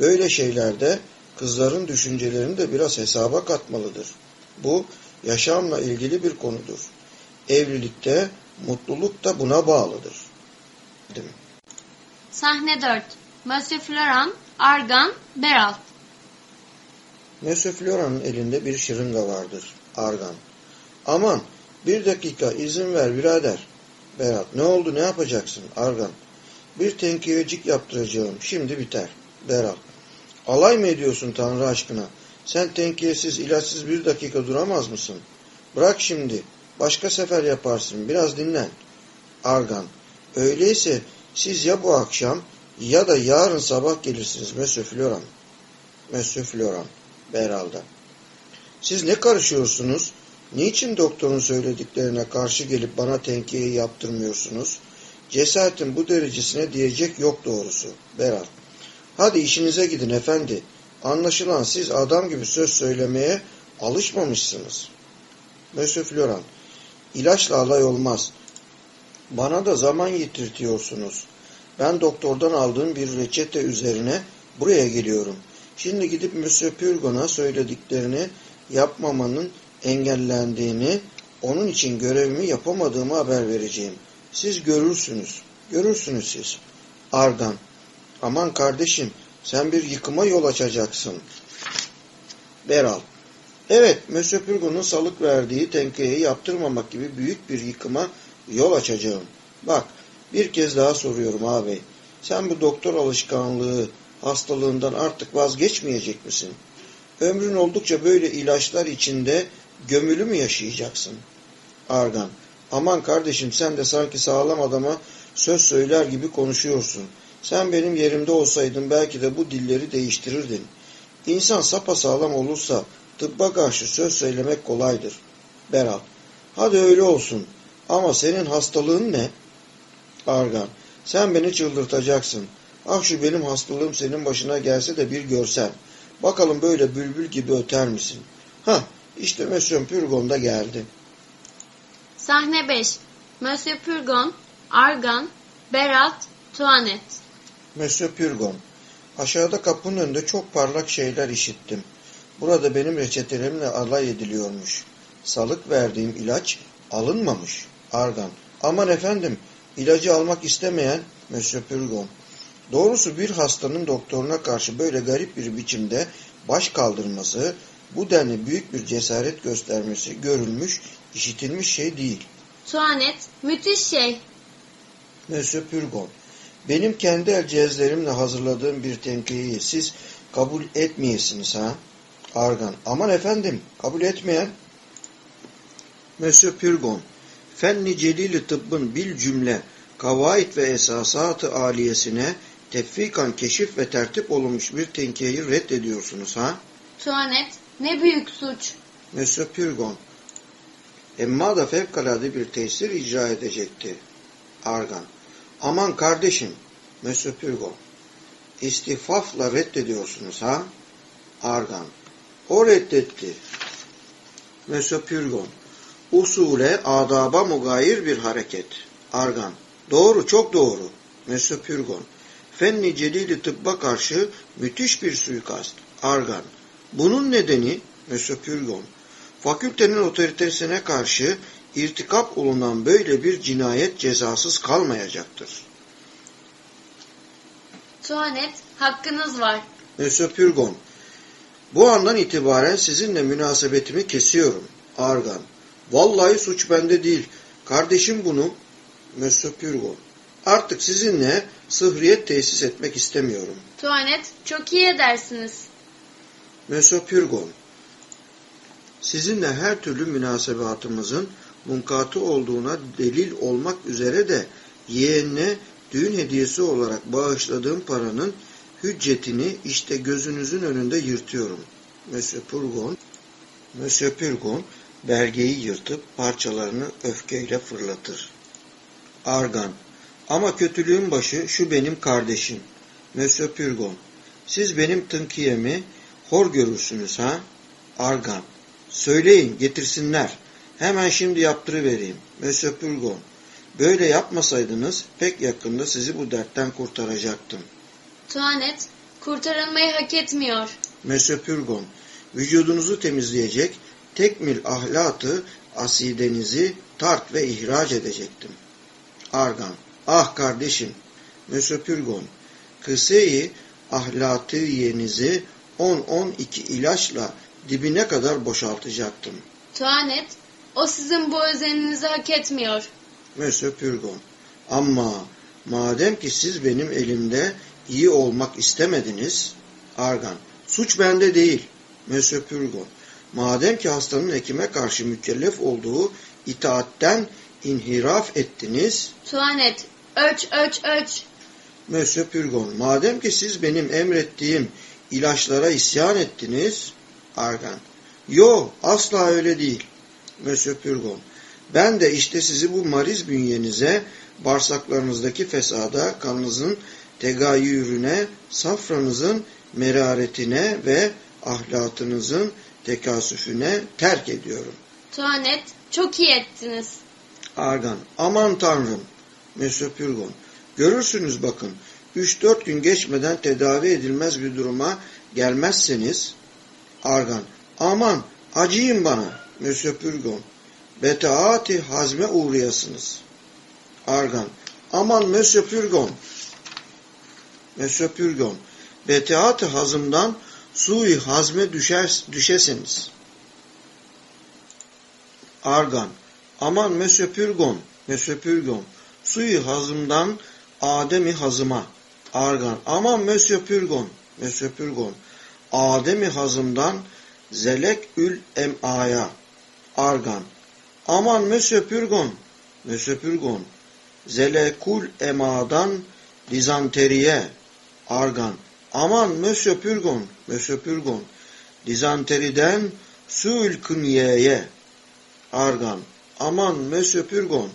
Böyle şeylerde kızların düşüncelerini de biraz hesaba katmalıdır. Bu yaşamla ilgili bir konudur. Evlilikte mutluluk da buna bağlıdır. Değil mi? Sahne 4. Monsieur Florent, Argan, Beralt. Monsieur Florent'ın elinde bir şırınga vardır. Argan. Aman bir dakika izin ver birader. Berat ne oldu ne yapacaksın? Argan. Bir tenkiyecik yaptıracağım. Şimdi biter. Berat. Alay mı ediyorsun Tanrı aşkına? Sen tenkiyesiz, ilaçsız bir dakika duramaz mısın? Bırak şimdi. Başka sefer yaparsın. Biraz dinlen. Argan. Öyleyse siz ya bu akşam ya da yarın sabah gelirsiniz. Monsieur Florent. Beral'da. Siz ne karışıyorsunuz? Niçin doktorun söylediklerine karşı gelip bana tenkiyi yaptırmıyorsunuz? Cesaretin bu derecesine diyecek yok doğrusu. Beral. Hadi işinize gidin efendi. Anlaşılan siz adam gibi söz söylemeye alışmamışsınız. Monsieur Florent. İlaçla alay olmaz. Bana da zaman yitirtiyorsunuz. Ben doktordan aldığım bir reçete üzerine buraya geliyorum. Şimdi gidip Monsieur Purgon'a söylediklerini yapmamanın engellendiğini, onun için görevimi yapamadığımı haber vereceğim. Siz görürsünüz. Görürsünüz siz. Argan. Aman kardeşim sen bir yıkıma yol açacaksın. Beral. Evet, Monsieur salık verdiği tenkeyi yaptırmamak gibi büyük bir yıkıma yol açacağım. Bak, bir kez daha soruyorum ağabey. Sen bu doktor alışkanlığı, hastalığından artık vazgeçmeyecek misin? Ömrün oldukça böyle ilaçlar içinde gömülü mü yaşayacaksın? Argan. Aman kardeşim sen de sanki sağlam adama söz söyler gibi konuşuyorsun. Sen benim yerimde olsaydın belki de bu dilleri değiştirirdin. İnsan sapasağlam olursa tıbba karşı söz söylemek kolaydır. Berat. Hadi öyle olsun. Ama senin hastalığın ne? Argan. Sen beni çıldırtacaksın. Ah şu benim hastalığım senin başına gelse de bir görsen. Bakalım böyle bülbül gibi öter misin? Hah işte Monsieur Purgon da geldi. Sahne 5. Monsieur Purgon, Argan, Beralt, Tuanet. Monsieur Purgon. Aşağıda kapının önünde çok parlak şeyler işittim. Burada benim reçetelerimle alay ediliyormuş. Salık verdiğim ilaç alınmamış. Argan. Aman efendim ilacı almak istemeyen Monsieur Purgon. Doğrusu bir hastanın doktoruna karşı böyle garip bir biçimde baş kaldırması, bu denli büyük bir cesaret göstermesi görülmüş, işitilmiş şey değil. Tuanet, müthiş şey. Monsieur Purgon, benim kendi el cihazlarımla hazırladığım bir tenkeyi siz kabul etmeyesiniz ha? Argan, aman efendim, kabul etmeyen. Monsieur Purgon, fenni celili tıbbın bil cümle, kavaid ve esasatı aliyesine tefvikan keşif ve tertip olunmuş bir tenkeyi reddediyorsunuz ha? Tuanet, ne büyük suç. Monsieur Purgon, emma da fevkalade bir tesir icra edecekti. Argan, aman kardeşim, Monsieur Purgon, istifafla reddediyorsunuz ha? Argan, o reddetti. Monsieur Purgon, usule adaba mugayir bir hareket. Argan, doğru çok doğru. Monsieur Purgon, fenni celili tıbba karşı müthiş bir suikast. Argan, bunun nedeni Monsieur Purgon, fakültenin otoritesine karşı irtikap olunan böyle bir cinayet cezasız kalmayacaktır. Tuanet, hakkınız var. Monsieur Purgon, bu andan itibaren sizinle münasebetimi kesiyorum. Argan, vallahi suç bende değil. Kardeşim bunu, Monsieur Purgon, artık sizinle sıhriyet tesis etmek istemiyorum. Tuanet, çok iyi edersiniz. Purgon, sizinle her türlü münasebatımızın munkatı olduğuna delil olmak üzere de yeğenine düğün hediyesi olarak bağışladığım paranın hüccetini işte gözünüzün önünde yırtıyorum. Monsieur Purgon belgeyi yırtıp parçalarını öfkeyle fırlatır. Argan, ama kötülüğün başı şu benim kardeşim. Monsieur Purgon, siz benim tınkiyemi hor görürsünüz ha? Argan, söyleyin getirsinler. Hemen şimdi yaptırıvereyim. Monsieur Purgon, böyle yapmasaydınız pek yakında sizi bu dertten kurtaracaktım. Tuanet, kurtarılmayı hak etmiyor. Monsieur Purgon, vücudunuzu temizleyecek tek mil ahlatı asidenizi tart ve ihraç edecektim. Argan, ah kardeşim, Monsieur Purgon, kıseyi ahlatiyenizi 10-12 ilaçla dibine kadar boşaltacaktım. Tuanet, o sizin bu özeninizi hak etmiyor. Monsieur Purgon, ama madem ki siz benim elimde iyi olmak istemediniz, Argan, suç bende değil, Monsieur Purgon. Madem ki hastanın hekime karşı mükellef olduğu itaatten inhiraf ettiniz, Tuanet, ölç ölç ölç. Monsieur Purgon, madem ki siz benim emrettiğim ilaçlara isyan ettiniz, Argan, yo asla öyle değil, Monsieur Purgon. Ben de işte sizi bu mariz bünyenize, bağırsaklarınızdaki fesada, kanınızın tegayyürüne, safranızın meraretine ve ahlatınızın tekasüfüne terk ediyorum. Tuanet, çok iyi ettiniz. Argan, aman tanrım, Monsieur Purgon, görürsünüz bakın, 3-4 gün geçmeden tedavi edilmez bir duruma gelmezseniz, Argan, aman acıyın bana, Monsieur Purgon, betaati hazme uğrayasınız. Argan, aman Monsieur Purgon, betaati hazımdan sui hazme düşer, düşesiniz. Argan, aman Monsieur Purgon, Sui hazımdan Ademi hazıma. Argan, aman Monsieur Purgon, Monsieur Purgon, Ademi hazımdan zelek ül emaya. Argan, aman Monsieur Purgon, Monsieur Purgon, zelekul emadan dizanteriye. Argan, aman Monsieur Purgon, Monsieur Purgon, dizanteriden suül künyeye. Argan, aman Monsieur Purgon,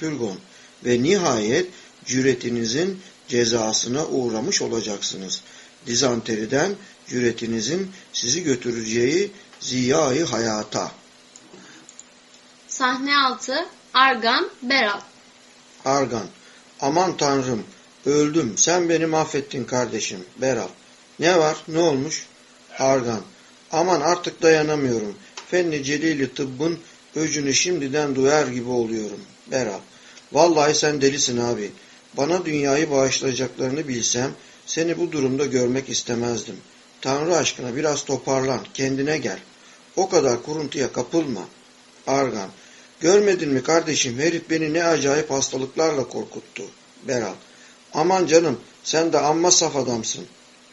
Purgon ve nihayet cüretinizin cezasına uğramış olacaksınız. Dizanteriden cüretinizin sizi götüreceği ziyayı hayata. Sahne 6, Argan, Beral. Argan, aman tanrım, öldüm, sen beni mahvettin kardeşim, Beral. Ne var, ne olmuş? Argan, aman artık dayanamıyorum. Fenni celili tıbbın öcünü şimdiden duyar gibi oluyorum, Beral. Vallahi sen delisin abi. Bana dünyayı bağışlayacaklarını bilsem seni bu durumda görmek istemezdim. Tanrı aşkına biraz toparlan, kendine gel. O kadar kuruntuya kapılma. Argan, görmedin mi kardeşim herif beni ne acayip hastalıklarla korkuttu. Beral, aman canım sen de amma saf adamsın.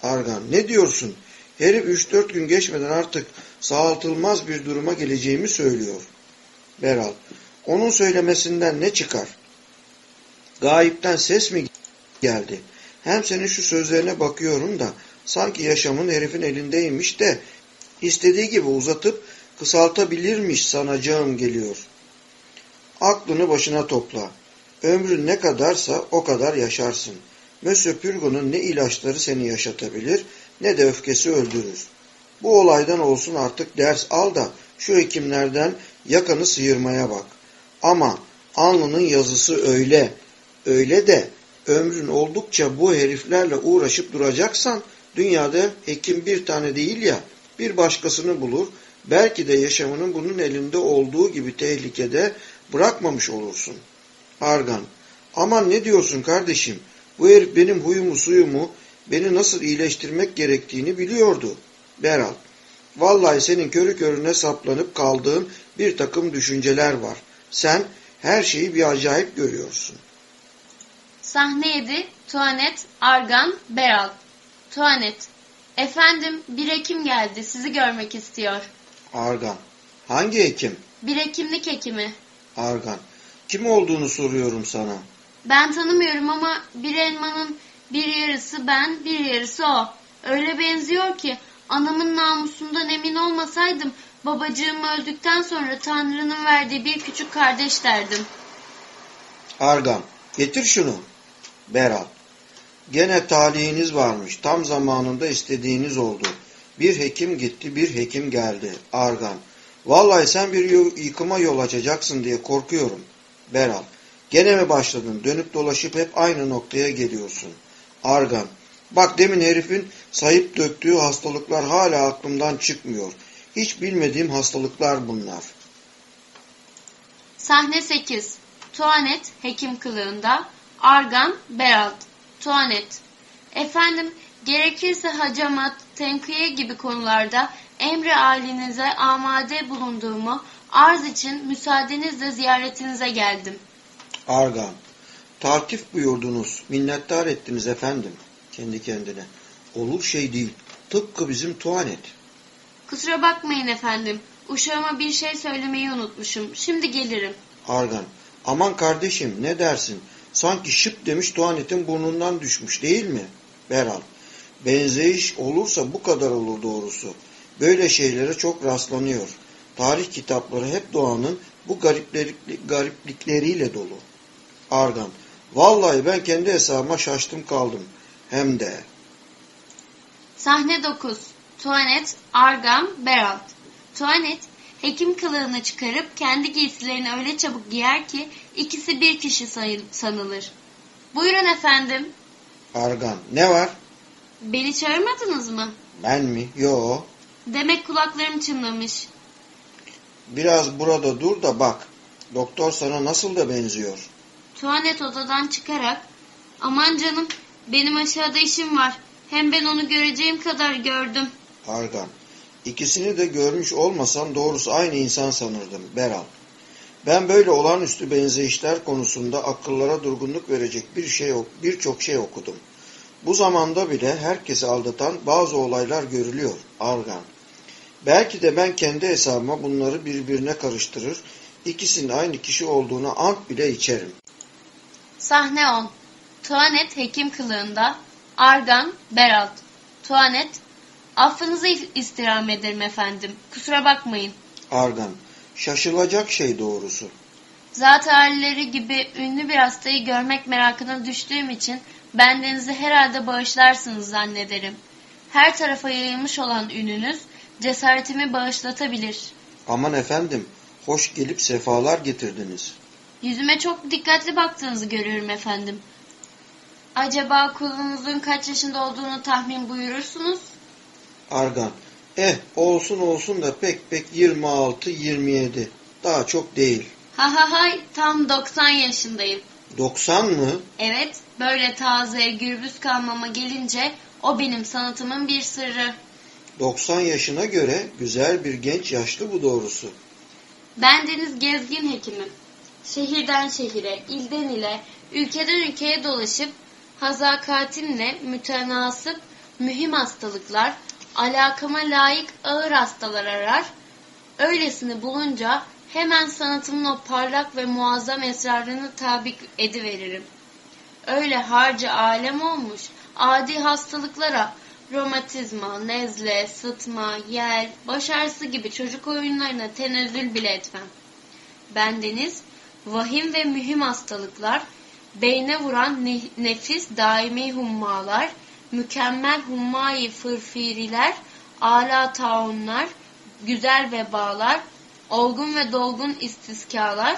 Argan, ne diyorsun? Herif 3-4 gün geçmeden artık sağaltılmaz bir duruma geleceğimi söylüyor. Beral, onun söylemesinden ne çıkar? Gayipten ses mi geldi? Hem senin şu sözlerine bakıyorum da sanki yaşamın herifin elindeymiş de istediği gibi uzatıp kısaltabilirmiş sanacağım geliyor. Aklını başına topla. Ömrün ne kadarsa o kadar yaşarsın. Monsieur Purgo'nun ne ilaçları seni yaşatabilir ne de öfkesi öldürür. Bu olaydan olsun artık ders al da şu hekimlerden yakanı sıyırmaya bak. Ama alnının yazısı öyle, öyle de ömrün oldukça bu heriflerle uğraşıp duracaksan dünyada hekim bir tane değil ya bir başkasını bulur. Belki de yaşamının bunun elinde olduğu gibi tehlikede bırakmamış olursun. Argan, aman ne diyorsun kardeşim? Bu herif benim huyumu suyumu, beni nasıl iyileştirmek gerektiğini biliyordu. Beral, vallahi senin körü körüne saplanıp kaldığın bir takım düşünceler var. Sen her şeyi bir acayip görüyorsun. Sahne 7, Tuanet, Argan, Beral. Tuanet, efendim bir hekim geldi sizi görmek istiyor. Argan, hangi hekim? Bir hekimlik hekimi. Argan, kim olduğunu soruyorum sana. Ben tanımıyorum ama bir elmanın bir yarısı ben, bir yarısı o. Öyle benziyor ki Anamın namusundan emin olmasaydım babacığım öldükten sonra Tanrı'nın verdiği bir küçük kardeş derdim. Argan, getir şunu. Berat, gene talihiniz varmış. Tam zamanında istediğiniz oldu. Bir hekim gitti, bir hekim geldi. Argan, vallahi sen bir yıkıma yol açacaksın diye korkuyorum. Berat, gene mi başladın? Dönüp dolaşıp hep aynı noktaya geliyorsun. Argan, bak demin herifin sayıp döktüğü hastalıklar hala aklımdan çıkmıyor. Hiç bilmediğim hastalıklar bunlar. Sahne 8. Tuanet hekim kılığında. Argan, Beralt. Tuanet. Efendim, gerekirse hacamat, tenkiye gibi konularda emri halinize amade bulunduğumu arz için müsaadenizle ziyaretinize geldim. Argan, takip buyurdunuz, minnettar ettiniz efendim, kendi kendine. Olur şey değil, tıpkı bizim tuanet. Kusura bakmayın efendim, uşağıma bir şey söylemeyi unutmuşum, şimdi gelirim. Argan, aman kardeşim ne dersin, sanki şıp demiş tuanetin burnundan düşmüş değil mi? Beral, benzeyiş olursa bu kadar olur doğrusu. Böyle şeylere çok rastlanıyor. Tarih kitapları hep doğanın bu gariplikleriyle dolu. Argan, vallahi ben kendi hesabıma şaştım kaldım. Hem de. Sahne 9. Tuanet, Argan, Beralt. Tuanet, hekim kılığını çıkarıp kendi giysilerini öyle çabuk giyer ki ikisi bir kişi sanılır. Buyurun efendim. Argan, ne var? Beni çağırmadınız mı? Ben mi? Yo. Demek kulaklarım çınlamış. Biraz burada dur da bak. Doktor sana nasıl da benziyor. Tuvalet odadan çıkarak aman canım benim aşağıda işim var. Hem ben onu göreceğim kadar gördüm. Argan. İkisini de görmüş olmasam doğrusu aynı insan sanırdım. Beral. Ben böyle olağanüstü benzeyişler konusunda akıllara durgunluk verecek bir şey birçok şey okudum. Bu zamanda bile herkesi aldatan bazı olaylar görülüyor. Argan. Belki de ben kendi hesabıma bunları birbirine karıştırır, ikisinin aynı kişi olduğuna ant bile içerim. Sahne 10. Tuanet hekim kılığında, Argan, Beralt. Tuanet, affınızı istirham ederim efendim. Kusura bakmayın. Argan, şaşılacak şey doğrusu. Zat halleri gibi ünlü bir hastayı görmek merakına düştüğüm için bendenizi herhalde bağışlarsınız zannederim. Her tarafa yayılmış olan ününüz cesaretimi bağışlatabilir. Aman efendim, hoş gelip sefalar getirdiniz. Yüzüme çok dikkatli baktığınızı görüyorum efendim. Acaba kulunuzun kaç yaşında olduğunu tahmin buyurursunuz? Argan, eh olsun olsun da pek pek 26-27. Daha çok değil. Ha ha hay tam 90 yaşındayım. 90 mı? Evet böyle taze gürbüz kalmama gelince o benim sanatımın bir sırrı. 90 yaşına göre güzel bir genç yaşlı bu doğrusu. Ben Deniz Gezgin hekimim. Şehirden şehire, ilden ile, ülkeden ülkeye dolaşıp hazakatimle mütenasip mühim hastalıklar, alakama layık ağır hastalar arar. Öylesini bulunca hemen sanatımın o parlak ve muazzam esrarını tabi ediveririm. Öyle harca alem olmuş, adi hastalıklara, romatizma, nezle, sıtma, yel, baş ağrısı gibi çocuk oyunlarına tenezzül bile etmem. Bendeniz vahim ve mühim hastalıklar, beyne vuran ne nefis daimi hummalar, mükemmel hummayı fırfiriler, ala taunlar, güzel vebalar, olgun ve dolgun istiskalar,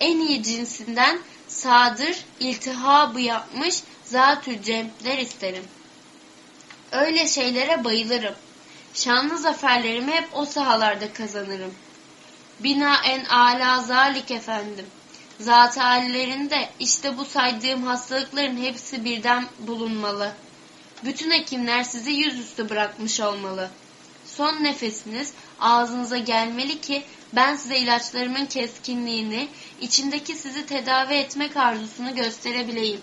en iyi cinsinden sadır, iltihabı yapmış zatü cempler isterim. Öyle şeylere bayılırım. Şanlı zaferlerimi hep o sahalarda kazanırım. Bina en ala zalik efendim. Zat hallerinde işte bu saydığım hastalıkların hepsi birden bulunmalı. Bütün hekimler sizi yüzüstü bırakmış olmalı. Son nefesiniz ağzınıza gelmeli ki ben size ilaçlarımın keskinliğini, içindeki sizi tedavi etmek arzusunu gösterebileyim.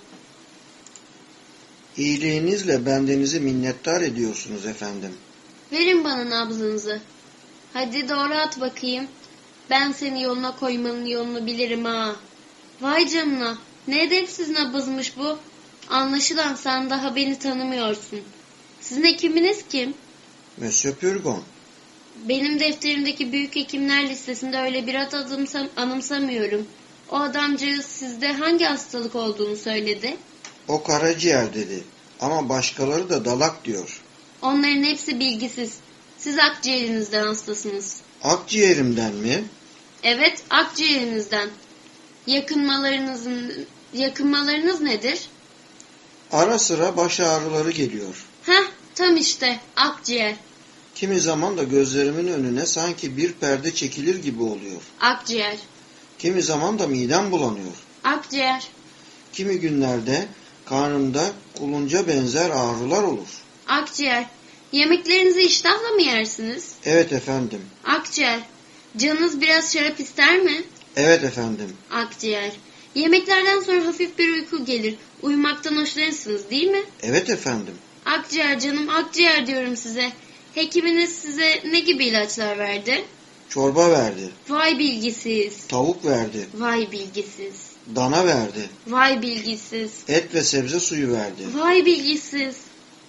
İyiliğinizle bendenizi minnettar ediyorsunuz efendim. Verin bana nabzınızı. Hadi doğru at bakayım. Ben seni yoluna koymanın yolunu bilirim ha. Vay canına. Ne edepsiz nabızmış bu. Anlaşılan sen daha beni tanımıyorsun. Sizin hekiminiz kim? Monsieur Purgon. Benim defterimdeki büyük hekimler listesinde öyle bir ad adımsam, anımsamıyorum. O adamcağız sizde hangi hastalık olduğunu söyledi. O karaciğer dedi. Ama başkaları da dalak diyor. Onların hepsi bilgisiz. Siz akciğerinizden hastasınız. Akciğerimden mi? Evet, akciğerinizden. Yakınmalarınızın yakınmalarınız nedir? Ara sıra baş ağrıları geliyor. Heh, tam işte akciğer. Kimi zaman da gözlerimin önüne sanki bir perde çekilir gibi oluyor. Akciğer. Kimi zaman da midem bulanıyor. Akciğer. Kimi günlerde karnımda kulunca benzer ağrılar olur. Akciğer. Yemeklerinizi iştahla mı yersiniz? Evet efendim. Akciğer. Canınız biraz şarap ister mi? Evet efendim. Akciğer. Yemeklerden sonra hafif bir uyku gelir. Uyumaktan hoşlanırsınız değil mi? Evet efendim. Akciğer canım akciğer diyorum size. Hekiminiz size ne gibi ilaçlar verdi? Çorba verdi. Vay bilgisiz. Tavuk verdi. Vay bilgisiz. Dana verdi. Vay bilgisiz. Et ve sebze suyu verdi. Vay bilgisiz.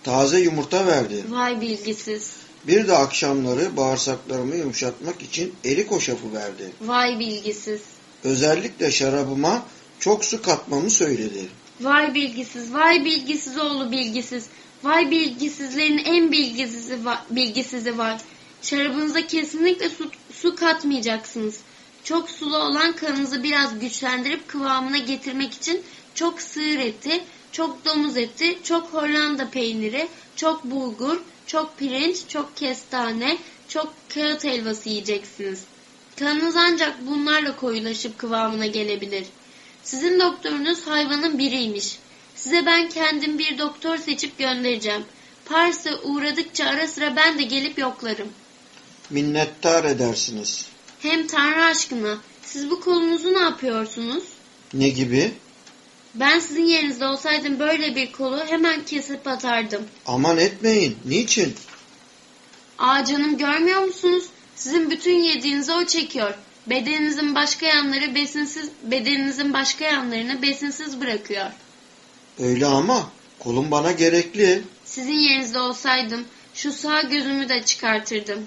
Taze yumurta verdi. Vay bilgisiz. Bir de akşamları bağırsaklarımı yumuşatmak için erik hoşafı verdi. Vay bilgisiz. Özellikle şarabıma çok su katmamı söyledi. Vay bilgisiz. Vay bilgisiz oğlu bilgisiz. Vay bilgisizlerin en bilgisizi, va- bilgisizi var. Şarabınıza kesinlikle su, su katmayacaksınız. Çok sulu olan kanınızı biraz güçlendirip kıvamına getirmek için çok sığır eti, çok domuz eti, çok Hollanda peyniri, çok bulgur, çok pirinç, çok kestane, çok kağıt helvası yiyeceksiniz. Kanınız ancak bunlarla koyulaşıp kıvamına gelebilir. Sizin doktorunuz hayvanın biriymiş. Size ben kendim bir doktor seçip göndereceğim. Paris'e uğradıkça ara sıra ben de gelip yoklarım. Minnettar edersiniz. Hem Tanrı aşkına siz bu kolunuzu ne yapıyorsunuz? Ne gibi? Ben sizin yerinizde olsaydım böyle bir kolu hemen kesip atardım. Aman etmeyin. Niçin? Aa canım görmüyor musunuz? Sizin bütün yediğinizi o çekiyor. Bedeninizin başka yanları besinsiz, bedeninizin başka yanlarını besinsiz bırakıyor. Öyle ama kolum bana gerekli. Sizin yerinizde olsaydım şu sağ gözümü de çıkartırdım.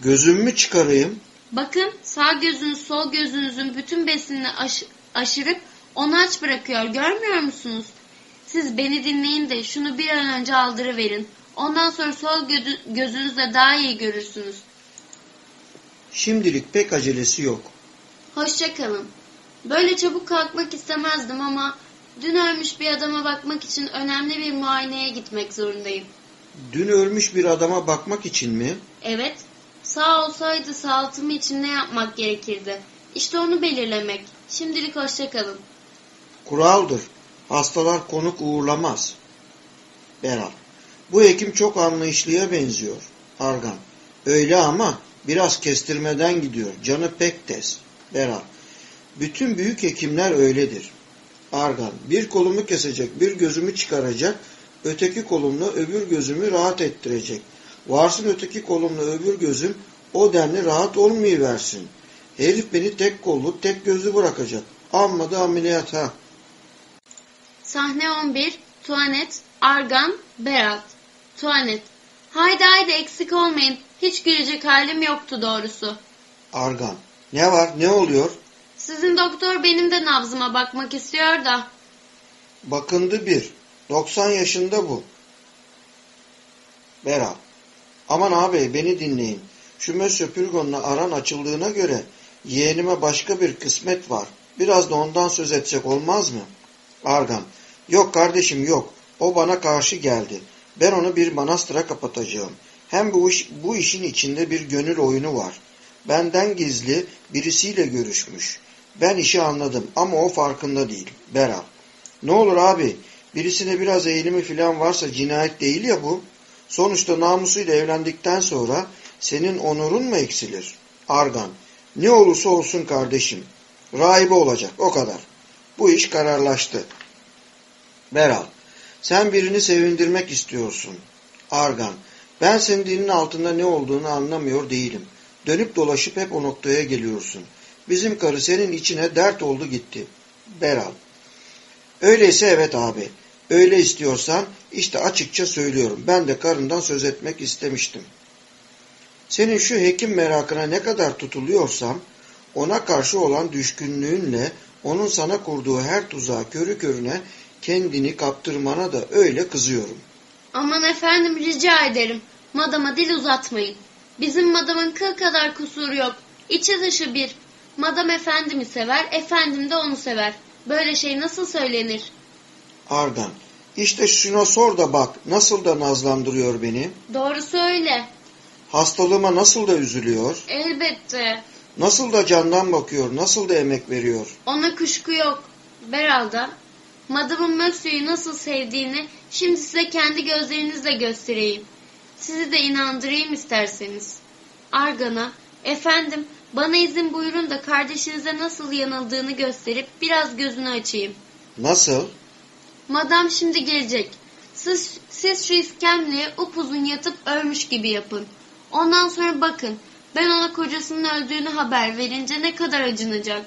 Gözümü çıkarayım. Bakın sağ gözünüz sol gözünüzün bütün besinini aş- aşırıp onu aç bırakıyor. Görmüyor musunuz? Siz beni dinleyin de şunu bir an önce aldırıverin. Ondan sonra sol gözü- gözünüzle daha iyi görürsünüz. Şimdilik pek acelesi yok. Hoşça kalın. Böyle çabuk kalkmak istemezdim ama dün ölmüş bir adama bakmak için önemli bir muayeneye gitmek zorundayım. Dün ölmüş bir adama bakmak için mi? Evet, sağ olsaydı sağaltımı için ne yapmak gerekirdi? İşte onu belirlemek. Şimdilik hoşça kalın. Kuraldır. Hastalar konuk uğurlamaz. Beral. Bu hekim çok anlayışlıya benziyor. Argan. Öyle ama biraz kestirmeden gidiyor. Canı pek tez. Beral. Bütün büyük hekimler öyledir. Argan. Bir kolumu kesecek, bir gözümü çıkaracak, öteki kolumla öbür gözümü rahat ettirecek. Varsın öteki kolumla öbür gözüm o denli rahat olmayıversin. Herif beni tek kollu, tek gözlü bırakacak. Amma da ameliyat ha. Sahne 11, Tuanet, Argan, Berat. Tuanet, haydi haydi eksik olmayın. Hiç gülecek halim yoktu doğrusu. Argan. Ne var? Ne oluyor? Sizin doktor benim de nabzıma bakmak istiyor da. Bakındı bir. 90 yaşında bu. Beral. Aman ağabey beni dinleyin. Şu Mösyö Pürgon'la aran açıldığına göre yeğenime başka bir kısmet var. Biraz da ondan söz etsek olmaz mı? Argan. Yok kardeşim yok. O bana karşı geldi. Ben onu bir manastıra kapatacağım. Hem bu, iş, bu işin içinde bir gönül oyunu var. Benden gizli birisiyle görüşmüş. Ben işi anladım ama o farkında değil. Beral. Ne olur abi birisine biraz eğilimi falan varsa cinayet değil ya bu. Sonuçta namusuyla evlendikten sonra senin onurun mu eksilir? Argan. Ne olursa olsun kardeşim. Rahibe olacak o kadar. Bu iş kararlaştı. Beral. Sen birini sevindirmek istiyorsun. Argan. Ben senin dilinin altında ne olduğunu anlamıyor değilim. Dönüp dolaşıp hep o noktaya geliyorsun. Bizim karı senin içine dert oldu gitti. Beral. Öyleyse evet abi. Öyle istiyorsan işte açıkça söylüyorum. Ben de karından söz etmek istemiştim. Senin şu hekim merakına ne kadar tutuluyorsam ona karşı olan düşkünlüğünle onun sana kurduğu her tuzağa körü körüne kendini kaptırmana da öyle kızıyorum. Aman efendim rica ederim. Madama dil uzatmayın. Bizim madamın kıl kadar kusuru yok. İçi dışı bir. Madam efendimi sever, efendim de onu sever. Böyle şey nasıl söylenir? Ardan, işte şuna sor da bak nasıl da nazlandırıyor beni. Doğrusu öyle. Hastalığıma nasıl da üzülüyor. Elbette. Nasıl da candan bakıyor, nasıl da emek veriyor. Ona kuşku yok. Beral'da Madam'ın Mösyö'yü nasıl sevdiğini şimdi size kendi gözlerinizle göstereyim. Sizi de inandırayım isterseniz. Argan'a, efendim bana izin buyurun da kardeşinize nasıl yanıldığını gösterip biraz gözünü açayım. Nasıl? Madam şimdi gelecek. Siz, siz şu iskemleye upuzun yatıp ölmüş gibi yapın. Ondan sonra bakın ben ona kocasının öldüğünü haber verince ne kadar acınacak.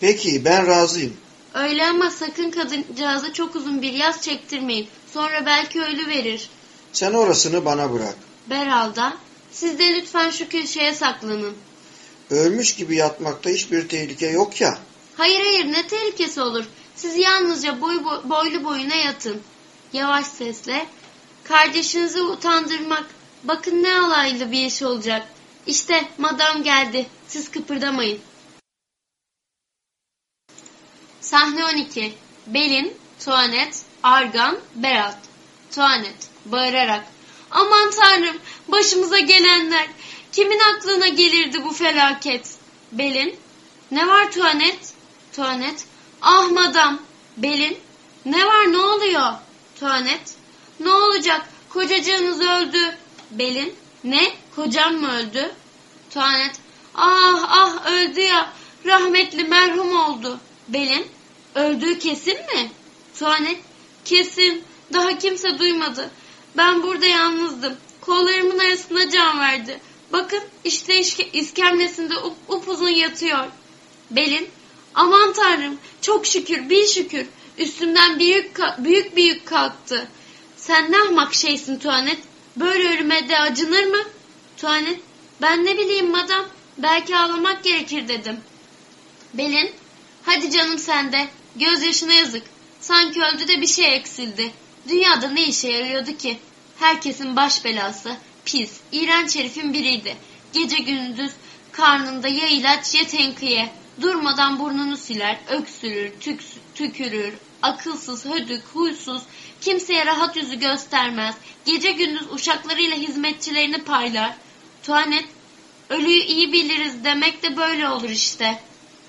Peki ben razıyım. Öyle ama sakın kadıncağıza çok uzun bir yaz çektirmeyin. Sonra belki ölü verir. Sen orasını bana bırak. Beralda, siz de lütfen şu köşeye saklanın. Ölmüş gibi yatmakta hiçbir tehlike yok ya. Hayır hayır ne tehlikesi olur. Siz yalnızca boy, boy, boylu boyuna yatın. Yavaş sesle. Kardeşinizi utandırmak. Bakın ne alaylı bir iş olacak. İşte madam geldi. Siz kıpırdamayın. Sahne 12. Belin, Tuanet, Argan, Berat. Tuanet bağırarak. Aman tanrım başımıza gelenler. Kimin aklına gelirdi bu felaket? Belin. Ne var Tuanet? Tuanet. Ah madam. Belin. Ne var ne oluyor? Tuanet. Ne olacak? Kocacığınız öldü. Belin. Ne? Kocam mı öldü? Tuanet. Ah ah öldü ya. Rahmetli merhum oldu. Belin. Öldüğü kesin mi? Tuanet. Kesin. Daha kimse duymadı. Ben burada yalnızdım. Kollarımın arasında can verdi. Bakın işte iskemlesinde up, upuzun yatıyor. Belin. Aman tanrım çok şükür bir şükür. Üstümden büyük, büyük bir yük kalktı. Sen ne ahmak şeysin Tuanet. Böyle ölüme de acınır mı? Tuanet. Ben ne bileyim madam. Belki ağlamak gerekir dedim. Belin. Hadi canım sen de. Gözyaşına yazık. Sanki öldü de bir şey eksildi. Dünyada ne işe yarıyordu ki? Herkesin baş belası, pis, iğrenç herifin biriydi. Gece gündüz karnında ya ilaç ya tenkiye. Durmadan burnunu siler, öksürür, tük, tükürür, akılsız, hödük, huysuz, kimseye rahat yüzü göstermez. Gece gündüz uşaklarıyla hizmetçilerini paylar. Tuanet, ölüyü iyi biliriz demek de böyle olur işte.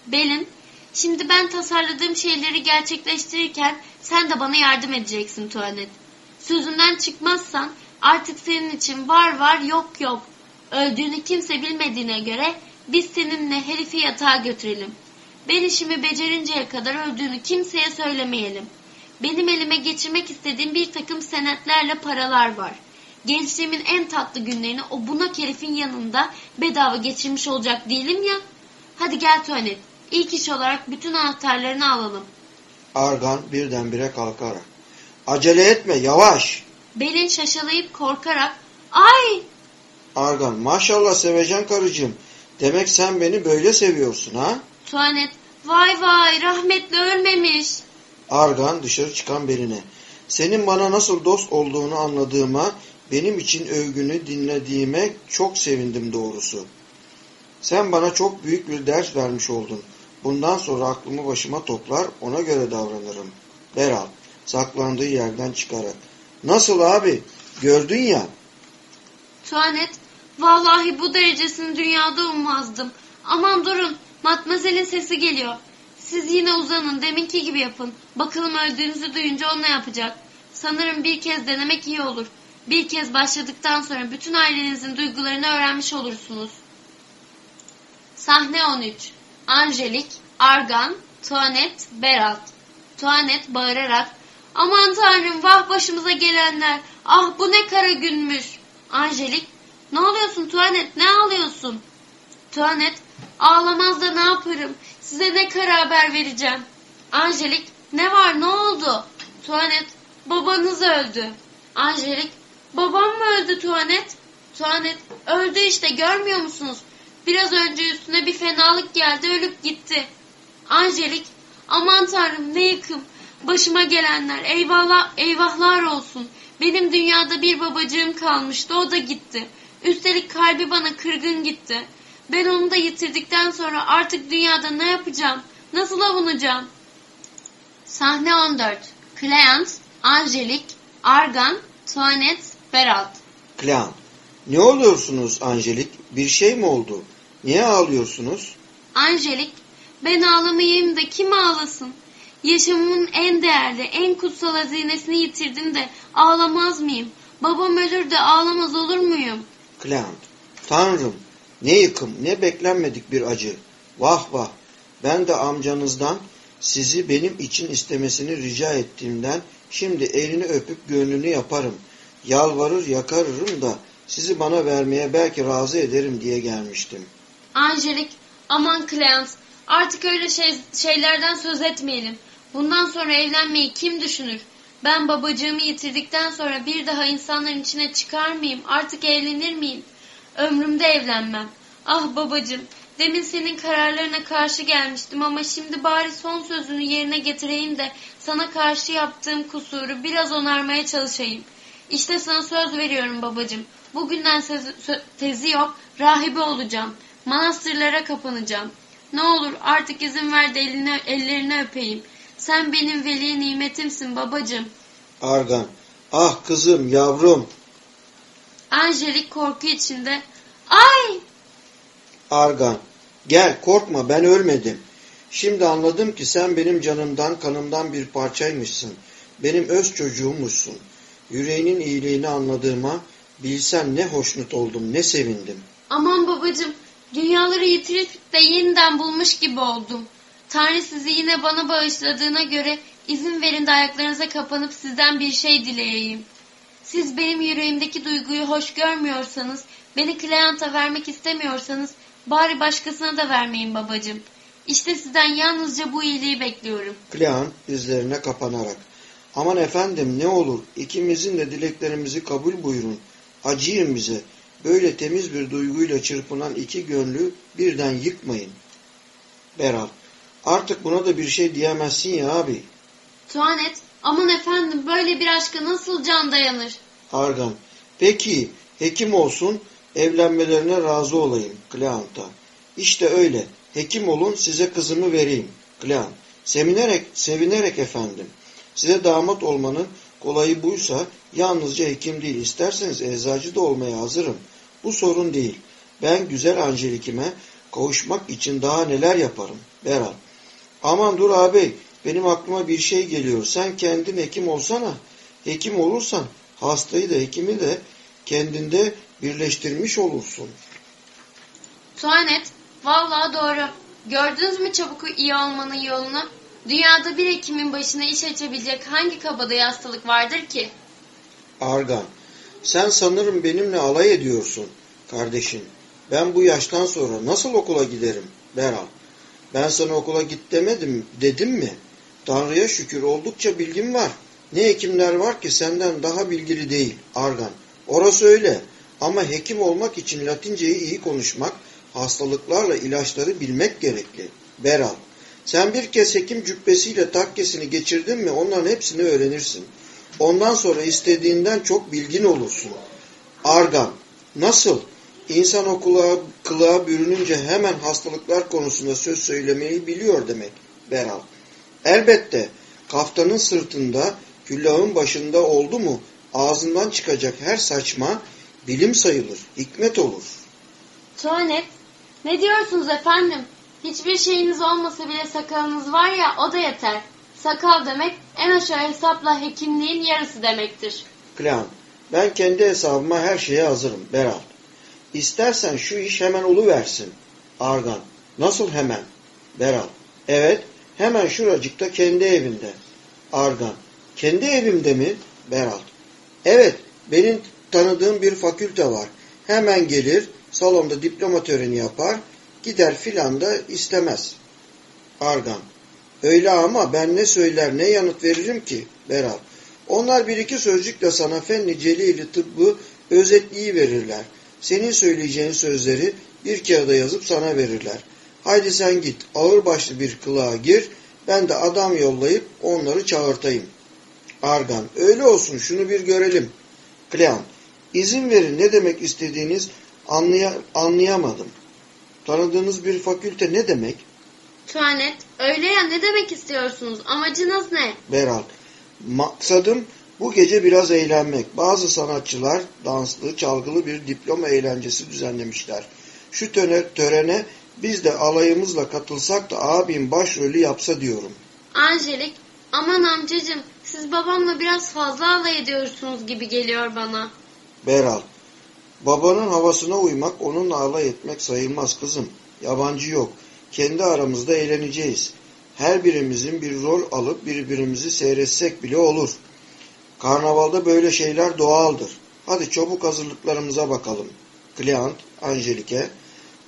Belin, şimdi ben tasarladığım şeyleri gerçekleştirirken sen de bana yardım edeceksin Tuanet. Sözünden çıkmazsan artık senin için var var yok yok. Öldüğünü kimse bilmediğine göre biz seninle herifi yatağa götürelim. Ben işimi becerinceye kadar öldüğünü kimseye söylemeyelim. Benim elime geçirmek istediğim bir takım senetlerle paralar var. Gençliğimin en tatlı günlerini o bunak herifin yanında bedava geçirmiş olacak değilim ya. Hadi gel tuvalet. İlk iş olarak bütün anahtarlarını alalım. Argan birdenbire kalkarak. Acele etme yavaş. Belin şaşalayıp korkarak ay. Argan maşallah sevecen karıcığım. Demek sen beni böyle seviyorsun ha? Tuanet vay vay rahmetli ölmemiş. Argan dışarı çıkan Belin'e. Senin bana nasıl dost olduğunu anladığıma, benim için övgünü dinlediğime çok sevindim doğrusu. Sen bana çok büyük bir ders vermiş oldun. Bundan sonra aklımı başıma toplar, ona göre davranırım. Beral, saklandığı yerden çıkarak. Nasıl abi? Gördün ya. Tuanet, vallahi bu derecesini dünyada ummazdım. Aman durun, matmazelin sesi geliyor. Siz yine uzanın, deminki gibi yapın. Bakalım öldüğünüzü duyunca o ne yapacak? Sanırım bir kez denemek iyi olur. Bir kez başladıktan sonra bütün ailenizin duygularını öğrenmiş olursunuz. Sahne 13 Angelik, Argan, Tuanet, Berat. Tuanet bağırarak Aman tanrım vah başımıza gelenler. Ah bu ne kara günmüş. Angelik ne oluyorsun Tuanet ne ağlıyorsun? Tuanet ağlamaz da ne yaparım? Size ne kara haber vereceğim? Angelik ne var ne oldu? Tuanet, babanız öldü. Angelik, babam mı öldü Tuanet? Tuanet, öldü işte görmüyor musunuz? Biraz önce üstüne bir fenalık geldi ölüp gitti. Angelik, aman tanrım ne yıkım. Başıma gelenler eyvallah, eyvahlar olsun. Benim dünyada bir babacığım kalmıştı o da gitti. Üstelik kalbi bana kırgın gitti. Ben onu da yitirdikten sonra artık dünyada ne yapacağım? Nasıl avunacağım? Sahne 14. Cleant, Angelik, Argan, Tuanet, Berat. Cleant. Ne oluyorsunuz Angelik? Bir şey mi oldu? Niye ağlıyorsunuz? Angelik, ben ağlamayayım da kim ağlasın? Yaşamımın en değerli, en kutsal hazinesini yitirdim de ağlamaz mıyım? Babam ölür de ağlamaz olur muyum? Cleant. Tanrım, ne yıkım, ne beklenmedik bir acı. Vah vah, ben de amcanızdan sizi benim için istemesini rica ettiğimden şimdi elini öpüp gönlünü yaparım. Yalvarır yakarırım da sizi bana vermeye belki razı ederim diye gelmiştim. Angelik, aman Cleant, artık öyle şey, şeylerden söz etmeyelim. Bundan sonra evlenmeyi kim düşünür? Ben babacığımı yitirdikten sonra bir daha insanların içine çıkar mıyım? Artık evlenir miyim? Ömrümde evlenmem. Ah babacığım, demin senin kararlarına karşı gelmiştim ama şimdi bari son sözünü yerine getireyim de sana karşı yaptığım kusuru biraz onarmaya çalışayım. İşte sana söz veriyorum babacığım. Bugünden tezi yok, rahibe olacağım. Manastırlara kapanacağım. Ne olur artık izin ver de eline, ellerini öpeyim. Sen benim veli nimetimsin babacığım. Argan, ah kızım, yavrum. Angelik korku içinde. Ay! Argan, gel korkma ben ölmedim. Şimdi anladım ki sen benim canımdan kanımdan bir parçaymışsın. Benim öz çocuğummuşsun. Yüreğinin iyiliğini anladığıma bilsen ne hoşnut oldum ne sevindim. Aman babacığım, dünyaları yitirip de yeniden bulmuş gibi oldum. Tanrı sizi yine bana bağışladığına göre izin verin de ayaklarınıza kapanıp sizden bir şey dileyeyim. Siz benim yüreğimdeki duyguyu hoş görmüyorsanız, beni Cleant'a vermek istemiyorsanız, bari başkasına da vermeyin babacığım. İşte sizden yalnızca bu iyiliği bekliyorum. Klean dizlerine kapanarak. Aman efendim ne olur ikimizin de dileklerimizi kabul buyurun. Acıyın bize. Böyle temiz bir duyguyla çırpınan iki gönlü birden yıkmayın. Beral. Artık buna da bir şey diyemezsin ya abi. Tuanet, aman efendim böyle bir aşka nasıl can dayanır? Argan. Peki hekim olsun evlenmelerine razı olayım Kleant'a. İşte öyle. Hekim olun size kızımı vereyim. Kleant. Sevinerek, sevinerek efendim. Size damat olmanın kolayı buysa yalnızca hekim değil isterseniz eczacı da olmaya hazırım. Bu sorun değil. Ben güzel Angelik'ime kavuşmak için daha neler yaparım. Beral. Aman dur abi benim aklıma bir şey geliyor. Sen kendin hekim olsana. Hekim olursan hastayı da hekimi de kendinde birleştirmiş olursun. Tuanet, vallahi doğru. Gördünüz mü çabuk iyi olmanın yolunu? Dünyada bir hekimin başına iş açabilecek hangi kabadayı hastalık vardır ki? Argan, sen sanırım benimle alay ediyorsun kardeşim. Ben bu yaştan sonra nasıl okula giderim Beral? Ben sana okula git demedim, dedim mi? Tanrı'ya şükür oldukça bilgim var. Ne hekimler var ki senden daha bilgili değil Argan. Orası öyle. Ama hekim olmak için Latinceyi iyi konuşmak, hastalıklarla ilaçları bilmek gerekli. Beral, sen bir kez hekim cübbesiyle takkesini geçirdin mi onların hepsini öğrenirsin. Ondan sonra istediğinden çok bilgin olursun. Argan, nasıl? İnsan o kulağa, kılığa bürününce hemen hastalıklar konusunda söz söylemeyi biliyor demek. Beral, elbette kaftanın sırtında, küllahın başında oldu mu ağzından çıkacak her saçma bilim sayılır, hikmet olur. Tuanet, ne diyorsunuz efendim? Hiçbir şeyiniz olmasa bile sakalınız var ya o da yeter. Sakal demek en aşağı hesapla hekimliğin yarısı demektir. Klean, ben kendi hesabıma her şeye hazırım Beral. İstersen şu iş hemen oluversin. Argan, nasıl hemen? Beral, evet hemen şuracıkta kendi evinde. Argan, kendi evimde mi? Beral, evet benim tanıdığım bir fakülte var. Hemen gelir, salonda diploma töreni yapar, gider filan da istemez. Argan, Öyle ama ben ne söyler ne yanıt veririm ki Berat. Onlar bir iki sözcükle sana fenni celili tıbbı özetliği verirler. Senin söyleyeceğin sözleri bir kağıda yazıp sana verirler. Haydi sen git ağırbaşlı bir kılığa gir ben de adam yollayıp onları çağırtayım. Argan öyle olsun şunu bir görelim. Klean izin verin ne demek istediğiniz anlaya, anlayamadım. Tanıdığınız bir fakülte ne demek? Tuanet, öyle ya ne demek istiyorsunuz? Amacınız ne? Beral. Maksadım bu gece biraz eğlenmek. Bazı sanatçılar danslı, çalgılı bir diploma eğlencesi düzenlemişler. Şu töne, törene biz de alayımızla katılsak da abim başrolü yapsa diyorum. Angelik, aman amcacım siz babamla biraz fazla alay ediyorsunuz gibi geliyor bana. Beral. Babanın havasına uymak onunla alay etmek sayılmaz kızım. Yabancı yok. Kendi aramızda eğleneceğiz. Her birimizin bir rol alıp birbirimizi seyretsek bile olur. Karnavalda böyle şeyler doğaldır. Hadi çabuk hazırlıklarımıza bakalım. Client, Angelike.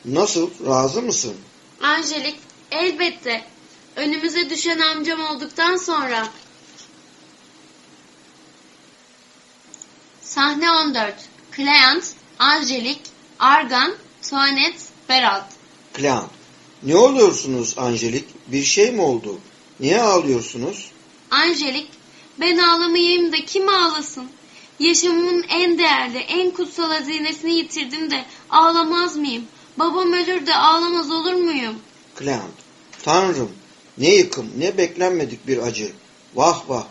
Nasıl, razı mısın? Angelik, elbette. Önümüze düşen amcam olduktan sonra. Sahne 14. Client, Angelik, Argan, Tuanet, Berat. Client. Ne oluyorsunuz Angelik? Bir şey mi oldu? Niye ağlıyorsunuz? Angelik, ben ağlamayayım da kim ağlasın? Yaşamımın en değerli, en kutsal hazinesini yitirdim de ağlamaz mıyım? Babam ölür de ağlamaz olur muyum? Client. Tanrım, ne yıkım, ne beklenmedik bir acı. Vah vah,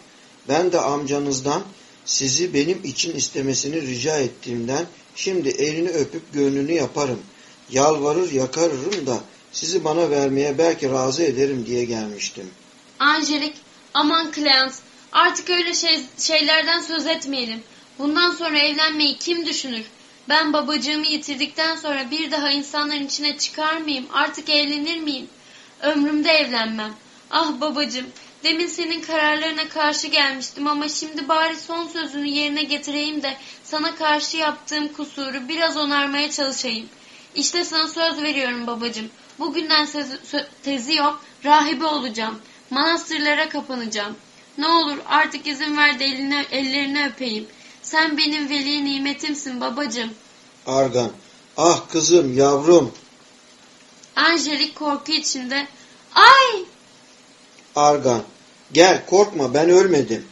ben de amcanızdan sizi benim için istemesini rica ettiğimden şimdi elini öpüp gönlünü yaparım. Yalvarır yakarırım da sizi bana vermeye belki razı ederim diye gelmiştim. Angelik, aman Clarence, artık öyle şey, şeylerden söz etmeyelim. Bundan sonra evlenmeyi kim düşünür? Ben babacığımı yitirdikten sonra bir daha insanların içine çıkar mıyım? Artık evlenir miyim? Ömrümde evlenmem. Ah babacığım, demin senin kararlarına karşı gelmiştim ama şimdi bari son sözünü yerine getireyim de sana karşı yaptığım kusuru biraz onarmaya çalışayım. İşte sana söz veriyorum babacığım. Bugünden tezi yok, rahibe olacağım. Manastırlara kapanacağım. Ne olur artık izin ver de eline, ellerini öpeyim. Sen benim veli nimetimsin babacığım. Argan, ah kızım, yavrum. Angelik korku içinde, ay! Argan, gel korkma ben ölmedim.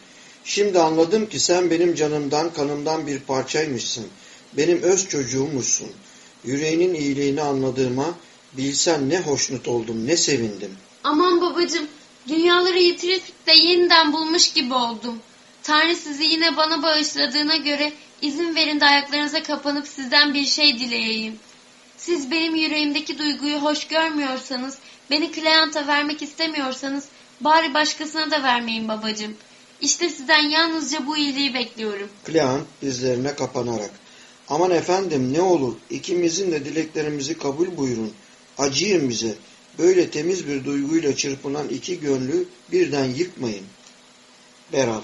Şimdi anladım ki sen benim canımdan, kanımdan bir parçaymışsın. Benim öz çocuğummuşsun. Yüreğinin iyiliğini anladığıma bilsen ne hoşnut oldum, ne sevindim. Aman babacığım, dünyaları yitirip de yeniden bulmuş gibi oldum. Tanrı sizi yine bana bağışladığına göre izin verin de ayaklarınıza kapanıp sizden bir şey dileyeyim. Siz benim yüreğimdeki duyguyu hoş görmüyorsanız, beni Cleant'a vermek istemiyorsanız, bari başkasına da vermeyin babacığım. İşte sizden yalnızca bu iyiliği bekliyorum. Cleant dizlerine kapanarak, aman efendim ne olur ikimizin de dileklerimizi kabul buyurun. Acıyın bize. Böyle temiz bir duyguyla çırpınan iki gönlü birden yıkmayın. Beral,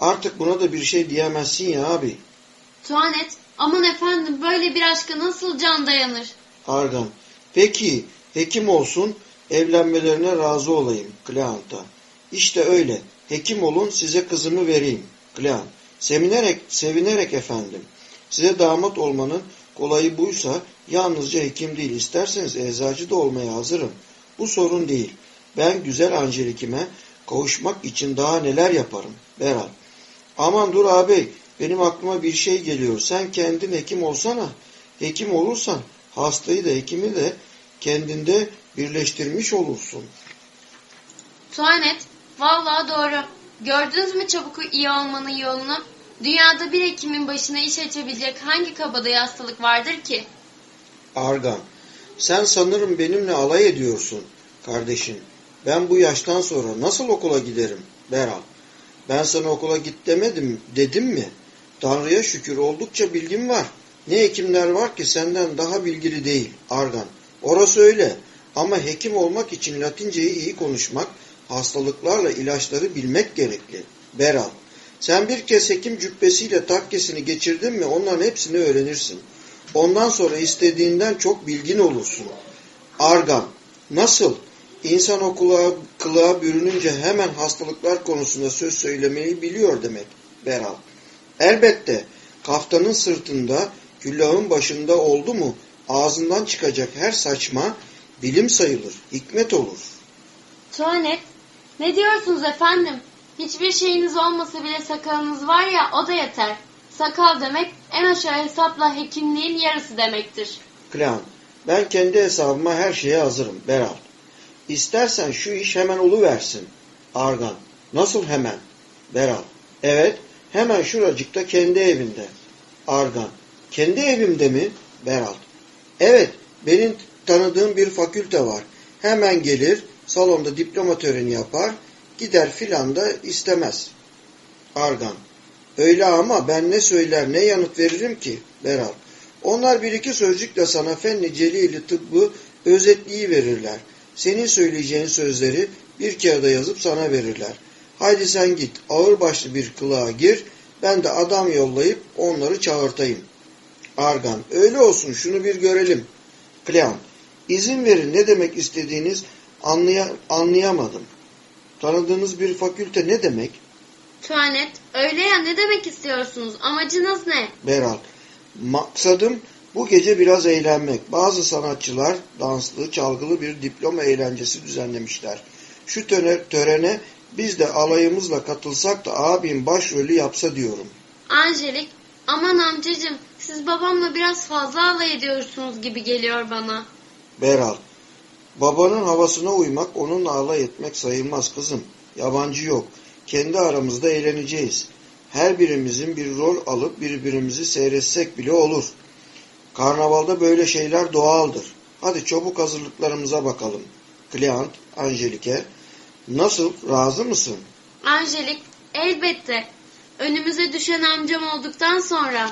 artık buna da bir şey diyemezsin ya abi. Tuanet, aman efendim böyle bir aşka nasıl can dayanır? Argan, peki hekim olsun evlenmelerine razı olayım Cleant'a. İşte öyle, hekim olun size kızımı vereyim Cleant. Sevinerek, sevinerek efendim. Size damat olmanın kolayı buysa yalnızca hekim değil isterseniz eczacı da olmaya hazırım. Bu sorun değil. Ben güzel Angelik'ime kavuşmak için daha neler yaparım Beral. Aman dur abi benim aklıma bir şey geliyor. Sen kendin hekim olsana. Hekim olursan hastayı da hekimi de kendinde birleştirmiş olursun. Tuanet, vallahi doğru. Gördünüz mü çabuk iyi olmanın yolunu? Dünyada bir hekimin başına iş açabilecek hangi kabadayı hastalık vardır ki? Argan, sen sanırım benimle alay ediyorsun kardeşim. Ben bu yaştan sonra nasıl okula giderim Beral? Ben sana okula git demedim, dedim mi? Tanrı'ya şükür oldukça bilgim var. Ne hekimler var ki senden daha bilgili değil Argan. Orası öyle. Ama hekim olmak için Latinceyi iyi konuşmak, hastalıklarla ilaçları bilmek gerekli. Beral, sen bir kez hekim cübbesiyle takkesini geçirdin mi onların hepsini öğrenirsin. Ondan sonra istediğinden çok bilgin olursun. Argan, nasıl? İnsan o kulağa, kılığa bürününce hemen hastalıklar konusunda söz söylemeyi biliyor demek Beral. Elbette kaftanın sırtında, küllahın başında oldu mu ağzından çıkacak her saçma bilim sayılır, hikmet olur. Tuanet, ne diyorsunuz efendim? Hiçbir şeyiniz olmasa bile sakalınız var ya o da yeter. Sakal demek en aşağı hesapla hekimliğin yarısı demektir. Klean, ben kendi hesabıma her şeye hazırım Beral. İstersen şu iş hemen oluversin. Argan, nasıl hemen? Beral, evet hemen şuracıkta kendi evinde. Argan, kendi evimde mi? Beral, evet benim tanıdığım bir fakülte var. Hemen gelir, salonda diploma töreni yapar, gider filan da istemez. Argan, öyle ama ben ne söyler ne yanıt veririm ki? Beral, onlar bir iki sözcükle sana fenni celili tıbbı özetliği verirler. Senin söyleyeceğin sözleri bir kağıda yazıp sana verirler. Haydi sen git ağırbaşlı bir kılığa gir, ben de adam yollayıp onları çağırtayım. Argan, öyle olsun şunu bir görelim. Kleon, izin verin ne demek istediğiniz anlaya, anlayamadım. Tanıdığınız bir fakülte ne demek? Tuanet, öyle ya ne demek istiyorsunuz? Amacınız ne? Beral, maksadım bu gece biraz eğlenmek. Bazı sanatçılar danslı, çalgılı bir diploma eğlencesi düzenlemişler. Şu törene biz de alayımızla katılsak da abim başrolü yapsa diyorum. Angelik, aman amcacım siz babamla biraz fazla alay ediyorsunuz gibi geliyor bana. Beral, babanın havasına uymak onunla alay etmek sayılmaz kızım. Yabancı yok. Kendi aramızda eğleneceğiz. Her birimizin bir rol alıp birbirimizi seyretsek bile olur. Karnavalda böyle şeyler doğaldır. Hadi çabuk hazırlıklarımıza bakalım. Client, Angelike, nasıl, razı mısın? Angelik, elbette. Önümüze düşen amcam olduktan sonra